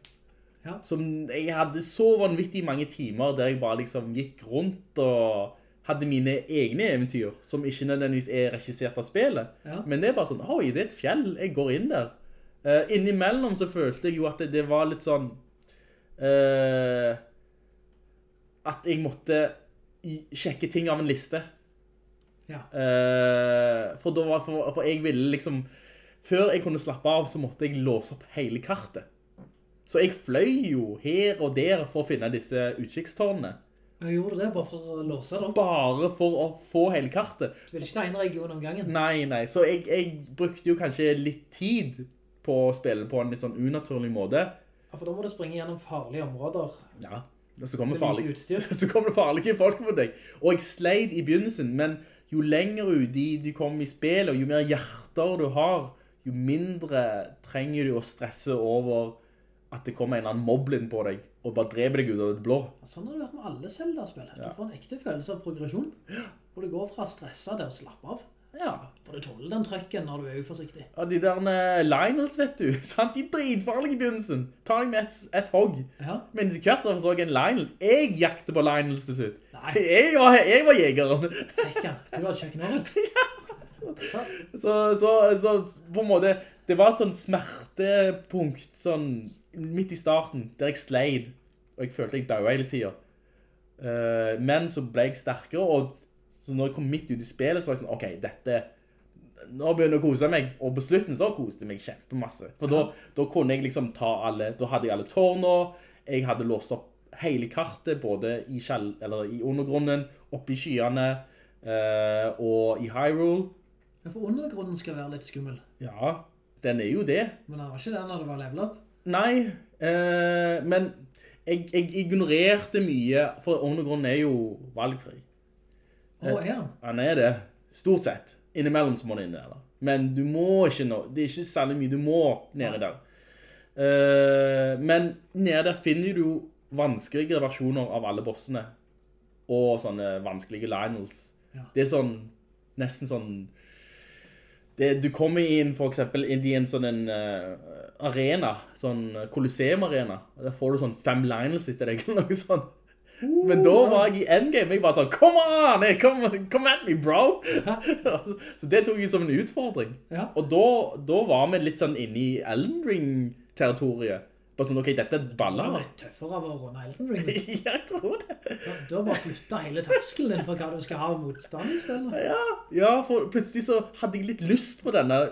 Ja. Som jeg hadde så vanvittig mange timer der jeg bare liksom gikk rundt og hadde mine egne eventyr, som ikke nødvendigvis er regissert av spillet. Ja. Men det er bare sånn, oi, det er et fjell, jeg går inn der. Uh, innimellom så følte jeg jo at det, det var litt sånn, uh, at jeg måtte sjekke ting av en liste. Ja. Uh, for, da var, for, for jeg ville liksom Før jeg kunne slappe av, så måtte jeg låse opp hele kartet. Så jeg fløy jo her og der for å finne disse utkikkstårnene. Jeg gjorde det bare for å låse det opp. Bare for å få hele kartet. Du vil ikke ta en region om gangen. Nei, nei. Så jeg, jeg brukte jo kanskje litt tid på å spille på en litt sånn unaturlig måte. Ja, for da må du springe gjennom farlige områder. Ja. Og så kommer farlig, [LAUGHS] så kommer det farlige folk mot deg. Og jeg sleit i begynnelsen, men jo lenger ut de, de kom i spillet, og jo mer hjerter du har, jo mindre trenger du å stresse over at det kommer en eller annen moblin på deg, og bare dreper deg ut av det blå. Sånn har det vært med alle Zelda-spill. Du får en ekte følelse av progresjon. Hvor du går fra stressa til å slappe av. Ja. For det tåler den trøkken når du er uforsiktig. Ja, de der Lionels, vet du, [LAUGHS] sant? De dritfarlige i begynnelsen. Ta deg med et, et hogg. Ja. Men etter hvert så så jeg en Lionel. Jeg jakte på Lionels til slutt. Nei. [LAUGHS] Jeg var, jeg var jegeren. Hekkan, du har [LAUGHS] ja. Så, så, så på en måte, det var et sånn smertepunkt, sånn midt i starten, der jeg sleid, og jeg følte jeg døde hele tiden. Eh, men så ble jeg sterkere, og så når jeg kom midt ut i spillet, så var jeg sånn, ok, dette, nå begynner jeg å kose meg, og på slutten så koste jeg meg kjempemasse. For da, da kunne jeg liksom ta alle, da hadde jeg alle tårner, jeg hadde låst opp hele kartet, både i, kjell, eller i undergrunnen, oppe i skyene, eh, og i Hyrule. Ja, for undergrunnen skal være litt skummel. Ja, den er jo det. Men den var ikke det når det var level up. Nei, eh, men jeg, jeg ignorerte mye, for undergrunnen er jo valgfri. Å, er han? Er det, stort sett. Innimellom så må du inn der. da. Men du må ikke nå, det er ikke særlig mye du må nede der. Uh, men nede der finner du jo vanskeligere versjoner av alle bossene. Og sånne vanskelige Lionels. Ja. Det er sånn, nesten sånn, det, du kommer inn for eksempel inn i en sånn en, uh, arena, sånn Colosseum-arena. Der får du sånn fem Lionels etter deg, eller noe sånt. Men da var jeg i endgame, jeg bare sånn, come on, come, come at me, bro! [LAUGHS] så det tok jeg som en utfordring. Ja. Og da, da var vi litt sånn inne i Elden Ring-territoriet. Bare sånn, ok, dette er Det var litt tøffere av å runde Elden Ring. [LAUGHS] Ja, jeg tror det. Da- har bare flyttet hele terskelen din for hva du skal ha av motstand i spillet. Ja, ja, for plutselig så hadde jeg litt lyst på denne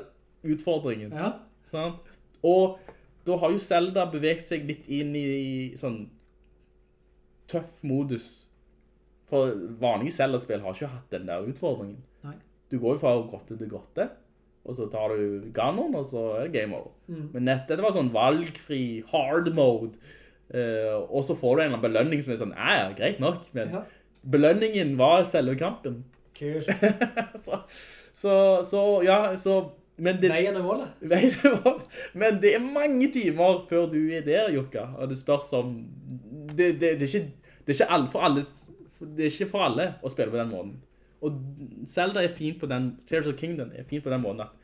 utfordringen. Ja. Sånn. Og da har jo Zelda beveget seg litt inn i, sånn tøff modus. For vanlige Zelda-spill har ikke hatt den der utfordringen. Nei. Du går jo fra grotte til grotte, og så tar du Ganon, og så er det game over. Men nett, det var sånn valgfri, hard mode. uh, og så får du en eller annen belønning som er sånn, ja, greit nok, men Ja. belønningen var selve kampen. Kult. [LAUGHS] så, så, så, ja, så, men det, [LAUGHS] Veien er målet. Men det er mange timer før du er der, Jukka. Og det spørs om... Det, det, det, er ikke, det er ikke alle for alle... Det er ikke for alle å spille på den måten. Og Zelda er fint på den... Tears of Kingdom er fint på den måten at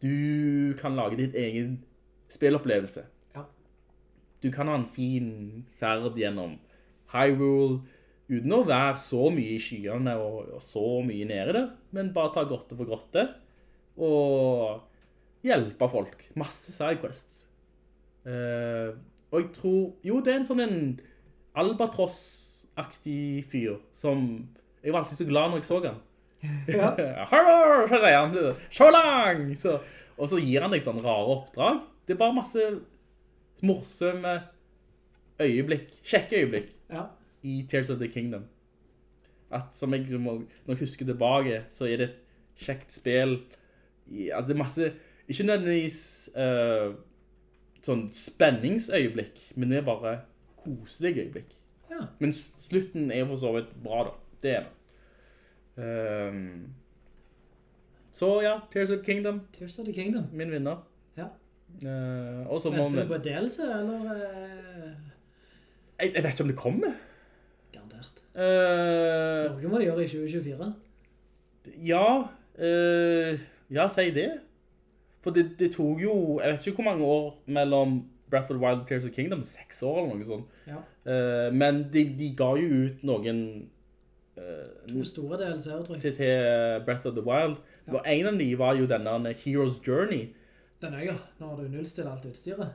du kan lage ditt egen spillopplevelse. Ja. Du kan ha en fin ferd gjennom Hyrule, uten å være så mye i skyene og, og så mye nede der, men bare ta grotte for grotte, og hjelpe folk. Masse sidequests. Uh, og jeg tror, jo det er en sånn en Albatross-aktig fyr, som, jeg var alltid så glad når jeg så han. Ja. [LAUGHS] Hallo, så sier han, så lang! Så, og så gir han deg sånne rare oppdrag. Det er bare masse morsomme øyeblikk, kjekke øyeblikk Ja. i Tears of the Kingdom. At som jeg, når jeg husker tilbake, så er det et kjekt spill. Altså det er masse, ikke nødvendigvis uh, sånn spenningsøyeblikk, men det er bare koselige øyeblikk. Ja. Men slutten er for så vidt bra da, det er det. Um, så ja, Tears of the Kingdom, Tears of the Kingdom. min vinner. Ja. Uh, og så må Venter du på en delelse, eller? eh, Jeg, jeg vet ikke om det kommer. Garantert. Uh, Norge må de gjøre i 2024. Ja, Uh, ja, si det. For det, det tok jo, jeg vet ikke hvor mange år mellom Breath of the Wild Tears of the Kingdom, seks år eller noe sånt. Ja. Uh, men de, de ga jo ut noen To store delelser, tror jeg. til, til Breath of the Wild. Og en av de var jo denne Hero's Journey. Den er jo, når du nullstiller alt utstyret.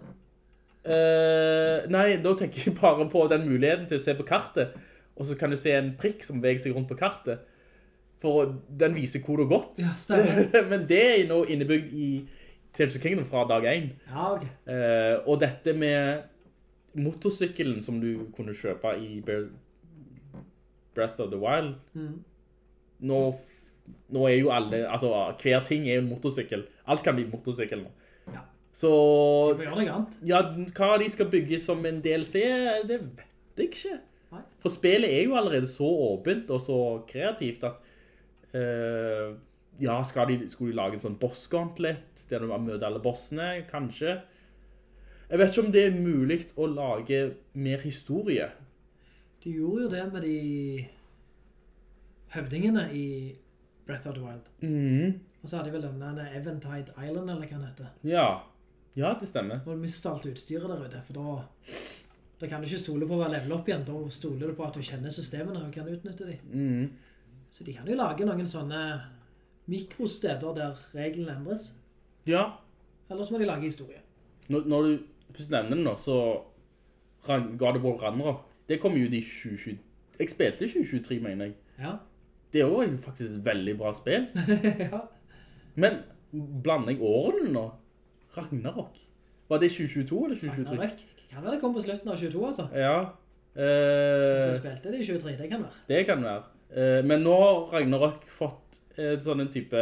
Uh, nei, da tenker jeg bare på den muligheten til å se på kartet, og så kan du se en prikk som veger seg rundt på kartet, for den viser hvor du har gått. Ja. [LAUGHS] Men det er nå innebygd i Tears of Kingdom fra dag 1. Ja, okay. Eh, og dette med motorsykkelen som du kunne kjøpe i Be Breath of the Wild, mm. nå, nå er jo alle, altså hver ting er en motorsykkel. Alt kan bli motorsykkel nå. Ja. Så, ja, hva de skal bygge som en DLC, det vet jeg ikke. Nei. For spillet er jo allerede så åpent og så kreativt at, eh, ja, de, skulle de lage en sånn boss gauntlet, der du møter alle bossene, kanskje. Jeg vet ikke om det er mulig å lage mer historie. De gjorde jo det med de høvdingene i Breath of the Wild. Mm. Og så hadde de vel denne Eventide Island, eller hva den heter. Ja, ja, det stemmer. Og du mister alt utstyret der ute, for da, da kan du ikke stole på å være level opp igjen. Da stoler du på at du kjenner systemene og kan utnytte dem. Mm. Så de kan jo lage noen sånne mikrosteder der reglene endres. Ja, Ellers må de lage historie. når, når du først nevner det nå, så ga det War Ragnarok, det kom jo de i 2020. Jeg spilte i 2023, mener jeg. Ja. Det var jo faktisk et veldig bra spill. [LAUGHS] ja. Men blander jeg årene nå? Ragnarok? Var det 2022 eller 2023? Ragnarok. Kan være det kom på slutten av 22, altså. Ja. Du Eh, spilte det i 23, det kan være. det kan være. Eh, men nå har Ragnarok fått en sånn en type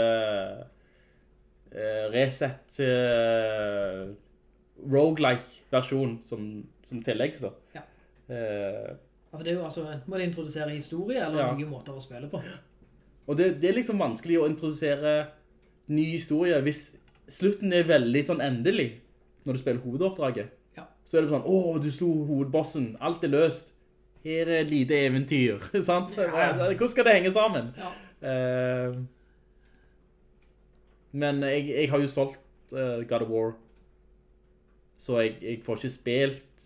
uh, reset uh, roguelike versjon som, som tilleggs da. Ja. Uh, Ja, for det er jo altså, må det introdusere historie, eller Ja. nye måter å spille på. Og det, det er liksom vanskelig å introdusere ny historie hvis slutten er veldig sånn endelig når du spiller hovedoppdraget. Ja. Så er det sånn, åh, du slo hovedbossen, alt er løst. Her er et lite eventyr, [LAUGHS] sant? Hvordan skal det henge sammen? Ja. Eh, men jeg, jeg har jo solgt eh, God of War, så jeg, jeg får ikke spilt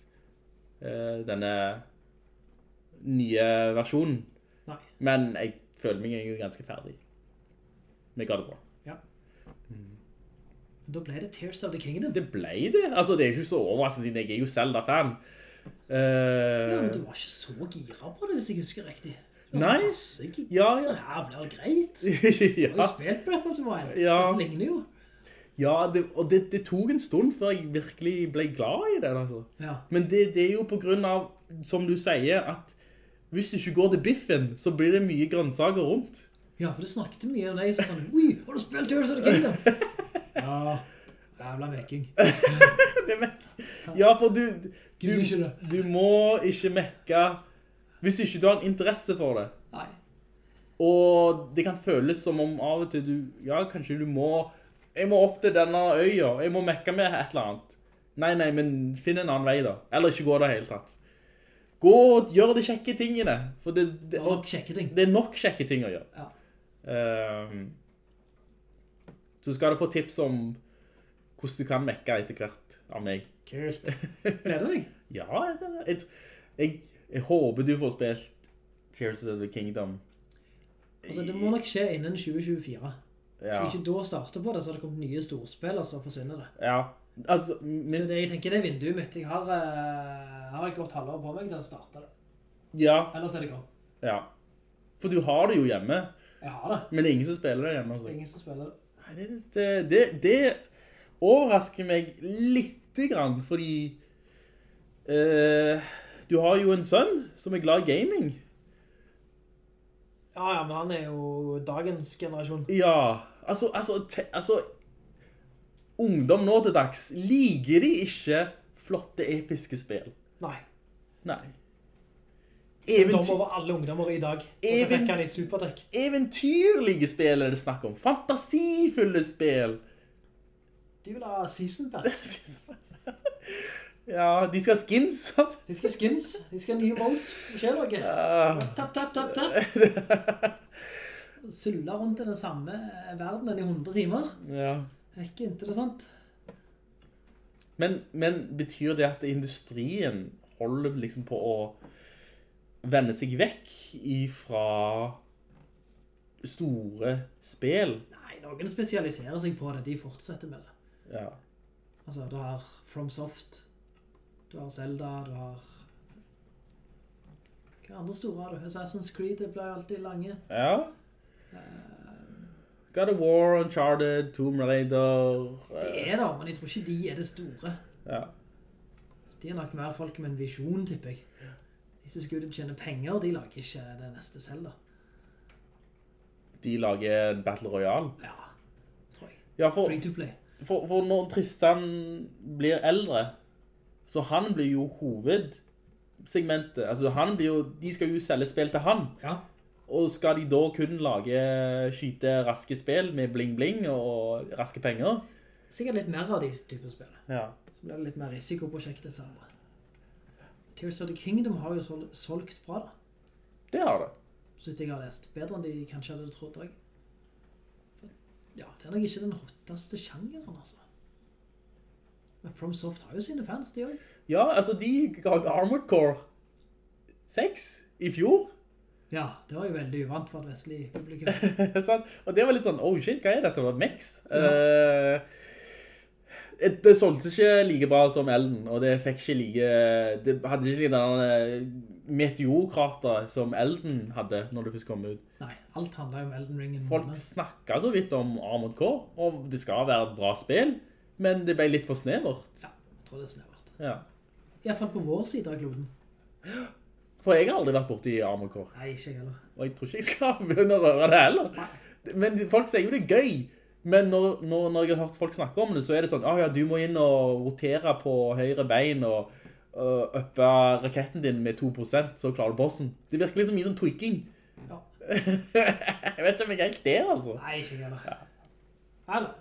eh, denne nye versjonen. Nei. Men jeg føler meg egentlig ganske ferdig med God of War. Ja. Da ble det Tears of the Kingdom. Det ble det. Altså, det er jo ikke så overraskende siden jeg er jo Zelda-fan. Uh, Ja, men du var ikke så gira på det, hvis jeg husker riktig. Det passe. Ja, ja. Så jævlig det greit? Jeg [LAUGHS] har jo spilt Breath of the Wild. Ja. Det ligner jo. ja det, og det, det tok en stund før jeg virkelig ble glad i det. Altså. Ja. Men det, det er jo på grunn av, som du sier, at hvis du ikke går til biffen, så blir det mye grønnsaker rundt. Ja, for du snakket mye om deg, så sånn, Ui, har du spilt Tears of the Kingdom? [LAUGHS] ja, jævla mekking. [LAUGHS] Ja, for du, du, du, du må ikke mekke hvis ikke du har en interesse for det. Nei. Og det kan føles som om av og til du, ja, kanskje du må, jeg må opp til denne øya, jeg må mekke med et eller annet. Nei, nei, men finn en annen vei da. Eller ikke gå det helt tatt. Gå og gjør de kjekke tingene. For det, det, Det er nok kjekke ting. det er nok kjekke ting å gjøre. Ja. Um, så skal du få tips om hvordan du kan mekke etter hvert av meg. Kult. Gleder du deg? [LAUGHS] Ja, jeg, jeg, jeg, jeg håper du får spilt Tears of the Kingdom. Altså, det må nok skje innen 2024. Ja. Så ikke da starter på det, så har det kommet nye storspill, og så forsvinner det. Ja. Altså, Så det, jeg tenker det er vinduet mitt. Jeg har, uh, har et godt halvår på meg til å starte det. ja, Ellers er det godt. ja. For du har det jo hjemme, Jeg har det. men det er ingen som spiller det hjemme. Altså. ingen som spiller det. Nei, det, det, det, det overrasker meg litt grann, fordi eh, du har jo en sønn som er glad i gaming. Ja, ja, men han er jo dagens generasjon. Ja, altså, altså, te, altså ungdom nå til dags, liker de ikke flotte, episke spill? Nei. Nei. Eventyr... Dom over alle ungdommer i dag. Even- i eventyrlige spill er det snakk om. Fantasifulle spill. De vil ha season pass. season pass. [LAUGHS] Ja, de skal ha skins, sant? De skal ha skins. De skal ha nye modes. Det skjer noe. Ja. Tapp, tapp, tapp, tapp. [LAUGHS] Sulla rundt i den samme verdenen i 100 timer. ja. Det er ikke interessant. Men, men betyr det at industrien holder liksom på å vende seg vekk ifra store spill? Nei, noen spesialiserer seg på det. De fortsetter med det. Ja. Altså, du har FromSoft, du har Zelda, du har... Hva andre store har du? Assassin's Creed, det blir alltid lange. Ja. God of War, Uncharted, Tomb Raider. Det eh, er da, men jeg tror ikke de er det store. Ja. De er nok mer folk med en visjon, tipper jeg. De som skal tjene penger, de lager ikke det neste Zelda. De lager Battle Royale. Ja, tror jeg. Ja, for, Free to play. for, for når Tristan blir eldre, så han blir jo hovedsegmentet. Altså, han blir jo, de skal jo selge spill til han. Ja. Og skal de da kun lage skyte raske spill med bling-bling og raske penger? Sikkert litt mer av de type spill. Ja. Så blir det litt mer risikoprosjekt disse andre. Tears of the Kingdom har jo sol solgt bra da. Det har det. synes jeg har lest. Bedre enn de kanskje hadde trodd også. Ja, det er nok ikke den hotteste sjangeren, altså. Men FromSoft har jo sine fans, de også. Ja, altså de ga ut Armored Core 6 i fjor. Ja, det var jo veldig uvant for et vestlig publikum. [LAUGHS] Og det var litt sånn, oh shit, hva er dette? Det var Mex. Ja. Uh, det- solgte ikke like bra som Elden, og det fikk ikke like, det hadde ikke like den meteorkrater som Elden hadde når det først kom ut. Nei, alt handler jo om Elden Ring. en Folk snakket så vidt om Armored Core, og det skal være et bra spill, men det ble litt for snevert. Ja, jeg tror det er snevert. Ja. I hvert fall på vår side av kloden. For jeg har aldri vært borte i Amokor Nei, ikke jeg heller. og jeg tror ikke jeg skal begynne å røre det heller. Men folk sier jo det er gøy, men når, når, når jeg har hørt folk snakke om det, så er det sånn, ah, ja, du må inn og rotere på høyre bein og uh, øppe raketten din med 2%, så klarer du bossen. Det virker liksom mye som tweaking. Ja. [LAUGHS] jeg vet ikke om jeg er helt der, altså. Nei, ikke jeg heller. Ja. da.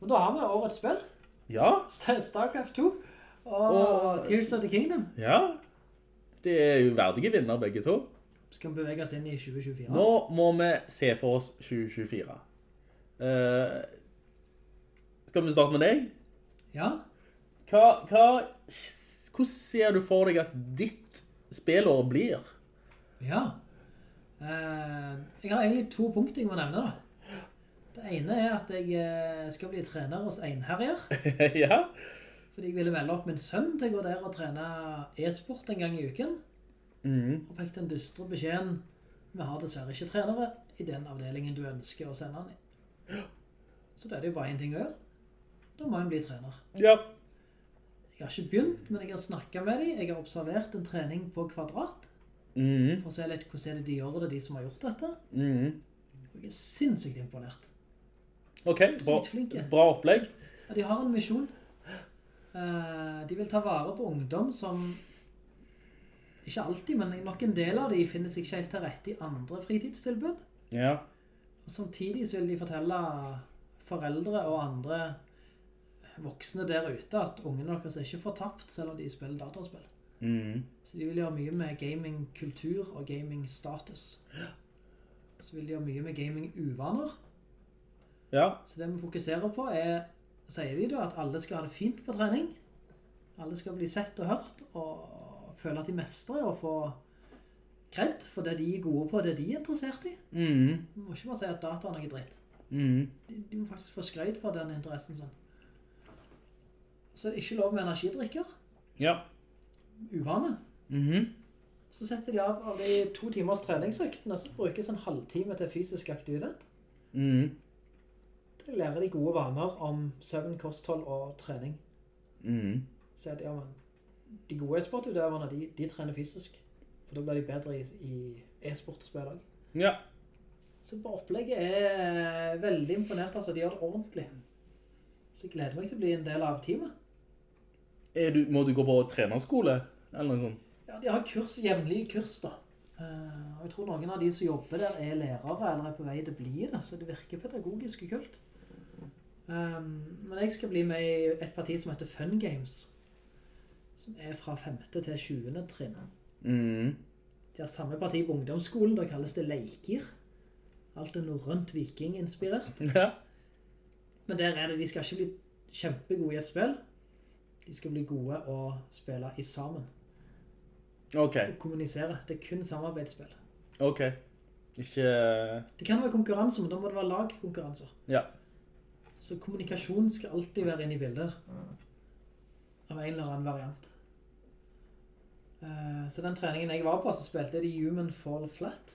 Men da har vi årets spill. Ja, Starcraft 2 og, Og- Tears of the Kingdom. ja. Det er jo verdige vinner begge to. Skal vi bevege oss inn i 2024? Nå må vi se for oss 2024. Uh, skal vi starte med deg? Ja, Hva, hva, hvordan ser du for deg at ditt spillår blir? ja. Uh, jeg har egentlig to punkter jeg må nevne da. Det ene er at jeg eh, skal bli trener hos Einherjer, [LAUGHS] ja? fordi jeg ville velge opp min sønn til å gå der og trene e-sport en gang i uken. Mm. Og fikk den dystre beskjeden, vi har dessverre ikke trenere i den avdelingen du ønsker å sende han i. Så det er det jo bare en ting å gjøre. Da må han bli trener. Ja. Jeg har ikke begynt, men jeg har snakket med dem. Jeg har observert en trening på kvadrat, Mm. for å se litt hvordan er det de gjør det, de som har gjort dette. Mm. Og jeg er sinnssykt imponert. Ok, bra, bra opplegg. Ja, de har en misjon. Eh, de vil ta vare på ungdom som, ikke alltid, men nok en del av de finner seg ikke helt til rette i andre fritidstilbud. Ja. Og samtidig så vil de fortelle foreldre og andre voksne der ute at ungene deres er ikke fortapt selv om de spiller dataspill. Mm. Så de vil gjøre mye med gamingkultur og gamingstatus. Så vil de gjøre mye med gaminguvaner. Ja. Så det vi fokuserer på er, sier de da, at alle skal ha det fint på trening. Alle skal bli sett og hørt, og føle at de mestrer, og få kredd for det de er gode på, det de er interessert i. Mm. Du må ikke bare si at data er noe dritt. Mm. De, de må faktisk få skrøyd for den interessen sin. så er det ikke lov med energidrikker. Ja. Uvane. Mhm. Så setter de av av de to timers treningsøktene, så brukes en halvtime til fysisk aktivitet. Mhm. Det lærer de gode vaner om søvn, kosthold og trening. Mm. Så at, ja, men de gode e-sportutøverne, de, de trener fysisk. For da blir de bedre i, i e-sportspill også. Ja. Så på opplegget er veldig imponert, altså de gjør det ordentlig. Så jeg gleder meg til å bli en del av teamet. Er du, må du gå på trenerskole? Eller noe sånt? Ja, de har kurs, jevnlige kurs da. Eh, og jeg tror noen av de som jobber der er lærere eller er på vei til å bli det, så det virker pedagogisk kult. Um, men jeg skal bli med i et parti som heter Fun Games, som er fra 5. til 20. trinn. Mm. De har samme parti på ungdomsskolen, da kalles det leikir. Alt er norrønt viking-inspirert. [LAUGHS] Ja. Men der er det, de skal ikke bli kjempegode i et spill. De skal bli gode å spille i sammen. Ok, Og kommunisere. Det er kun samarbeidsspill. ok. Ikke... Det kan være konkurranser, men da må det være lagkonkurranser. Ja. Så kommunikasjon skal alltid være inne i bilder. Av en eller annen variant. Uh, så den treningen jeg var på, så spilte de Human Fall Flat.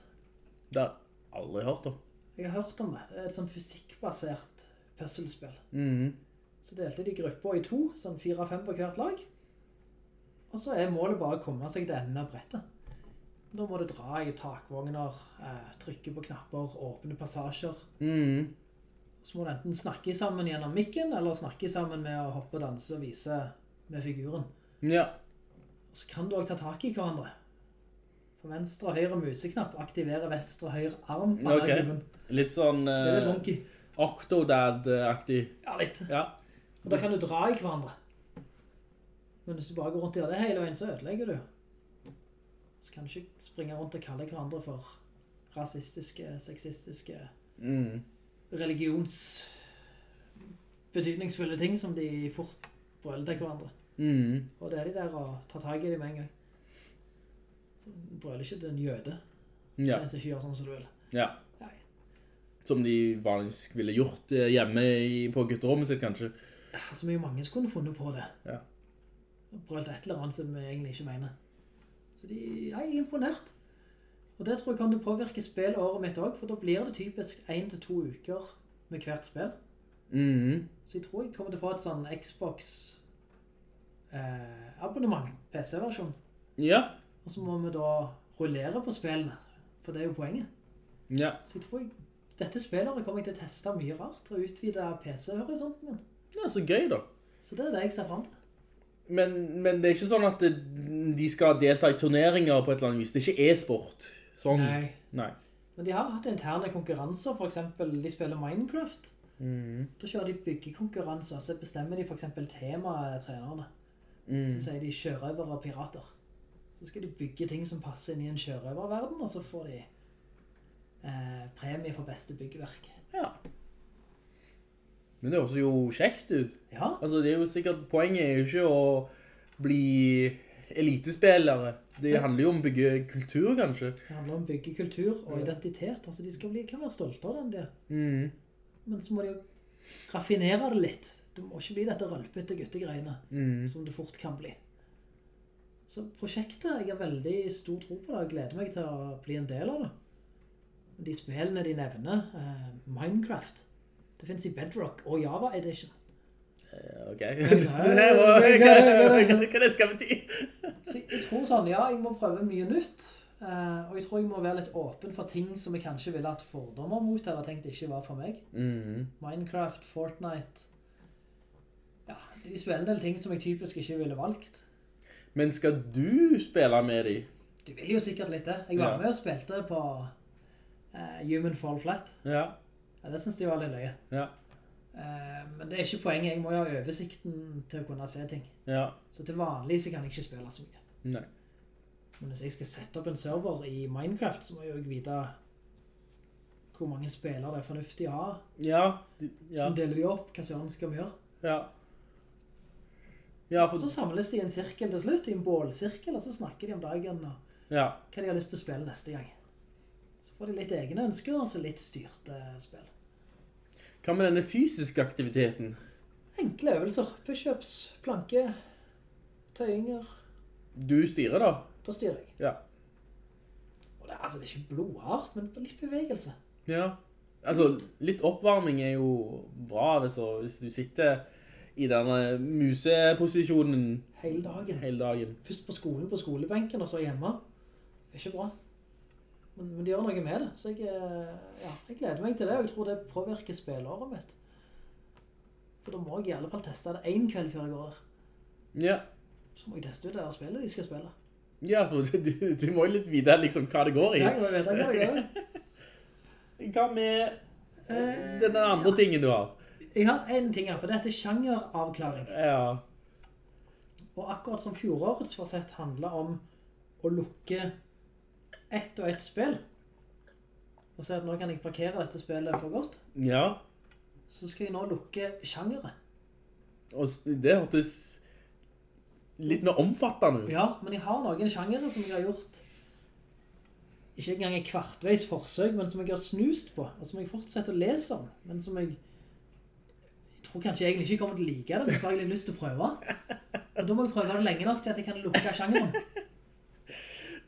Det har jeg aldri hørt om. Jeg har hørt om det. Det er et sånn fysikkbasert puzzlespill. Mm -hmm. Så delte de grupper i to, sånn fire-fem på hvert lag. Og så er målet bare å komme seg til enden av brettet. Da må du dra i takvogner, eh, trykke på knapper, åpne passasjer. Mhm. Så må du enten snakke sammen gjennom mikken, eller snakke sammen med å hoppe, danse og vise med figuren. Ja. Og så kan du også ta tak i hverandre. For venstre og høyre museknapp aktiverer venstre og høyre arm på Ok. denne. Litt sånn... Det er litt eh, wonky. Octodad-aktig. Ja, litt. Ja. Og da kan du dra i hverandre. Men hvis du bare går rundt og gjør det hele veien, så ødelegger du. Så kan du ikke springe rundt og kalle hverandre for rasistiske, sexistiske, Mhm. Religions betydningsfulle ting som de fort brøler til hverandre. Mm. Og det er de der å ta tag i dem med en gang. Så brøler ikke til en jøde, Ja. hvis de ikke gjør sånn som du vil. Ja. Nei. Som de vanligvis ville gjort eh, hjemme i, på gutterommet sitt, kanskje. Ja, så mye mange som kunne funnet på det. Ja. Og brølt et eller annet som vi egentlig ikke mener. Så de, jeg er imponert. Og det tror jeg kan det påvirke spillåret mitt også, for da blir det typisk en til to uker med hvert spill. Mhm. Så jeg tror jeg kommer til å få et sånn Xbox eh, PC-versjon. Ja. Og så må vi da rullere på spillene, for det er jo poenget. Ja. Så jeg tror jeg, dette spillåret kommer jeg til å teste mye rart, og utvide PC-horisonten min. Ja, så gøy da. Så det er det jeg ser frem til. Men, men det er ikke sånn at de skal delta i turneringer på et eller annet vis. Det er ikke e-sport. Sånn. Nei. Nei. Men de har hatt interne konkurranser, for eksempel, de spiller Minecraft. Mm. Da kjører de byggekonkurranser, så bestemmer de for eksempel tematrenerne. Mm. Så sier de kjørøver og pirater. Så skal de bygge ting som passer inn i en kjørøververden, og så får de eh, premie for beste byggeverk. Ja. Men det høres jo kjekt ut. Ja, Altså, det er jo sikkert, poenget er jo ikke å bli elitespillere. Det handler jo om å bygge kultur, kanskje. det handler om å bygge kultur og identitet. Altså, de skal bli, kan være stolte av den der. Mm. Men så må de jo raffinere det litt. Det må ikke bli dette rølpete guttegreiene, mm. som det fort kan bli. Så prosjektet, jeg har veldig stor tro på det, og gleder meg til å bli en del av det. De spillene de nevner, eh, Minecraft, det finnes i Bedrock og Java Edition. Ok. Hva det skal bety? [LAUGHS] Jeg tror sånn, ja, jeg må prøve mye nytt, eh, og jeg tror jeg må være litt åpen for ting som jeg kanskje ville hatt fordommer mot, eller tenkt ikke var for meg. Mm. Minecraft, Fortnite, ja, de spiller en del ting som jeg typisk ikke ville valgt. Men skal du spille med de? Du vil jo sikkert litt det. Jeg var Ja. med og spilte på uh, Human Fall Flat. Ja. Ja, det synes jeg var litt løye. Ja. Eh, men det er ikke poenget. Jeg må jo ha oversikten til å kunne se ting. Ja. Så til vanlig så kan jeg ikke spille så mye. Nei. Men hvis jeg skal sette opp en server i Minecraft, så må jeg jo vite hvor mange spillere det er fornuftig å ha. Ja. Ja. Så deler de opp, hva søren skal vi gjøre? Ja. Ja, for... Så samles de i en sirkel til slutt, i en bålsirkel, og så snakker de om dagen og Ja. hva de har lyst til å spille neste gang. Så får de litt egne ønsker, og så litt styrte spill. Hva med denne fysiske aktiviteten? Enkle øvelser. Push-ups, planke, tøyinger. Du styrer da? Da styrer jeg. Ja. Og det, altså, det er ikke blodhardt, men litt bevegelse. Ja. Altså, litt oppvarming er jo bra hvis, hvis du sitter i denne museposisjonen Hele dagen. hele dagen. Først på skolen, på skolebenken, og så hjemme. Det er ikke bra. Men, men det gjør noe med det. Så jeg, eh, ja, jeg gleder meg til det, og jeg tror det påvirker spillåret mitt. For da må jeg i alle fall teste det en kveld før jeg går der. Ja. Så må jeg teste ut det der spillet de skal spille. Ja, for du, du, du må jo litt vite liksom hva det går i. Ja, jeg vite hva det går i. Hva med den andre tingen du har? Jeg har en ting her, for det heter sjangeravklaring. Ja. Og akkurat som fjorårets forsett handler om å lukke ett og ett spill, og si at nå kan jeg parkere dette spillet for godt, Ja. så skal jeg nå lukke sjangere. Og det hørtes litt mer omfattende ut. Ja, men jeg har noen sjangere som jeg har gjort ikke engang et kvartveis forsøk, men som jeg har snust på, og som jeg fortsetter å lese om, men som jeg jeg tror kanskje jeg egentlig ikke kommer til å like det, men så har jeg litt lyst til å prøve. Og da må jeg prøve det lenge nok til at jeg kan lukke sjangeren.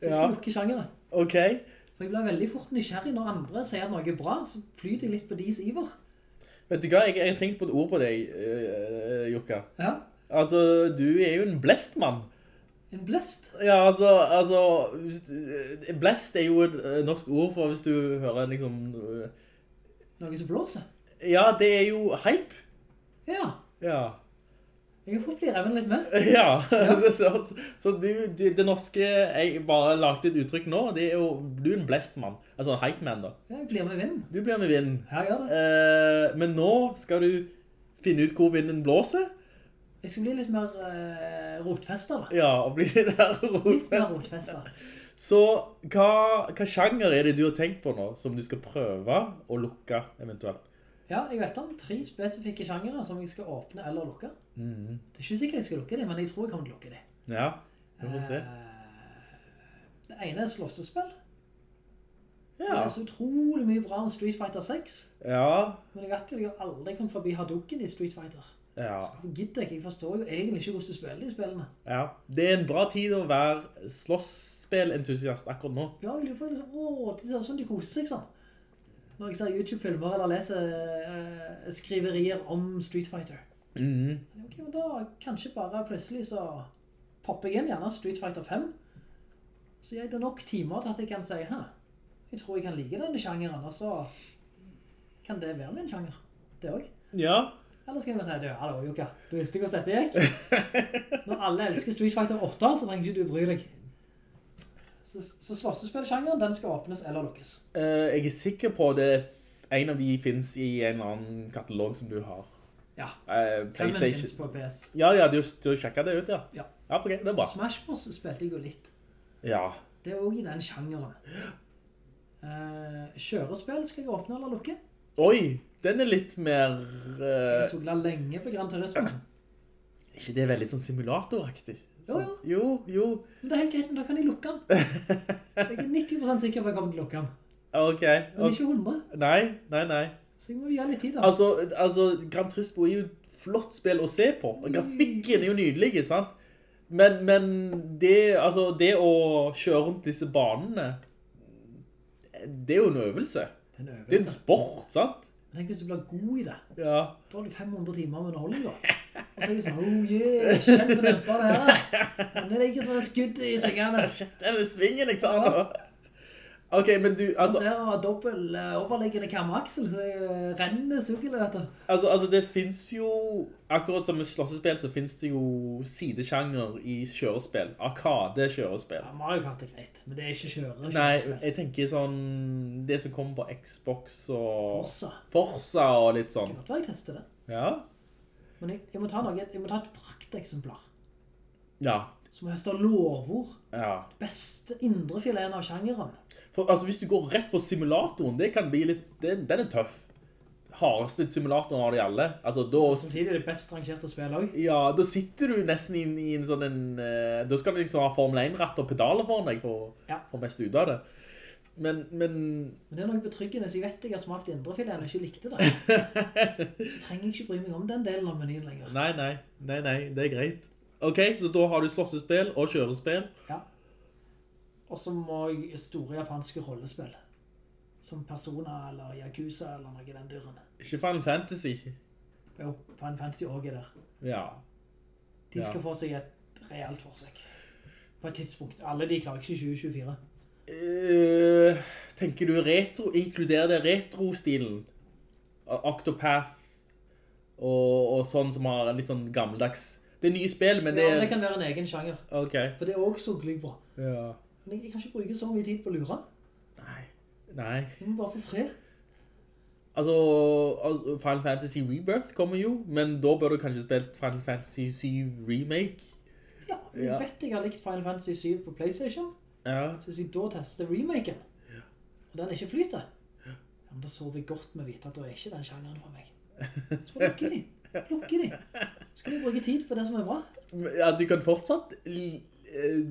Så jeg skal Ja. lukke sjangeren. Ok. For jeg blir veldig fort nysgjerrig når andre sier noe bra, så flyter jeg litt på deres iver. Vet du hva, jeg, har tenkt på et ord på deg, uh, Jukka. Ja, Altså, du er jo en blest mann. en blest. Ja, altså, altså eh, Blest er jo et eh, norsk ord for hvis du hører liksom eh, Noe som blåser. Ja, det er jo hype. Ja, Ja. Jeg får bli reven litt med. [LAUGHS] Ja, [LAUGHS] så, så du, du, det norske, jeg bare lagde et uttrykk nå, det er jo, du er en blest mann. Altså en hype man da. Ja, jeg blir med vinden. Du blir med vinden. Ja, jeg gjør det. Eh, men nå skal du finne ut hvor vinden blåser. Jeg skal bli litt mer uh, rotfester da. Ja, og bli der Litt mer rotfester. Så hva, hva sjanger er det du har tenkt på nå, som du skal prøve å lukke eventuelt? Ja, jeg vet om tre spesifikke sjangere som jeg skal åpne eller lukke. Mm. Det er ikke sikkert jeg skal lukke dem, men jeg tror jeg kommer til å lukke dem. Ja, vi får se. Det ene er slåssespill. Det Ja, er så utrolig mye bra om Street Fighter 6. ja, Men jeg vet jo, jeg har aldri kommet forbi Hadouken i Street Fighter. ja, Så hvorfor gidder jeg? ikke? Jeg forstår jo egentlig ikke hvordan du spiller de spillene. ja. Det er en bra tid å være slåsspillentusiast akkurat nå. Ja, jeg lurer på det. åh, det ser ut som de koser seg sånn. Når jeg ser YouTube-filmer eller leser uh, skriverier om Street Fighter. Mhm. Ok, men da kanskje bare plutselig så popper jeg inn gjerne Street Fighter 5. Så jeg det nok timer til at jeg kan si, hæ, jeg tror jeg kan like denne sjangeren, og så kan det være min sjanger. Det også. Ja, Eller skal jeg bare si, du, hallo Jukka, du visste ikke hvordan dette gikk? [LAUGHS] Når alle elsker Street Fighter 8, så trenger ikke du bry deg. Så, så slåssespillsjangeren, den skal åpnes eller lukkes. Uh, jeg er sikker på det en av de finnes i en eller annen katalog som du har. Ja, Uh, Playstation. finnes på PS. Ja, ja, du, du sjekket det ut, ja. Ja. Ja, okay, det er bra. Smash Bros spilte jeg jo litt. Ja. Det er også i den sjangeren. Uh, kjørespill skal jeg åpne eller lukke. Oi, den er litt mer... Uh... Jeg sogla lenge på Gran Turismo. ikke det veldig sånn simulatoraktig? Jo, Jo, jo. Men det er helt greit, men da kan jeg lukke den. Jeg er 90% sikker på at jeg kommer til å lukke den. Ok. Men ikke 100. Nei, nei, nei. Så jeg må gi litt tid da. Altså, altså, Gran Turismo er jo et flott spill å se på. Grafikken er jo nydelig, sant? Men, men det, altså, det å kjøre rundt disse banene, det er jo en øvelse. Det er en Det er en sport, sant? Men Tenk hvis du blir god i det. Ja. Da har du 500 timer med underholdning da. [LAUGHS] Og så er jeg sånn, oh yeah, kjempe på demperne her. Det er ikke sånn skudd i svingene. Shit, [LAUGHS] det er det svingen jeg tar nå. Ok, men du, altså, Altså, der har dobbelt uh, overliggende kamaksel, så det renner suggelet, vet du. altså, altså det finnes jo, akkurat som med slåssespill, så finnes det jo sidesjanger i kjørespill. Arkade-kjørespill. Ja, Mario Kart er greit, men det er ikke kjøre. Nei, jeg tenker sånn, det som kommer på Xbox og Forza. Forza og litt sånn. Godt være jeg testet det. Ja, Men jeg, jeg, må ta noe, jeg må ta et prakteksemplar. ja, Som høster lovord. ja. Beste indrefileten av sjangeren. For altså, hvis du går rett på simulatoren, det kan bli litt, den, den er tøff. Hardeste simulatoren av de alle. Altså, da, Samtidig er det best rangerte spill også. ja, da sitter du nesten inn i en sånn en, Uh, da skal du liksom ha Formel 1-ratt og pedaler foran deg på, Ja. for mest ut av det. Men, men Men det er noe betryggende, så jeg vet jeg har smakt indrefileten og ikke likte det. Så trenger jeg ikke bry meg om den delen av menyen lenger. Nei, nei, nei, nei, det er greit. Ok, så da har du slåssespill og kjørespill. Ja. Og så må jeg store japanske rollespill. Som Persona eller Yakuza eller noe i den dyren. Ikke Final Fantasy. Jo, Final Fantasy også er der. Ja. De skal Ja. få seg et reelt forsøk. På et tidspunkt. Alle de klarer ikke 2024. Eh, tenker du retro, inkluderer det retro-stilen? Octopath og, og sånn som har en litt sånn gammeldags... Det er nye spill, men det Ja, er... det kan være en egen sjanger. Ok. For det er også så bra. Ja. Men jeg kan ikke bruke så mye tid på å lure. Nei. Nei. Du må bare få fred. Altså, altså, Final Fantasy Rebirth kommer jo, men da bør du kanskje spilt Final Fantasy 7 Remake. Ja, jeg Ja. vet jeg har likt Final Fantasy 7 på Playstation. Ja. Så hvis jeg da tester remaken, og den ikke flyter, ja, men da sover jeg godt med å vite at da er ikke den sjangeren for meg. Så lukker de. Lukker de. Skal de bruke tid på det som er bra? [LAUGHS] Ja, du kan fortsatt... eh,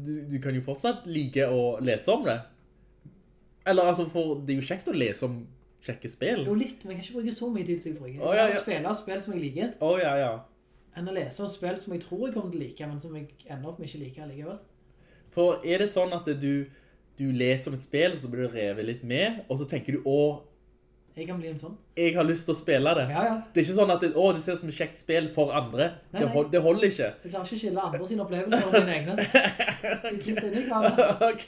Du, du kan jo fortsatt like å lese om det. Eller altså, for det er jo kjekt å lese om kjekke spill. Jo litt, men jeg kan ikke bruke så mye tid som jeg bruker. Å, ja, ja. spille spill som jeg liker, Å, ja, ja. enn å lese om spill som jeg tror jeg kommer til å like, men som jeg ender opp med ikke like likevel. For er det sånn at du, du leser om et spill, og så blir du revet litt med, og så tenker du, å, Jeg kan bli en sånn. jeg har lyst til å spille det. Ja, ja. Det er ikke sånn at det, å, det ser ut som et kjekt spill for andre. Nei, Det, hold, det holder ikke. Du klarer ikke å skille andre sine opplevelser av dine egne. [LAUGHS] Klara. ok.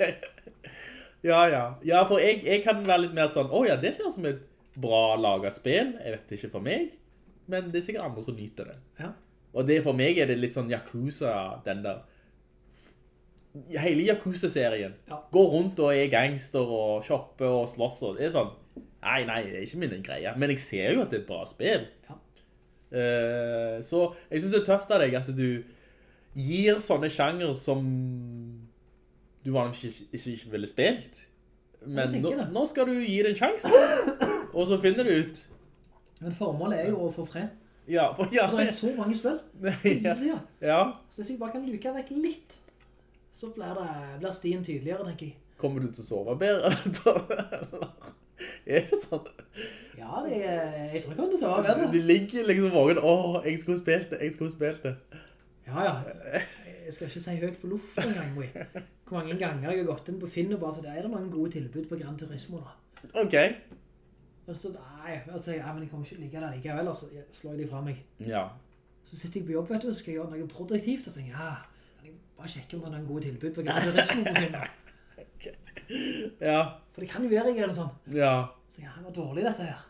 Ja, ja. Ja, for jeg, jeg kan være litt mer sånn, å ja, det ser ut som et bra laget spill. Jeg vet ikke for meg, men det er sikkert andre som nyter det. Ja. Og det for meg er det litt sånn Yakuza, den der. Hele Yakuza-serien. Ja. Går rundt og er gangster og shopper og slåss og det er sånn. Nei, nei, det er ikke min greie. Men jeg ser jo at det er et bra spill. Ja. Uh, så jeg synes det er tøft av deg at du gir sånne sjanger som du vanligvis ikke, ikke, ikke ville spilt. Men nå, nå skal du gi det en sjanse. Og så finner du ut. Men formålet er jo å få fred. Ja, for, ja, For det er så mange spill. [LAUGHS] ja, ja. Så jeg bare kan luke vekk litt, så blir, det, blir stien tydeligere, tenker jeg. Kommer du til å sove bedre? [LAUGHS] Er det sånn? Ja, det, er- jeg tror jeg kommer til å sove bedre. De ligger liksom morgen, åh, jeg skulle spilt det, jeg skulle spilt det. Ja, ja. Jeg skal ikke si høyt på luft en gang, jeg. Hvor mange ganger jeg har gått inn på Finn og bare sagt, er det noen gode tilbud på Gran Turismo da? Ok. Og så, nei, altså, ja, men jeg kommer ikke like det likevel, altså, jeg slår de fra meg. Ja. Så sitter jeg på jobb, vet du, og så skal jeg gjøre noe produktivt, og så tenker jeg, ja, bare sjekke om det er en god tilbud på Finn da? [LAUGHS] Ja. For det kan jo være jeg eller sånn. Ja. Så ja, det var dårlig dette her.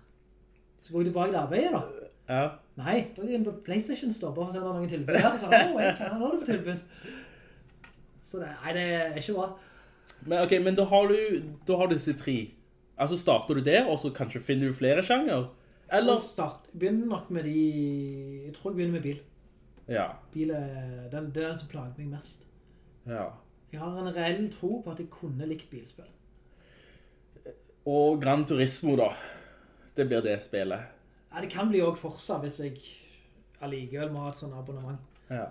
Så går jeg tilbake til arbeidet da. Ja. Nei, da er jeg inne på Playstation Store, bare for å se om det er noen tilbud her. Så, å, jeg kan ha det på tilbud. Så det, nei, det er ikke bra. Men ok, men da har du, da har du disse tre. Altså starter du der, og så kanskje finner du flere sjanger? Eller jeg begynner nok med de, jeg tror jeg begynner med bil. Ja. Bil er, den, det er den som plager meg mest. Ja. Jeg har en reell tro på at jeg kunne likt bilspill. Og Gran Turismo da. Det blir det spillet. Ja, det kan bli også Forza hvis jeg allikevel må ha et sånn abonnement. Ja.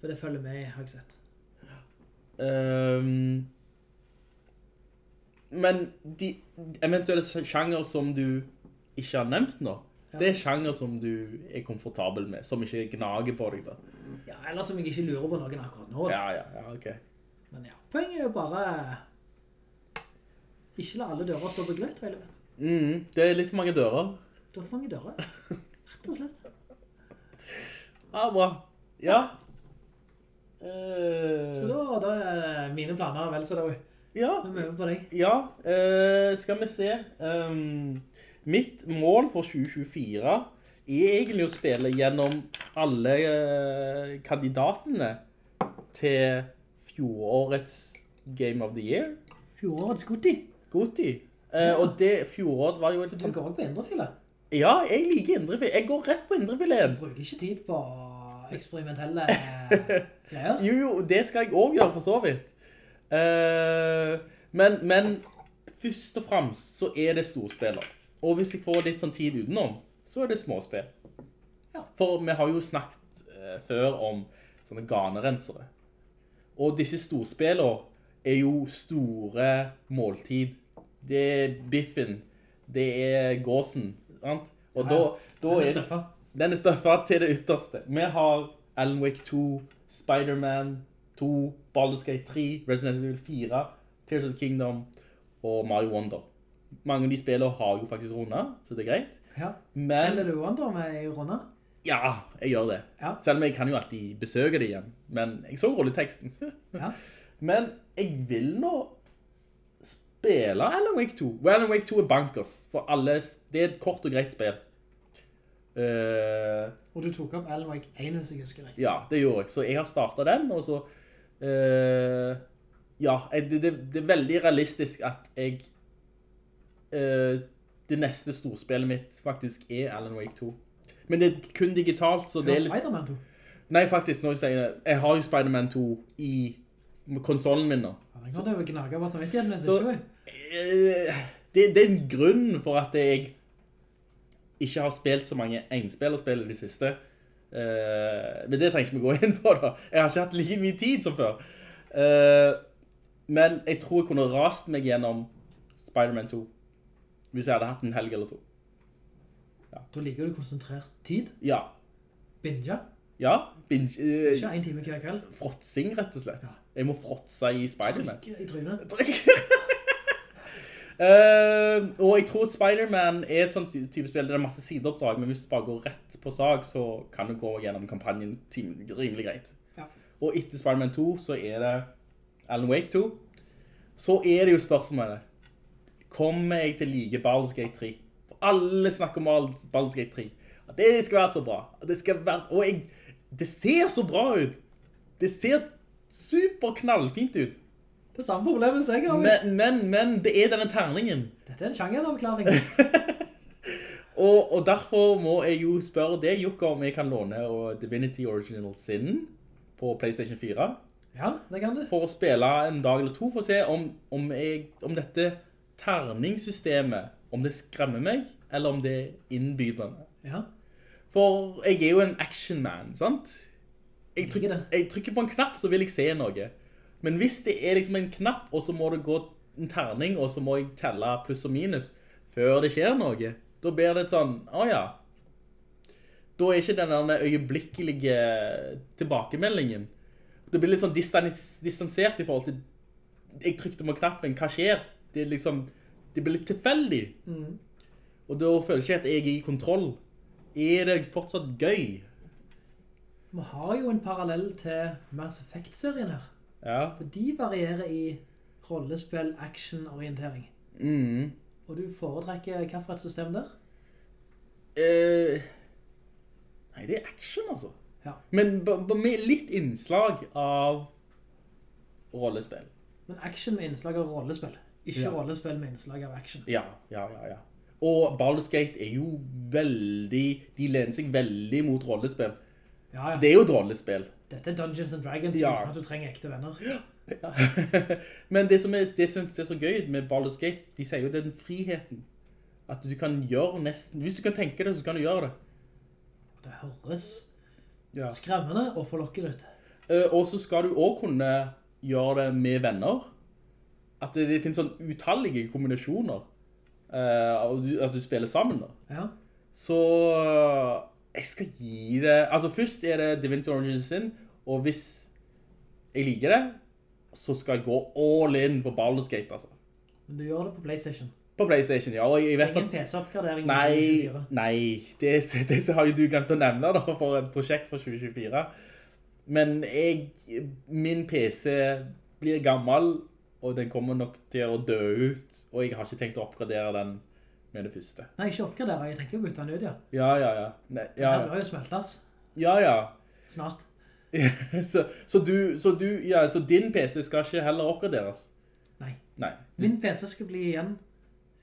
For det følger med, har jeg sett. Um, men de eventuelle sjanger som du ikke har nevnt nå. Det er sjanger som du er komfortabel med, som ikke gnager på deg da. Ja, eller som jeg ikke lurer på noen akkurat nå. da. Ja, ja, ja, ok. Men ja, poenget er jo bare ikke la alle dører stå på gløtt hele veien. Mm, det er litt for mange dører. Det er for mange dører. Rett og slett. Ja, bra. Ja. Uh... Så da, da er mine planer vel så da. ja, Nå er vi over på deg. ja. uh, skal vi se. Ehm, mitt mål for 2024 er egentlig å spille gjennom alle eh, kandidatene til fjorårets Game of the Year. Fjorårets GoTi. Gotti. Eh, Og det fjoråret var jo For Du går på indrefilet. Ja, jeg liker indrefilet. Jeg går rett på indrefilet. Du bruker ikke tid på eksperimentelle [LAUGHS] greier. Jo, jo, det skal jeg også gjøre for så vidt. Eh, men, men først og fremst så er det storspiller. Og hvis jeg får litt sånn tid utenom, så er det småspill. Ja. For vi har jo snakket eh, før om sånne ganerensere. Og disse storspillene er jo store måltid det er biffen, det er gåsen, sant? Og Ja, da, da Den er støffa. Den er støffet til det ytterste. Vi har Alan Wake 2, Spider-Man 2, Baldur's Gate 3, Resident Evil 4, Tears of the Kingdom og Mario Wonder. Mange av de spillene har jo faktisk runder, så det er greit. Ja. Men Teller du Wonder med i runder? ja, jeg gjør det. Ja. Selv om jeg kan jo alltid besøke det igjen. Men jeg så rolleteksten. Ja. [LAUGHS] Men jeg vil nå spille Alan Wake 2. Og Alan Wake 2 er bankers. For alle, det er et kort og greit spill. Uh, Og du tok opp Alan Wake 1, hvis jeg husker riktig. ja, det gjorde jeg. Så jeg har startet den, og så... Uh, ja, det, det, det er veldig realistisk at jeg... eh, det neste storspillet mitt faktisk er Alan Wake 2. Men det er kun digitalt, så det er litt... Spider-Man 2. Nei, faktisk, når jeg sier det, jeg har jo Spider-Man 2 i konsolen min nå. Ja, den kan du gnage på samvittigheten, hvis Så- Det, det er en grunn for at jeg ikke har spilt så mange enspillerspill i det siste. Uh, men det trenger ikke vi gå inn på da. Jeg har ikke hatt like mye tid som før. Uh, men jeg tror jeg kunne rast meg gjennom Spider-Man 2. Hvis jeg hadde hatt en helg eller to. Da liker du konsentrert tid. Ja. Binge. Ja. Binge, eh, Ikke en time hver kveld. fråtsing, rett og slett. Jeg må fråtse i Spider-Man. Trykker i trynet. [LAUGHS] Eh, og jeg tror at Spider-Man er et sånt type spill, det er masse sideoppdrag, men hvis du bare går rett på sag, så kan du gå gjennom kampanjen rimelig greit. Ja. Og etter Spider-Man 2 så er det Alan Wake 2. Så er det jo spørsmålet, kommer jeg til å like Baldur's Gate 3? For alle snakker om Baldur's Gate 3. At det skal være så bra. At Det skal være, og jeg, det ser så bra ut. Det ser super knallfint ut. Det er samme problemet som jeg har. Men, men, men det er denne terningen. Dette er en sjangeravklaring. [LAUGHS] Og, og derfor må jeg jo spørre deg, Jukka, om jeg kan låne Divinity Original Sin på PlayStation 4 Ja, det kan du. for å spille en dag eller to for å se om, om, jeg, om dette terningssystemet, om det skremmer meg, eller om det er innbydende. Ja. For jeg er jo en action man, sant? Jeg trykker, jeg trykker på en knapp, så vil jeg se noe. Men hvis det er liksom en knapp, og så må det gå en terning, og så må jeg telle pluss og minus, før det skjer noe, da blir det et sånn, å ja. Da er ikke den øyeblikkelige tilbakemeldingen. Det blir litt sånn distans, distansert i forhold til, jeg trykte på knappen, hva skjer? Det liksom, det blir litt tilfeldig. Og da føler jeg ikke at jeg er i kontroll. Er det fortsatt gøy? Vi har jo en parallell til Mass Effect-serien her. Ja. For de varierer i rollespill, action-orientering. Mm. Og du foretrekker hva for et system der? Eh, nei, det er action, altså. Ja. Men med litt innslag av rollespill. Men action med innslag av rollespill. Ikke Ja. rollespill med innslag av action. Ja, ja, ja, ja. Og Baldur's Gate er jo veldig, de lener seg veldig mot rollespill. Ja, ja. Det er jo et rollespill. Dette er Dungeons and Dragons, Ja. uten at du trenger ekte venner. Ja. [LAUGHS] Men det som, er, det som er så gøy med Baldur's Gate, de sier jo den friheten. At du kan gjøre nesten, hvis du kan tenke det, så kan du gjøre det. Det høres skremmende og forlokkende ut. Eh, Og så skal du også kunne gjøre det med venner. At det, det finnes sånn utallige kombinasjoner. uh, at du spiller sammen da. Ja. Så eh, jeg skal gi det... Altså først er det Divinity Origins Sin, og hvis jeg liker det, så skal jeg gå all in på Baldur's Gate, altså. Men du gjør det på Playstation. På Playstation, ja. Og jeg vet Ingen. PC-oppgradering i Nei, 2024. nei, det, det har jo du glemt å nevne da, for et prosjekt for 2024. Men jeg, min PC blir gammel, og den kommer nok til å dø ut, og jeg har ikke tenkt å oppgradere den med det første. Nei, ikke oppgradere. Jeg tenker å bytte den ut, ja. Ja, ja, ja. Nei, Den ja, ja. bør jo smeltes ja, ja. snart. [LAUGHS] så, så, du, så, du, ja, så din PC skal ikke heller oppgraderes? Nei. Nei. Min PC skal bli igjen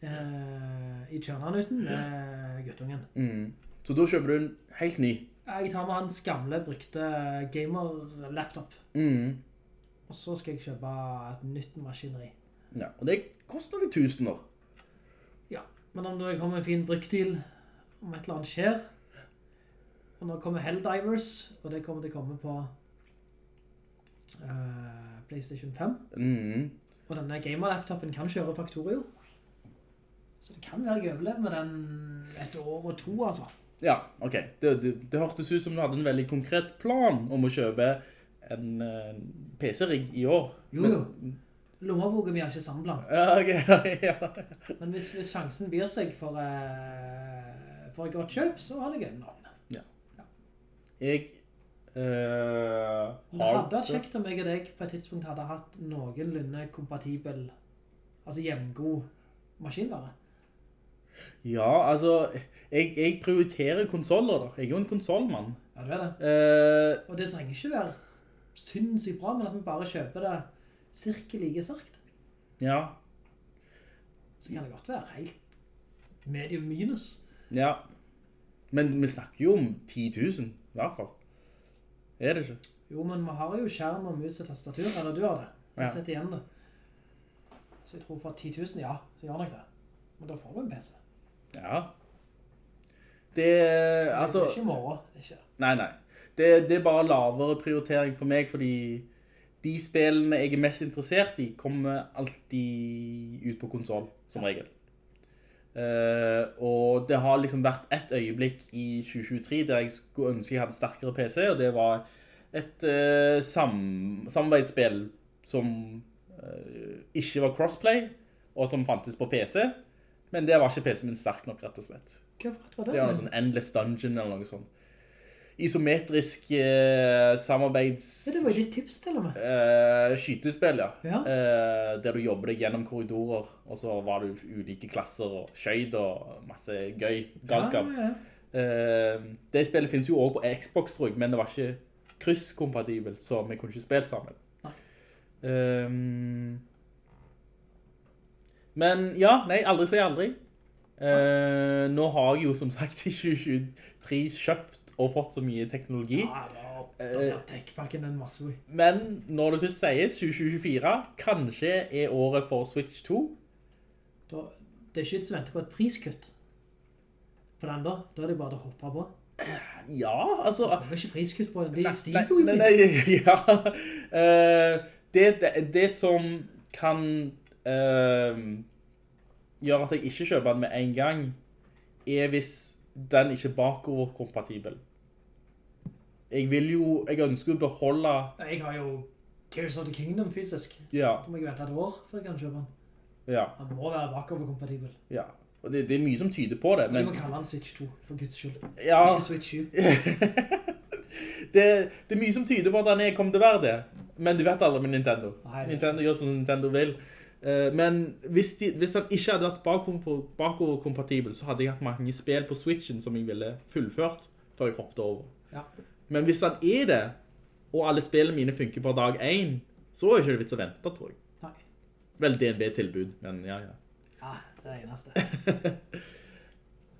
eh, i kjørnanuten med guttungen. Mm. Så da kjøper du en helt ny. Jeg tar med hans gamle, brukte gamer-laptop. Mm. Og så skal jeg kjøpe et nytt maskineri. Ja, og det koster noen tusener. Ja, men om det kommer en fin bruktil, om et eller annet skjer, og nå kommer Helldivers, og det kommer til å komme på uh, Playstation 5, Mm. og denne gamer-laptopen kan kjøre Factorio, Så det kan være jeg overlever med den et år og to, altså. Ja, ok. Det, det, det hørtes ut som du hadde en veldig konkret plan om å kjøpe en, eh, PC-rigg i år. Jo, jo. Lommeboken har ikke samlet. Ja, ok. [LAUGHS] ja. Men hvis, hvis sjansen byr seg for, uh, for et godt kjøp, så har jeg Ja. ja. Jeg eh, Det hadde vært kjekt om jeg og deg på et tidspunkt hadde hatt noenlunde kompatibel, altså jevngod maskinvare. Ja, altså, jeg, jeg prioriterer konsoler da. Jeg er jo en konsolmann. Ja, det er det. Uh, Og det trenger ikke være sinnssykt bra, men at vi bare kjøper det cirka like sagt. ja, Så kan det godt være helt medium minus. ja. Men vi snakker jo om 10 000, i hvert fall. Er det ikke? Jo, men vi har jo skjerm og mus og tastatur, eller du har det. Jeg har sett igjen det. Så jeg tror for 10 000, ja, så gjør nok det. Men da får du en PC. Ja. Det, altså... det er ikke i morgen, det er ikke. Nei, nei. Det, det er bare lavere prioritering for meg, fordi de spillene jeg er mest interessert i, kommer alltid ut på konsol, som regel. Uh, og det har liksom vært et øyeblikk i 2023 der jeg skulle ønske jeg hadde sterkere PC, og det var et uh, sam samarbeidsspill som uh, ikke var crossplay, og som fantes på PC, men det var ikke PC min sterk nok, rett og slett. Hva var det? Det var en sånn Endless Dungeon eller noe sånt. Isometrisk eh, samarbeids... Ja, det var jo ditt tips til og med. Eh, skytespill, ja. Ja. Eh, der du jobber deg gjennom korridorer, og så var det ulike klasser og skjøyd og masse gøy galskap. Ja, ja. Eh, det spillet finnes jo også på Xbox, tror jeg, men det var ikke krysskompatibelt, så vi kunne ikke spilt sammen. Eh, men ja, nei, aldri sier aldri. Eh, nå har jeg jo som sagt i 2023 kjøpt og fått så mye teknologi. Ja, det har oppdatert tech-pakken en masse. Men når det først sier 2024, kanskje er året for Switch 2. Da, det er ikke vits å vente på et priskutt på den da. Da er det bare å hoppe på. Ja, altså... Det kommer ikke priskutt på den. De stiger jo i nei, pris. nei, [LAUGHS] ja. Eh, det, det, det som kan uh, gjøre at jeg ikke kjøper den med en gang, er hvis den ikke er bakoverkompatibel. Jeg vil jo, jeg ønsker å beholde, Jeg har jo Tears of the Kingdom fysisk. ja, Da må jeg vente et år før jeg kan kjøpe den. ja, Den må være bakoverkompatibel. ja. Og det, det er mye som tyder på det, Men... Du må kalle den Switch 2, for guds skyld. Ja. Ikke Switch 7. [LAUGHS] det, det er mye som tyder på at den er kommet til å være det. Men du vet aldri med Nintendo. Nei, Nintendo gjør som Nintendo vil. Eh, men hvis, de, hvis den ikke hadde vært bakoverkompatibel, så hadde jeg hatt mange spill på Switchen som jeg ville fullført før jeg hoppet over. Ja. Men hvis den er det, og alle spillene mine funker på dag 1, så er det ikke vits å vente, tror jeg. Nei. Vel DNB-tilbud, men ja, ja. Ja, det er eneste.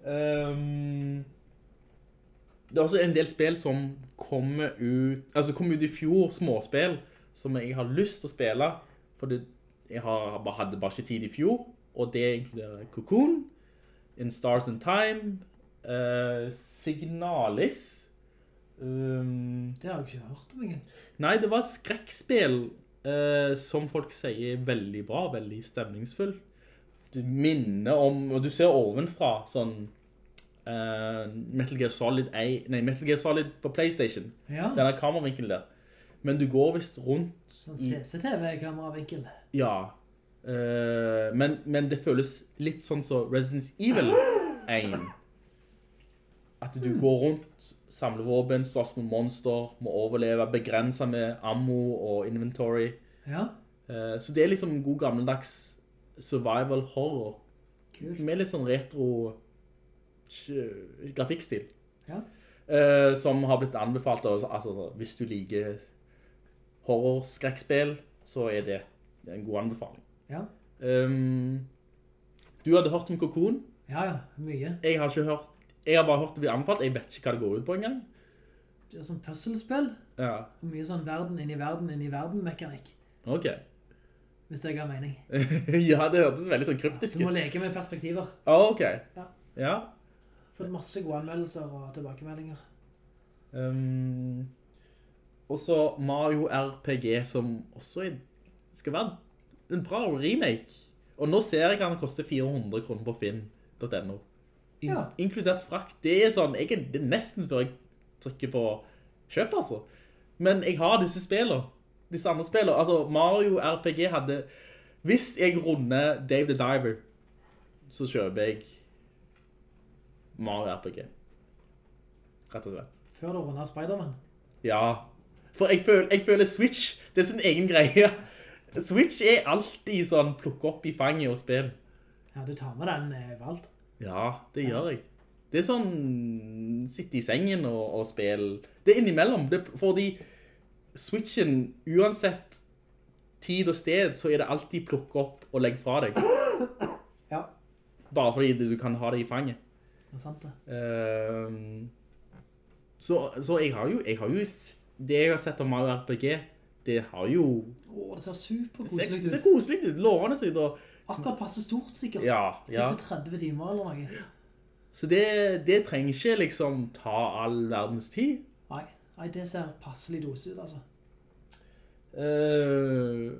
um, [LAUGHS] det er også en del spill som kommer ut, altså kom ut i fjor, småspill, som jeg har lyst til å spille, for det, jeg har, hadde bare ikke tid i fjor, og det inkluderer Cocoon, In Stars and Time, uh, Signalis, Um, Det har jeg ikke hørt om ingen. Nei, det var et skrekkspill uh, som folk sier er veldig bra, veldig stemningsfullt. Du minner om, og du ser ovenfra sånn uh, Metal Gear Solid 1, nei, Metal Gear Solid på Playstation. Ja. Denne kameravinkelen der. Men du går vist rundt Sånn CCTV-kameravinkel. Ja. Uh, men, men det føles litt sånn som Resident Evil 1. At du går rundt, samler våpen, slåss med monster, må overleve, begrense med ammo og inventory. Ja, Uh, så det er liksom god gammeldags survival horror. kult. Med litt sånn retro grafikkstil. Ja. Uh, som har blitt anbefalt, altså hvis du liker horror-skrekkspill, så er det en god anbefaling. Ja, Um, du hadde hørt om Cocoon. ja, ja mye. Jeg har hørt, jeg har bare hørt det bli anbefalt. Jeg vet ikke hva det går ut på engang. Det er sånn puzzlespill, Ja, og mye sånn verden inn i verden inn i verden-mekanikk. ok. Hvis det ga mening. [LAUGHS] ja, det hørtes veldig sånn kryptisk Du må leke med perspektiver. Ah, ok. Ja. Ja. Fått masse gode anmeldelser og tilbakemeldinger. Um, og så Mario RPG, som også er, skal være en bra remake. Og nå ser jeg at den koster 400 kroner på finn.no. In Ja. Inkludert frakt. Det er sånn, jeg, det er nesten før jeg trykker på kjøp, altså. Men jeg har disse spillene. Disse andre spillene. Altså, Mario RPG hadde... Hvis jeg runder Dave the Diver, så kjøper jeg Mario RPG. Rett og slett. Før du runder Spider-Man. Ja. For jeg føler, jeg føler Switch, det er sin egen greie. Switch er alltid sånn plukke opp i fanget og spill. Ja, du tar med den eh, overalt. Ja, det gjør jeg. Det er sånn, sitte i sengen og, og spille. Det er innimellom, det, fordi Switchen, uansett tid og sted, så er det alltid plukke opp og legge fra deg. Ja, Bare fordi du du kan ha det i fanget. det er sant det. Ehm, så, så jeg har jo, jeg har jo, det jeg har sett om Mario RPG, det har jo, Åh, det ser superkoselig ut. det ser koselig ut, lårene sitt og Akkurat passe stort, sikkert. ja, ja. Type 30 timer eller noe. Så det, det trenger ikke liksom ta all verdens tid. Nei, nei, det ser passelig dose ut, altså. Uh,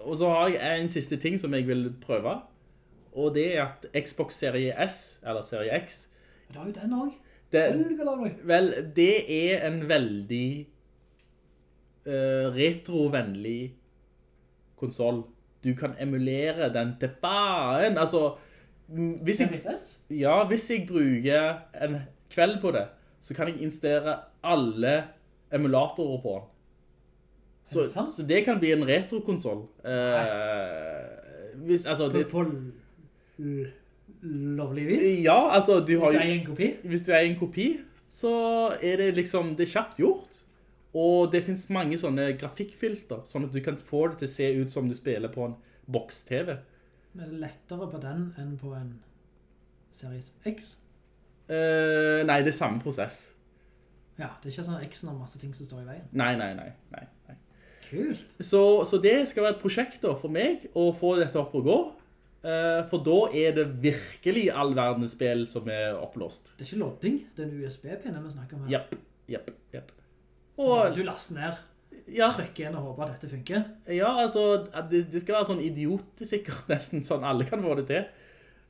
og så har jeg en siste ting som jeg vil prøve, og det er at Xbox Serie S, eller Serie X, Det er jo den også. det, vel, det er en veldig eh, retrovennlig konsol. Du kan emulere den til faen. Altså, hvis jeg, ja, hvis jeg bruker en kveld på det, så kan jeg installere alle emulatorer på den. Så, det så det kan bli en retro-konsol hvis, altså, På, det, på lovlig vis? ja, altså, du Hvis har du er en kopi? hvis du er en kopi, så er det liksom, det er kjapt gjort. Og det finnes mange sånne grafikkfilter, sånn at du kan få det til å se ut som du spiller på en boks-TV. Er det lettere på den enn på en Series X? Uh, nei, det er samme prosess. Ja, det er ikke sånn X-en har masse ting som står i veien. Nei, nei, nei, nei. nei. Kult. Så, så det skal være et prosjekt da, for meg å få dette opp og gå. Uh, for da er det virkelig all verdens spill som er opplåst. Det er ikke lodding, det er en USB-pinne vi snakker om her. Japp, japp. Og du laster ned, ja, trykker inn og håper at dette funker. Ja, altså, det, det skal være sånn idiotsikkert [LAUGHS] nesten, sånn alle kan få det til.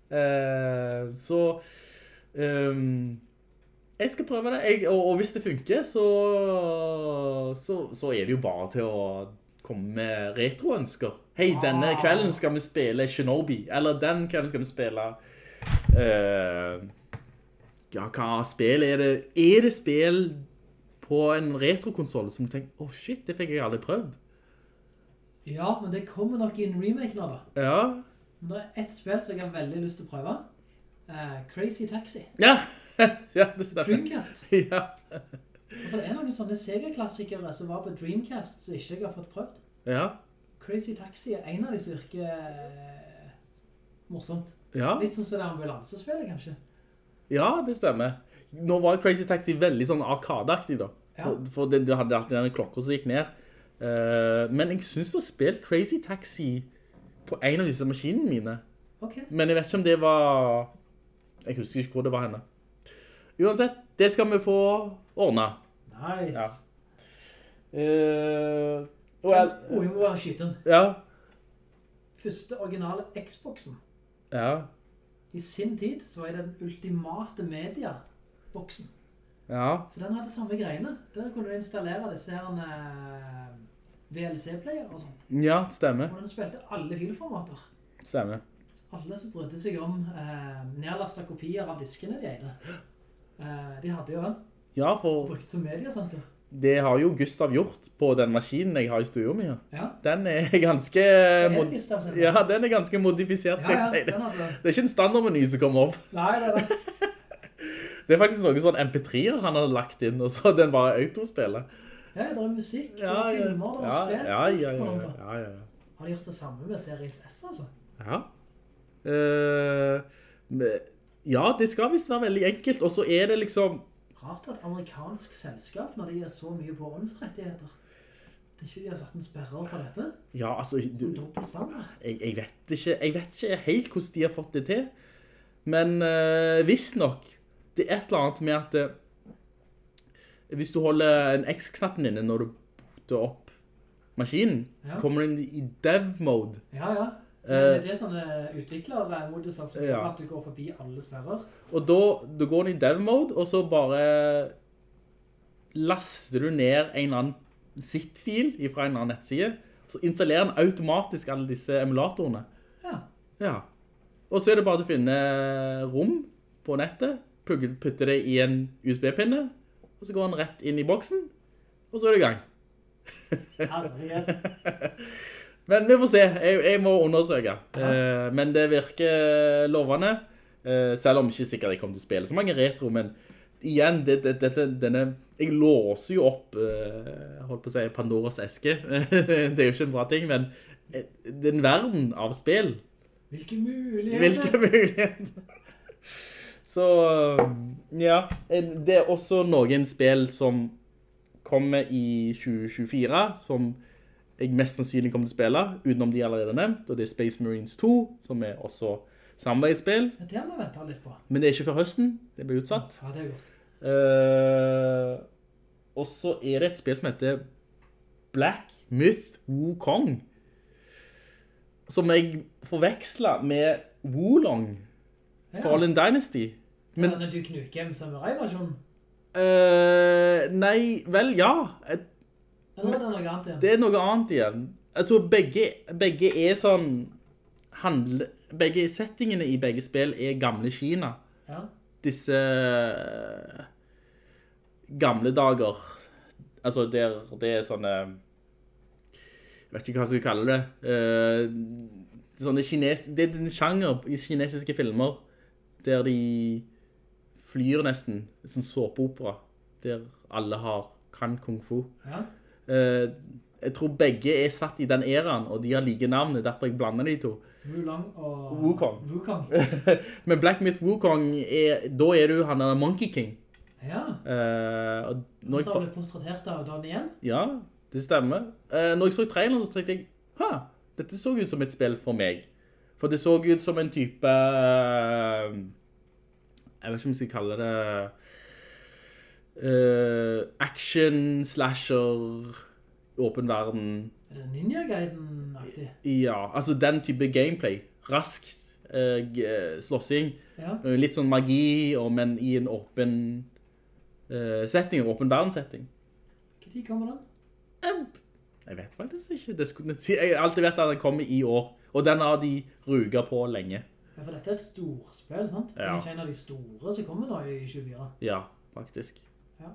Uh, så, um, jeg skal prøve det, jeg, og, og hvis det funker, så, så, så er det jo bare til å komme med retroønsker. Hei, denne kvelden skal vi spille Shinobi, eller den kvelden skal vi spille, Uh, ja, hva spill er det? Er det spill på en retrokonsol som du tenker, åh oh shit, det fikk jeg aldri prøvd. Ja, men det kommer nok i en remake nå da. Ja. Men det er et spill som jeg har veldig lyst til å prøve. Uh, Crazy Taxi. Ja, [LAUGHS] ja det stemmer. Dreamcast. [LAUGHS] Ja. For det er noen sånne Sega-klassikere som var på Dreamcast som ikke jeg har fått prøvd. Ja. Crazy Taxi er en av de som virker eh, morsomt. Ja. Litt sånn som det ambulansespillet, kanskje. ja, det stemmer. Nå var Crazy Taxi veldig sånn arkadeaktig da. For, for det, du hadde alltid denne klokka som gikk ned. Uh, men jeg synes du har spilt Crazy Taxi på en av disse maskinene mine. Okay. Men jeg vet ikke om det var... Jeg husker ikke hvor det var henne. Uansett, det skal vi få ordnet. Nice. Ja. Eh, og jeg, Oh, jeg må bare skyte den. ja, Første originale Xboxen. ja, I sin tid så var det den ultimate media-boksen. ja, For den hadde samme greiene. Der kunne du installere disse her eh, VLC-player og sånt. ja, stemmer, Og den spilte alle filformater. stemmer. Så alle som brydde seg om eh, nedlastet kopier av diskene de eide. Eh, de hadde jo den. Ja, for Brukt som mediasenter. det har jo Gustav gjort på den maskinen jeg har i studio mi. Ja. Den er ganske... Er Gustav. Ja, den er ganske modifisert, skal ja, ja, jeg si det. Det er ikke en standardmeny som kommer opp. Nei, det er det. Det er faktisk noen sånn MP3-er han har lagt inn, og så den bare autospiller. Ja, det er musikk, det er filmer, det er ja, spill. ja, ja, ja, ja. Har de gjort det samme med Series S, altså? Ja. Eh, ja, det skal visst være veldig enkelt, og så er det liksom... Rart at amerikansk selskap, når de er så mye på åndsrettigheter, det er ikke de har satt en sperrer for dette. Ja, altså, du, standard. jeg, jeg, vet ikke, jeg vet ikke helt hvordan de har fått det til. Men uh, visst nok, det er et eller annet med at det, hvis du holder en X-knappen inne når du booter opp maskinen, Ja. så kommer den i dev-mode. Ja, ja. Det, det er sånne utviklermoduser som gjør Ja. at du går forbi alle sperrer. Og da, du går du i dev mode, og så bare laster du ned en eller annen zip-fil fra en annen nettside, så installerer den automatisk alle disse emulatorene. Ja. Ja. Og så er det bare å finne rom på nettet, plugge- putte det i en USB-pinne, og så går den rett inn i boksen, og så er det i gang. [LAUGHS] Men vi får se, jeg, jeg må undersøke. Eh, men det virker lovende, eh, selv om ikke sikkert jeg kommer til å spille så mange retro, men igjen, det, det, dette, denne, jeg låser jo opp, eh, holdt på å si, Pandoras eske. [LAUGHS] det er jo ikke en bra ting, men eh, den verden av spill, Hvilke muligheter! hvilke muligheter. [LAUGHS] Så, ja, eh, det er også noen spill som kommer i 2024, som jeg mest sannsynlig kommer til å spille, utenom de allerede nevnt, og det er Space Marines 2, som er også samarbeidsspill, Ja, Det har vi ventet litt på. men det er ikke før høsten, det blir utsatt. Ja, det er godt. Uh, og så er det et spill som heter Black Myth Wukong, som jeg forveksler med Wulong, Ja. Fallen Dynasty. Men, Men, når du med samurai-versjonen, Uh, nei, vel, ja, et, eller er det noe annet igjen? det er noe annet igjen. Altså, begge, begge er sånn, handle, begge settingene i begge spill er gamle Kina. Ja. disse eh, gamle dager, altså der det er sånne, jeg vet ikke hva jeg skal kalle det, uh, sånne kines, det er en sjanger i kinesiske filmer, der de flyr nesten, som såpeopera, der alle har, kan kung fu. Ja. Eh, jeg tror begge er satt i den eraen, og de har like navnet, er derfor jeg blander de to. Wulong og... Wukong. Wukong. [LAUGHS] Men Black Myth Wukong, er, da er du han der Monkey King. Ja. Eh, og Så har du portrettert av Don igjen. ja, det stemmer. Eh, når jeg så traileren, så tenkte jeg, «Hæ, dette så ut som et spill for meg. For det så ut som en type, eh, jeg vet ikke om jeg skal kalle det, uh, action, slasher, åpen verden. Er det Ninja Gaiden-aktig? Ja, altså den type gameplay. Rask uh, slåssing. Ja. Litt sånn magi, men i en åpen uh, setting, en åpen verden-setting. tid kommer den? Jeg vet faktisk ikke. Det skulle, jeg har alltid vet at den kommer i år. Og den har de ruga på lenge. Ja, for dette er et storspill, sant? Det er Ja. ikke en av de store som kommer nå i 24. Ja, faktisk. Ja.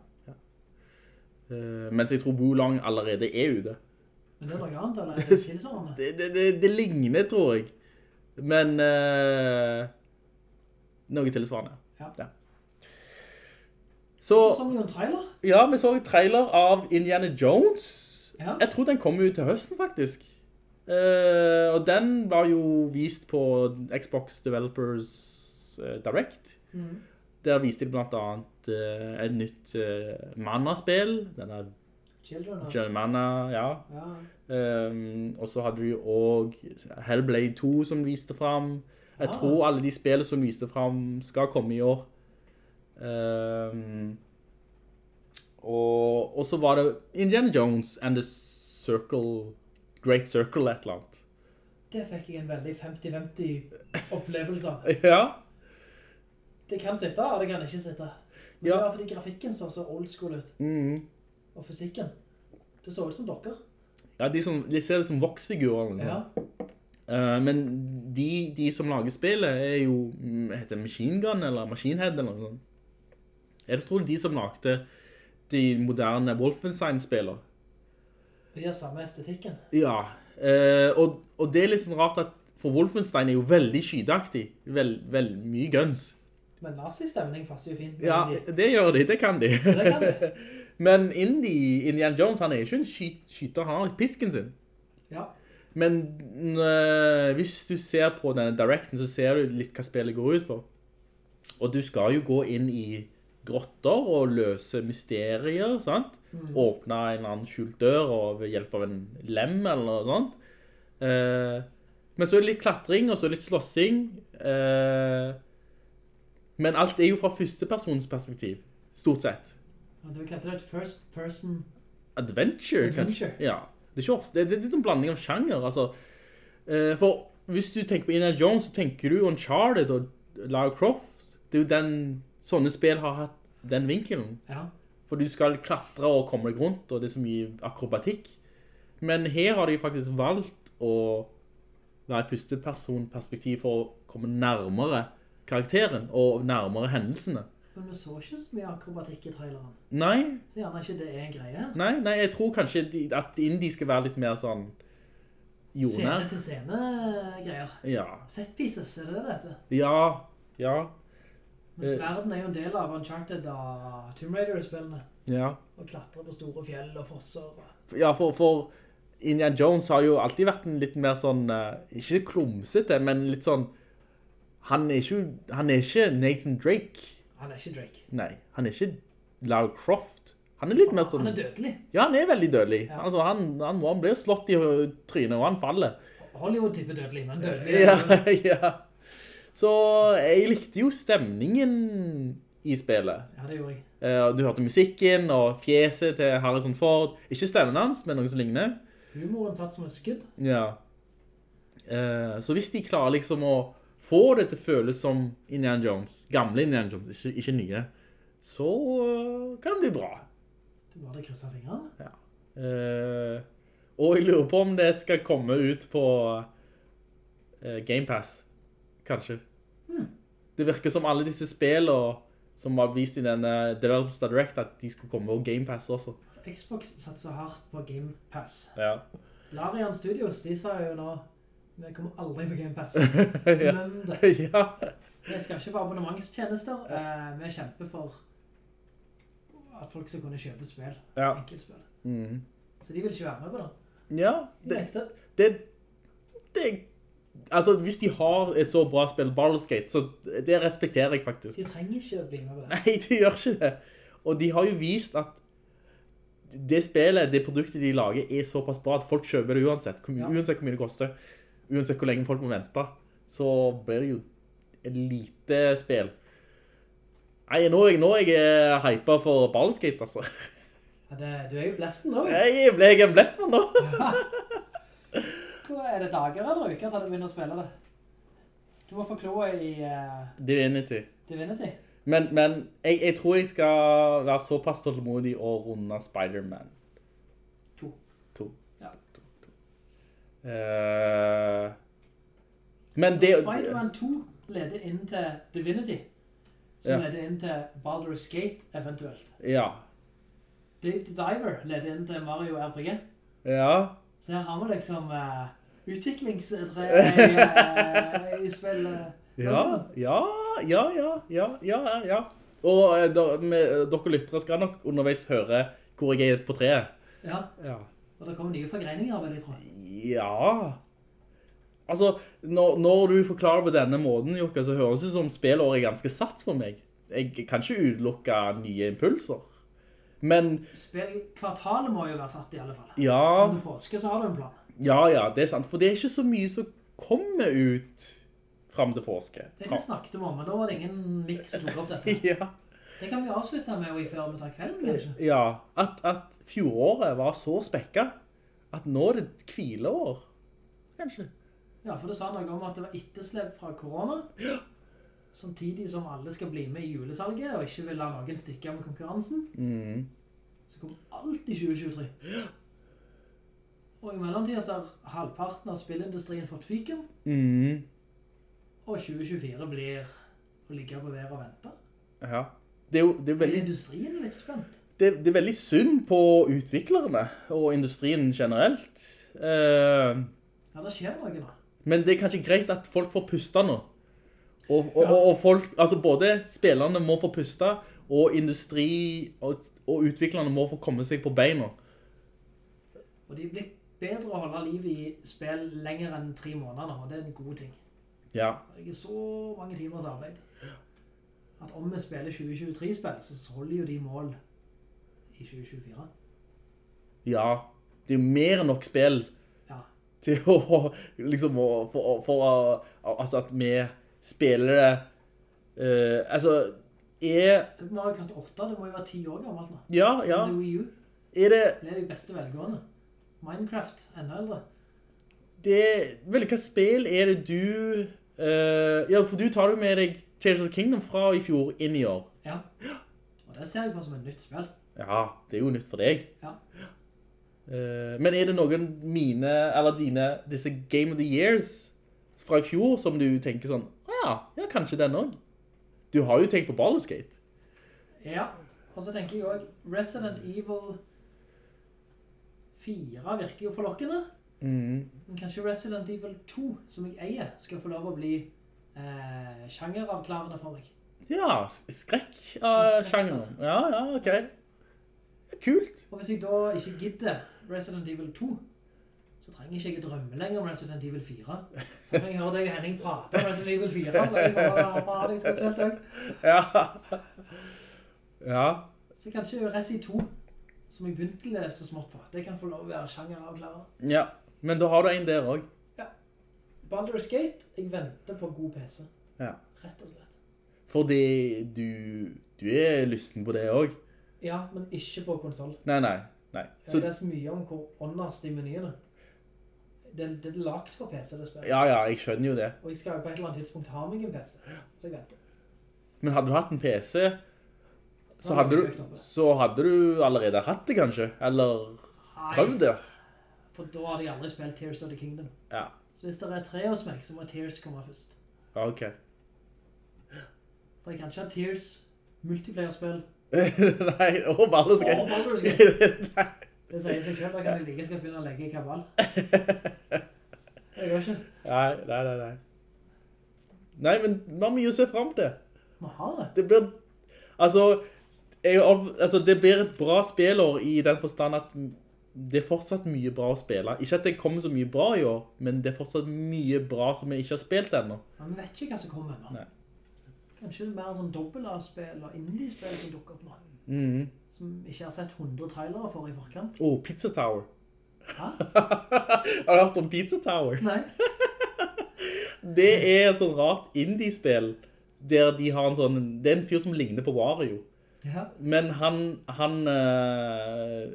Eh, mens jeg tror Bolang allerede er ute. Men det er noe annet, eller er [LAUGHS] det tilsvarende? Det, det, det, det ligner, tror jeg. Men uh, noe tilsvarende. Ja. Så, Så så vi jo en trailer. ja, vi så en trailer av Indiana Jones. Ja. Jeg tror den kommer ut til høsten, faktisk. Eh, og den var jo vist på Xbox Developers uh, Direct. Mm. Der viste de blant annet uh, et nytt uh, Mana-spill. Denne Children of... John Manna, ja. Ja. Um, og så hadde jo også Hellblade 2 som viste frem. Jeg Ah. tror alle de spillene som viste frem skal komme i år. Um, og så var det Indiana Jones and the Circle, Great Circle et eller annet. Det fikk jeg en veldig 50-50 opplevelse av. [LAUGHS] Ja, Det kan sitte, og det kan ikke sitte. Men Ja. det var fordi grafikken så så old school ut. Mhm. Og fysikken. Det så ut som dere. ja de, som, de ser det som voksfigurer. eller noe Ja. Uh, men de, de som lager spillet er jo, mm, heter Machine Gun eller Machine Head eller noe sånt. Jeg tror de som lagde de moderne Wolfenstein-spiller. Har samme estetikken. Ja, eh, og, og det er litt sånn rart at for Wolfenstein er jo veldig skydaktig. Vel, vel mye guns. Men nazistemning passer jo fint. Ja, de. det gjør de, det kan de. Det kan de. [LAUGHS] Men Indy, Indian Jones, han er ikke en sky skyter, han har pisken sin. Ja. Men øh, hvis du ser på denne directen, så ser du litt hva spillet går ut på. Og du skal jo gå inn i grotter og løse mysterier, sant? Åpne en eller annen skjult dør og ved hjelp av en lem eller noe sånt. Eh, men så er det litt klatring, og så litt slåssing. Eh, men alt er jo fra førstepersons perspektiv, stort sett. Og du kalte det et first person Adventure, Adventure. kanskje? Ja. Det er ofte, det er litt en blanding av sjanger, altså. Eh, for hvis du tenker på Indiana Jones, så tenker du Uncharted og Lara Croft. Det er jo den, sånne spill har hatt den vinkelen. Ja. For du skal klatre og komme deg rundt, og det er så mye akrobatikk. Men her har de faktisk valgt å være første person perspektiv for å komme nærmere karakteren og nærmere hendelsene. Men vi så ikke så mye akrobatikk i traileren. Nei, Så gjerne ikke det er en greie nei, nei, jeg tror kanskje de, at indie skal være litt mer sånn Scene til scene greier. Ja, Set pieces, er det det dette? ja, ja, Mens Eh. verden er jo en del av Uncharted og Tomb Raider-spillene. ja. Og klatre på store fjell og fosser. og- Ja, for, for Indiana Jones har jo alltid vært en litt mer sånn, eh, ikke klumsete, men litt sånn, han er ikke, han er ikke Nathan Drake. Han er ikke Drake. Nei, han er ikke Lara Croft. Han er litt mer sånn... Han er dødelig. Ja, han er veldig dødelig. Ja. Altså, han, han, han blir slått i trynet, og han faller. Hollywood tipper dødelig, men dødelig. Ja, [LAUGHS] ja. Så jeg likte jo stemningen i spillet. Ja, det gjorde jeg. Eh, Du hørte musikken og fjeset til Harrison Ford. Ikke stemmen hans, men noe som ligner. Humoren satt som et skudd. Ja. Eh, Så hvis de klarer liksom å få det til å føles som Indiana Jones, gamle Indiana Jones, ikke, ikke nye, så eh, kan det bli bra. Du bare krysser fingrene. Ja. og jeg lurer på om det skal komme ut på uh, Game Pass, kanskje. Det virker som alle disse spillene som var vist i denne Developers Direct, at de skulle komme på Game Pass også. Xbox satser hardt på Game Pass. Ja. Larian Studios, de sa jo nå, vi kommer aldri på Game Pass. [LAUGHS] Glem det. [LAUGHS] ja. Vi skal ikke på abonnementstjenester. Eh, vi kjemper for at folk skal kunne kjøpe spill. Ja. Enkeltspill. Mm. Så de vil ikke være med på det. Ja, det, det, det, det, altså hvis de har et så bra spill, Baldur's Gate, så det respekterer jeg faktisk. De trenger ikke å bli med på det. Nei, de gjør ikke det. Og de har jo vist at det spillet, det produktet de lager, er såpass bra at folk kjøper det uansett. Ja. Uansett hvor mye det koster. Uansett hvor lenge folk må vente. Så blir det jo et lite spill. Nei, nå, er jeg- nå er jeg hypet for Baldur's Gate, altså. Ja, det, du er jo blesten nå. Jeg ble jeg en blestmann nå. [LAUGHS] Hva er det dager eller uker til du begynner å spille det? Du må få kloa i uh, Divinity. Divinity. Men, men jeg, jeg tror jeg skal være såpass tålmodig og runde Spider-Man. To. To. Ja. To, to. Eh, men Så det... Spider-Man 2 leder inn til Divinity, som Ja. leder inn til Baldur's Gate eventuelt. Ja. Dave the Diver leder inn til Mario RPG. Ja. Så her har vi liksom uh, utviklingstre [LAUGHS] i, uh, i spill. eh, Ja, ja, ja, ja, ja, ja, ja. Og eh, dere lyttere skal nok underveis høre hvor jeg er på treet. Ja, Ja. og det kommer nye forgreininger, tror jeg. Ja. Altså, når, når du forklarer på denne måten, Jokka, så høres det ut som spillåret er ganske satt for meg. Jeg kan ikke utelukke nye impulser. Men, Spillkvartalet må jo være satt i alle fall. ja, Som til påske så har du en plan. ja, ja, det er sant. For det er ikke så mye som kommer ut frem til påske. Det vi snakket om, men da var det ingen mix som tok opp dette. [LAUGHS] Ja, Det kan vi avslutte med i før vi tar kvelden, kanskje. ja at, at fjoråret var så spekket, at nå er det kvileår, kanskje. Ja, for det sa noe om at det var etterslepp fra korona. [GASPS] Samtidig som alle skal bli med i julesalget, og ikke vil la noen stikke av med konkurransen. Mm. Så kommer alt i 2023. Og i mellomtiden så har halvparten av spillindustrien fått fyken, Mm. og 2024 blir å ligge på vær og vente. Ja. Det er jo det er Veldig... veldig Industrien er litt spent. det, det er veldig synd på utviklerne og industrien generelt. Uh... Ja, det skjer noe da. men det er kanskje greit at folk får puste nå. Og, og, og, og folk, altså både spillerne må få puste, og industri og, og utviklerne må få komme seg på beina. Og de blir bedre å holde liv i spill lenger enn tre måneder og det er en god ting. Ja, Det er så mange timers arbeid. At om vi spiller 2023-spill, så holder jo de mål i 2024. ja. Det er jo mer enn nok spill Ja. til å, [LAUGHS] liksom, for, for, å- altså at vi spiller det, eh, altså, er, Se Mario Kart 8, det må jo være 10 år gammelt nå. ja, ja, Det er Wii U. er det, Det er jo beste velgående. Minecraft, enda eldre. det, vel, hva spill er det du, uh, ja, for du tar jo med deg Tears of Kingdom fra i fjor inn i år. Ja. Og det ser jeg på som et nytt spill. Ja, det er jo nytt for deg. Ja. Uh, men er det noen mine, eller dine, disse Game of the Years fra i fjor som du tenker sånn, «Å ja, ja, kanskje den også. Du har jo tenkt på Baldur's Gate. Ja. Og så tenker jeg også, Resident Evil 4 virker jo forlokkende. Mm. Men kanskje Resident Evil 2, som jeg eier, skal få lov å bli eh, sjangeravklarende for meg. Ja, skrekk av uh, sjangeren. Ja, ja, ok. Kult. Og hvis jeg da ikke gidder Resident Evil 2, så trenger ikke jeg ikke drømme lenger om Resident Evil 4. Så trenger jeg høre deg og Henning prate om Resident Evil 4. Så er det sånn, jeg skal spilt også? Ja. Ja. Så kanskje Resi 2, som jeg begynte å lese smått på, det kan få lov å være sjangeravklarende. Ja. Men da har du en der også. Ja. Baldur's Gate, jeg venter på god PC. Ja. Rett og slett. Fordi du, du er lysten på det også. Ja, men ikke på konsol. Nei, nei, nei. Jeg har lest mye om hvor åndast de menyene. Det, det er lagt for PC, det spillet. ja, ja, jeg skjønner jo det. Og jeg skal jo på et eller annet tidspunkt ha meg en PC. Så jeg venter. Men hadde du hatt en PC, så hadde du, så hadde du allerede hatt det kanskje, eller prøvd det. For da hadde jeg aldri spilt Tears of the Kingdom. Ja, Så hvis det er tre hos meg, så må Tears komme først. Ok. For jeg kan ikke ha Tears multiplayer-spill. [LAUGHS] nei, og Baldur's Gate. Og Baldur's Gate. Nei. Det sier seg selv, da kan jeg like skal begynne å legge i kabal. [LAUGHS] Det går ikke. Nei, nei, nei, nei. Nei, men vi har mye å se frem til. Vi har det. Det blir, altså, jeg, altså, det blir et bra spiller i den forstand at det er fortsatt mye bra å spille. Ikke at det kommer så mye bra i år, men det er fortsatt mye bra som vi ikke har spilt ennå. Men vi vet ikke hva som kommer ennå. Kanskje det er mer sånn dobbel-A-spill og indie-spill som dukker opp nå. Mm. Som ikke har sett 100 trailere for i forkant. Åh, Pizza Tower. Hæ? [LAUGHS] har du hørt om Pizza Tower? Nei. [LAUGHS] Det er et sånn rart indie-spill der de har en sånn, det er en fyr som ligner på Wario. Ja. Men han, han, øh,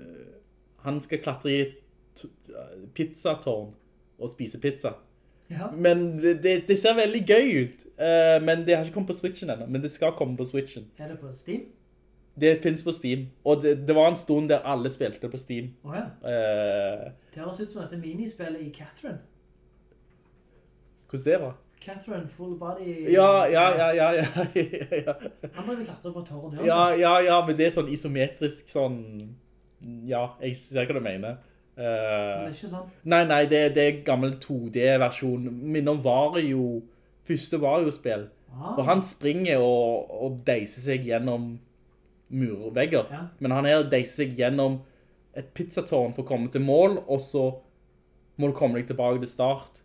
han skal klatre i et pizzatårn og spise pizza. Ja. Men det, det, det ser veldig gøy ut. Uh, men det har ikke kommet på Switchen enda, Men det skal komme på Switchen. Er det på Steam? Det finnes på Steam. Og det, det var en stund der alle spilte på Steam. Åja. uh, Det høres ut som dette minispillet i Catherine. hvordan det var? Catherine Full Body. Ja, ja, ja, ja, ja, ja. Han driver klatre på tårn, Ja, ja, ja, men det er sånn isometrisk sånn... Ja, jeg ser hva du mener. Men Eh, det er ikke sånn. nei, nei, det, det er gammel 2D-versjon. Minner om Vario, første Vario-spill. Ah. For han springer og, og deiser seg gjennom murvegger. Ja. Men han her deiser seg gjennom et pizzatårn for å komme til mål, og så må du komme deg tilbake til start.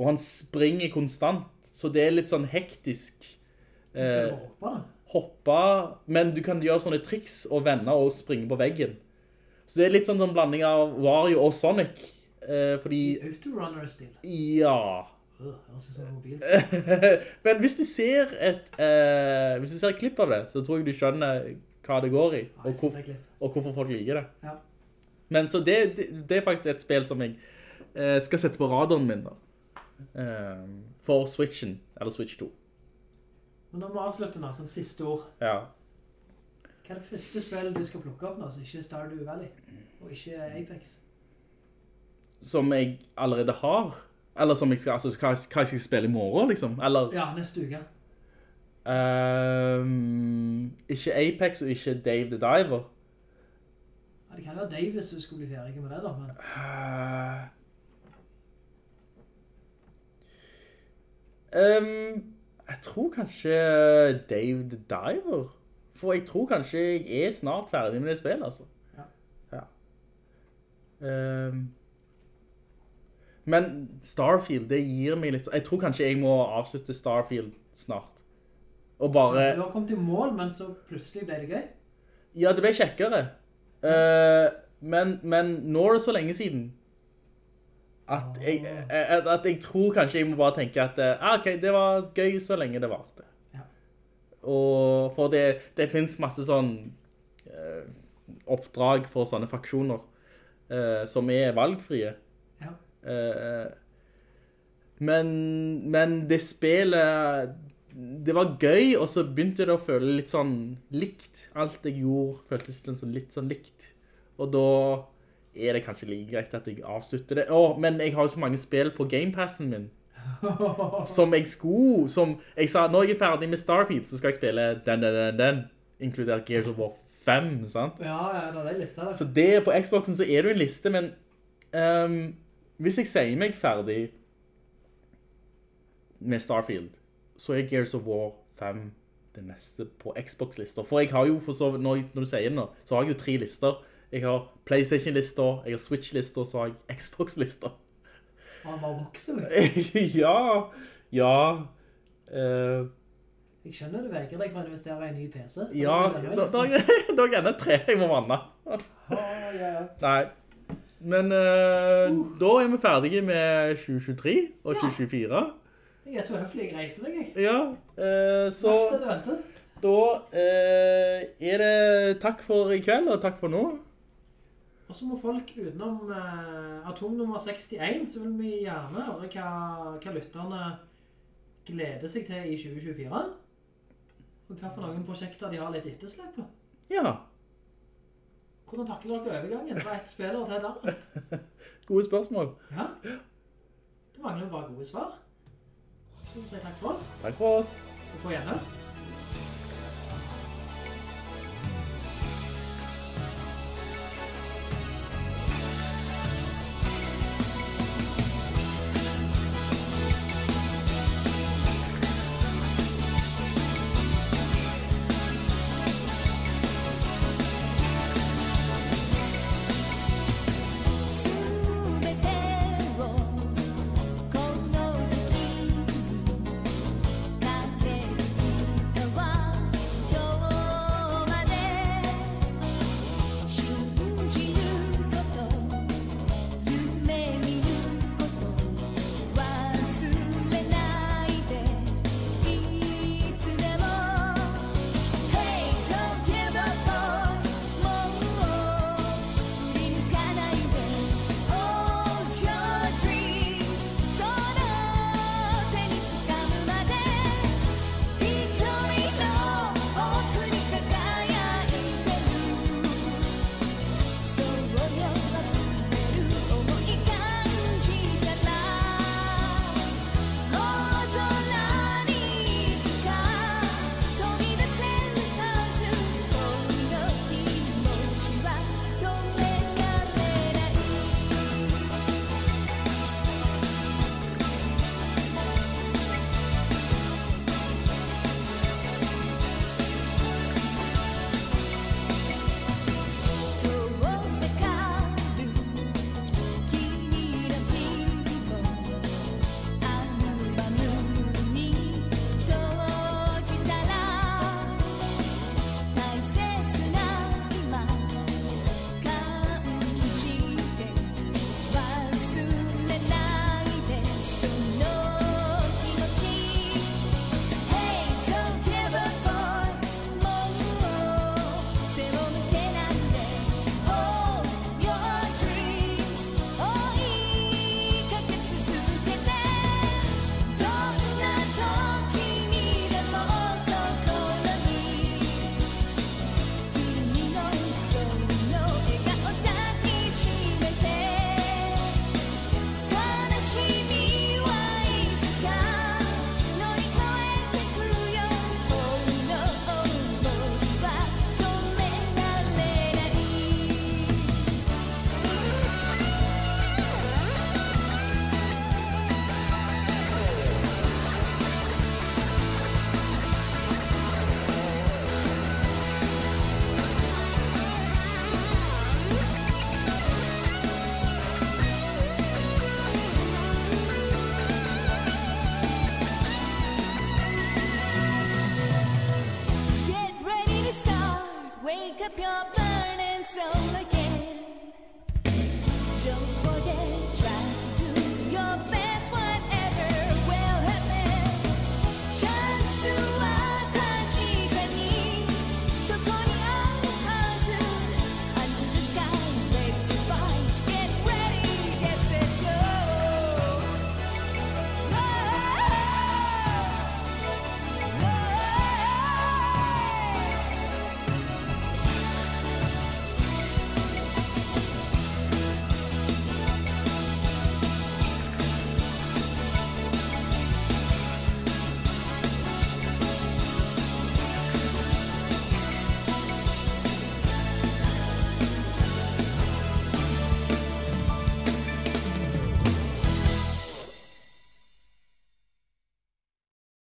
Og han springer konstant, så det er litt sånn hektisk. Skal Eh, du hoppe da? hoppe, men du kan gjøre sånne triks og vende og springe på veggen. Så det er litt sånn en blanding av Wario og Sonic, eh, fordi, Autorunner-stil. ja... Øh. [LAUGHS] Men hvis du ser et, eh, hvis du ser et klipp av det, så tror jeg du skjønner hva det går i, Ja, og, jeg hvor, jeg og hvorfor folk liker det. Ja. Men så det, det, det er faktisk et spill som jeg eh, skal sette på radaren min da. Eh, for Switchen, eller Switch 2. Men nå må vi avslutte nå, sånn siste ord. Ja. Hva er det første spillet du skal plukke opp nå, som ikke Stardew Valley, og ikke Apex? Som jeg allerede har. Eller som jeg skal, altså hva, hva jeg skal spille i morgen, liksom. Eller, Ja, neste uke. Um, ikke Apex og ikke Dave the Diver. Ja, det kan være Dave hvis du skulle bli ferdig med det da, men ehm, jeg tror kanskje Dave the Diver. For jeg tror kanskje jeg er snart ferdig med det spillet, altså. Ja. Ja. Um, men Starfield, det gir meg litt... Jeg tror kanskje jeg må avslutte Starfield snart. Og bare... du har kommet i mål, men så plutselig ble det gøy. Ja, det ble kjekkere. Uh, men, men nå er det så lenge siden at jeg, at, at jeg tror kanskje jeg må bare tenke at eh, ah, ok, det var gøy så lenge det varte. Og for det, det finnes masse sånn eh, oppdrag for sånne faksjoner eh, som er valgfrie. Ja. Eh, Men, men det spillet, det var gøy, og så begynte det å føle litt sånn likt. Alt jeg gjorde føltes litt sånn, litt sånn likt. Og da er det kanskje like greit at jeg avslutter det. Åh, men jeg har jo så mange spill på Gamepassen min. Som jeg skulle, som jeg sa, når jeg er ferdig med Starfield, så skal jeg spille den, den, den, den, inkludert Gears of War 5, sant? Ja, ja, det er der. Så det, på Xboxen så er det en liste, men um, hvis jeg sier meg ferdig med Starfield, så er Gears of War 5 det neste på Xbox-lister. For jeg har jo, for så, når, når du sier det nå, så har jeg jo tre lister. Jeg har Playstation-lister, jeg har Switch-lister, så har jeg Xbox-lister. Han var voksen. [LAUGHS] ja, ja. Uh, Jeg skjønner du veker deg for å investere i en ny PC. ja, da, da, [LAUGHS] da er det tre jeg må vanne. Ja, ja. Nei. Men eh, da er vi ferdige med 2023 og 2024. Jeg er så høflig, jeg reiser meg, jeg. Ja, uh, så det da eh, er det takk for i kveld og takk for nå. Og så må folk utenom eh, atom nummer 61, så vil vi gjerne høre hva, hva lytterne gleder seg til i 2024. Og hva for noen prosjekter de har litt etterslep på. Ja, Hvordan takler dere overgangen fra et spiller til et annet? [LAUGHS] gode spørsmål. Ja. Det mangler jo bare gode svar. Så skal vi si takk for oss, Takk for oss. og på gjennom.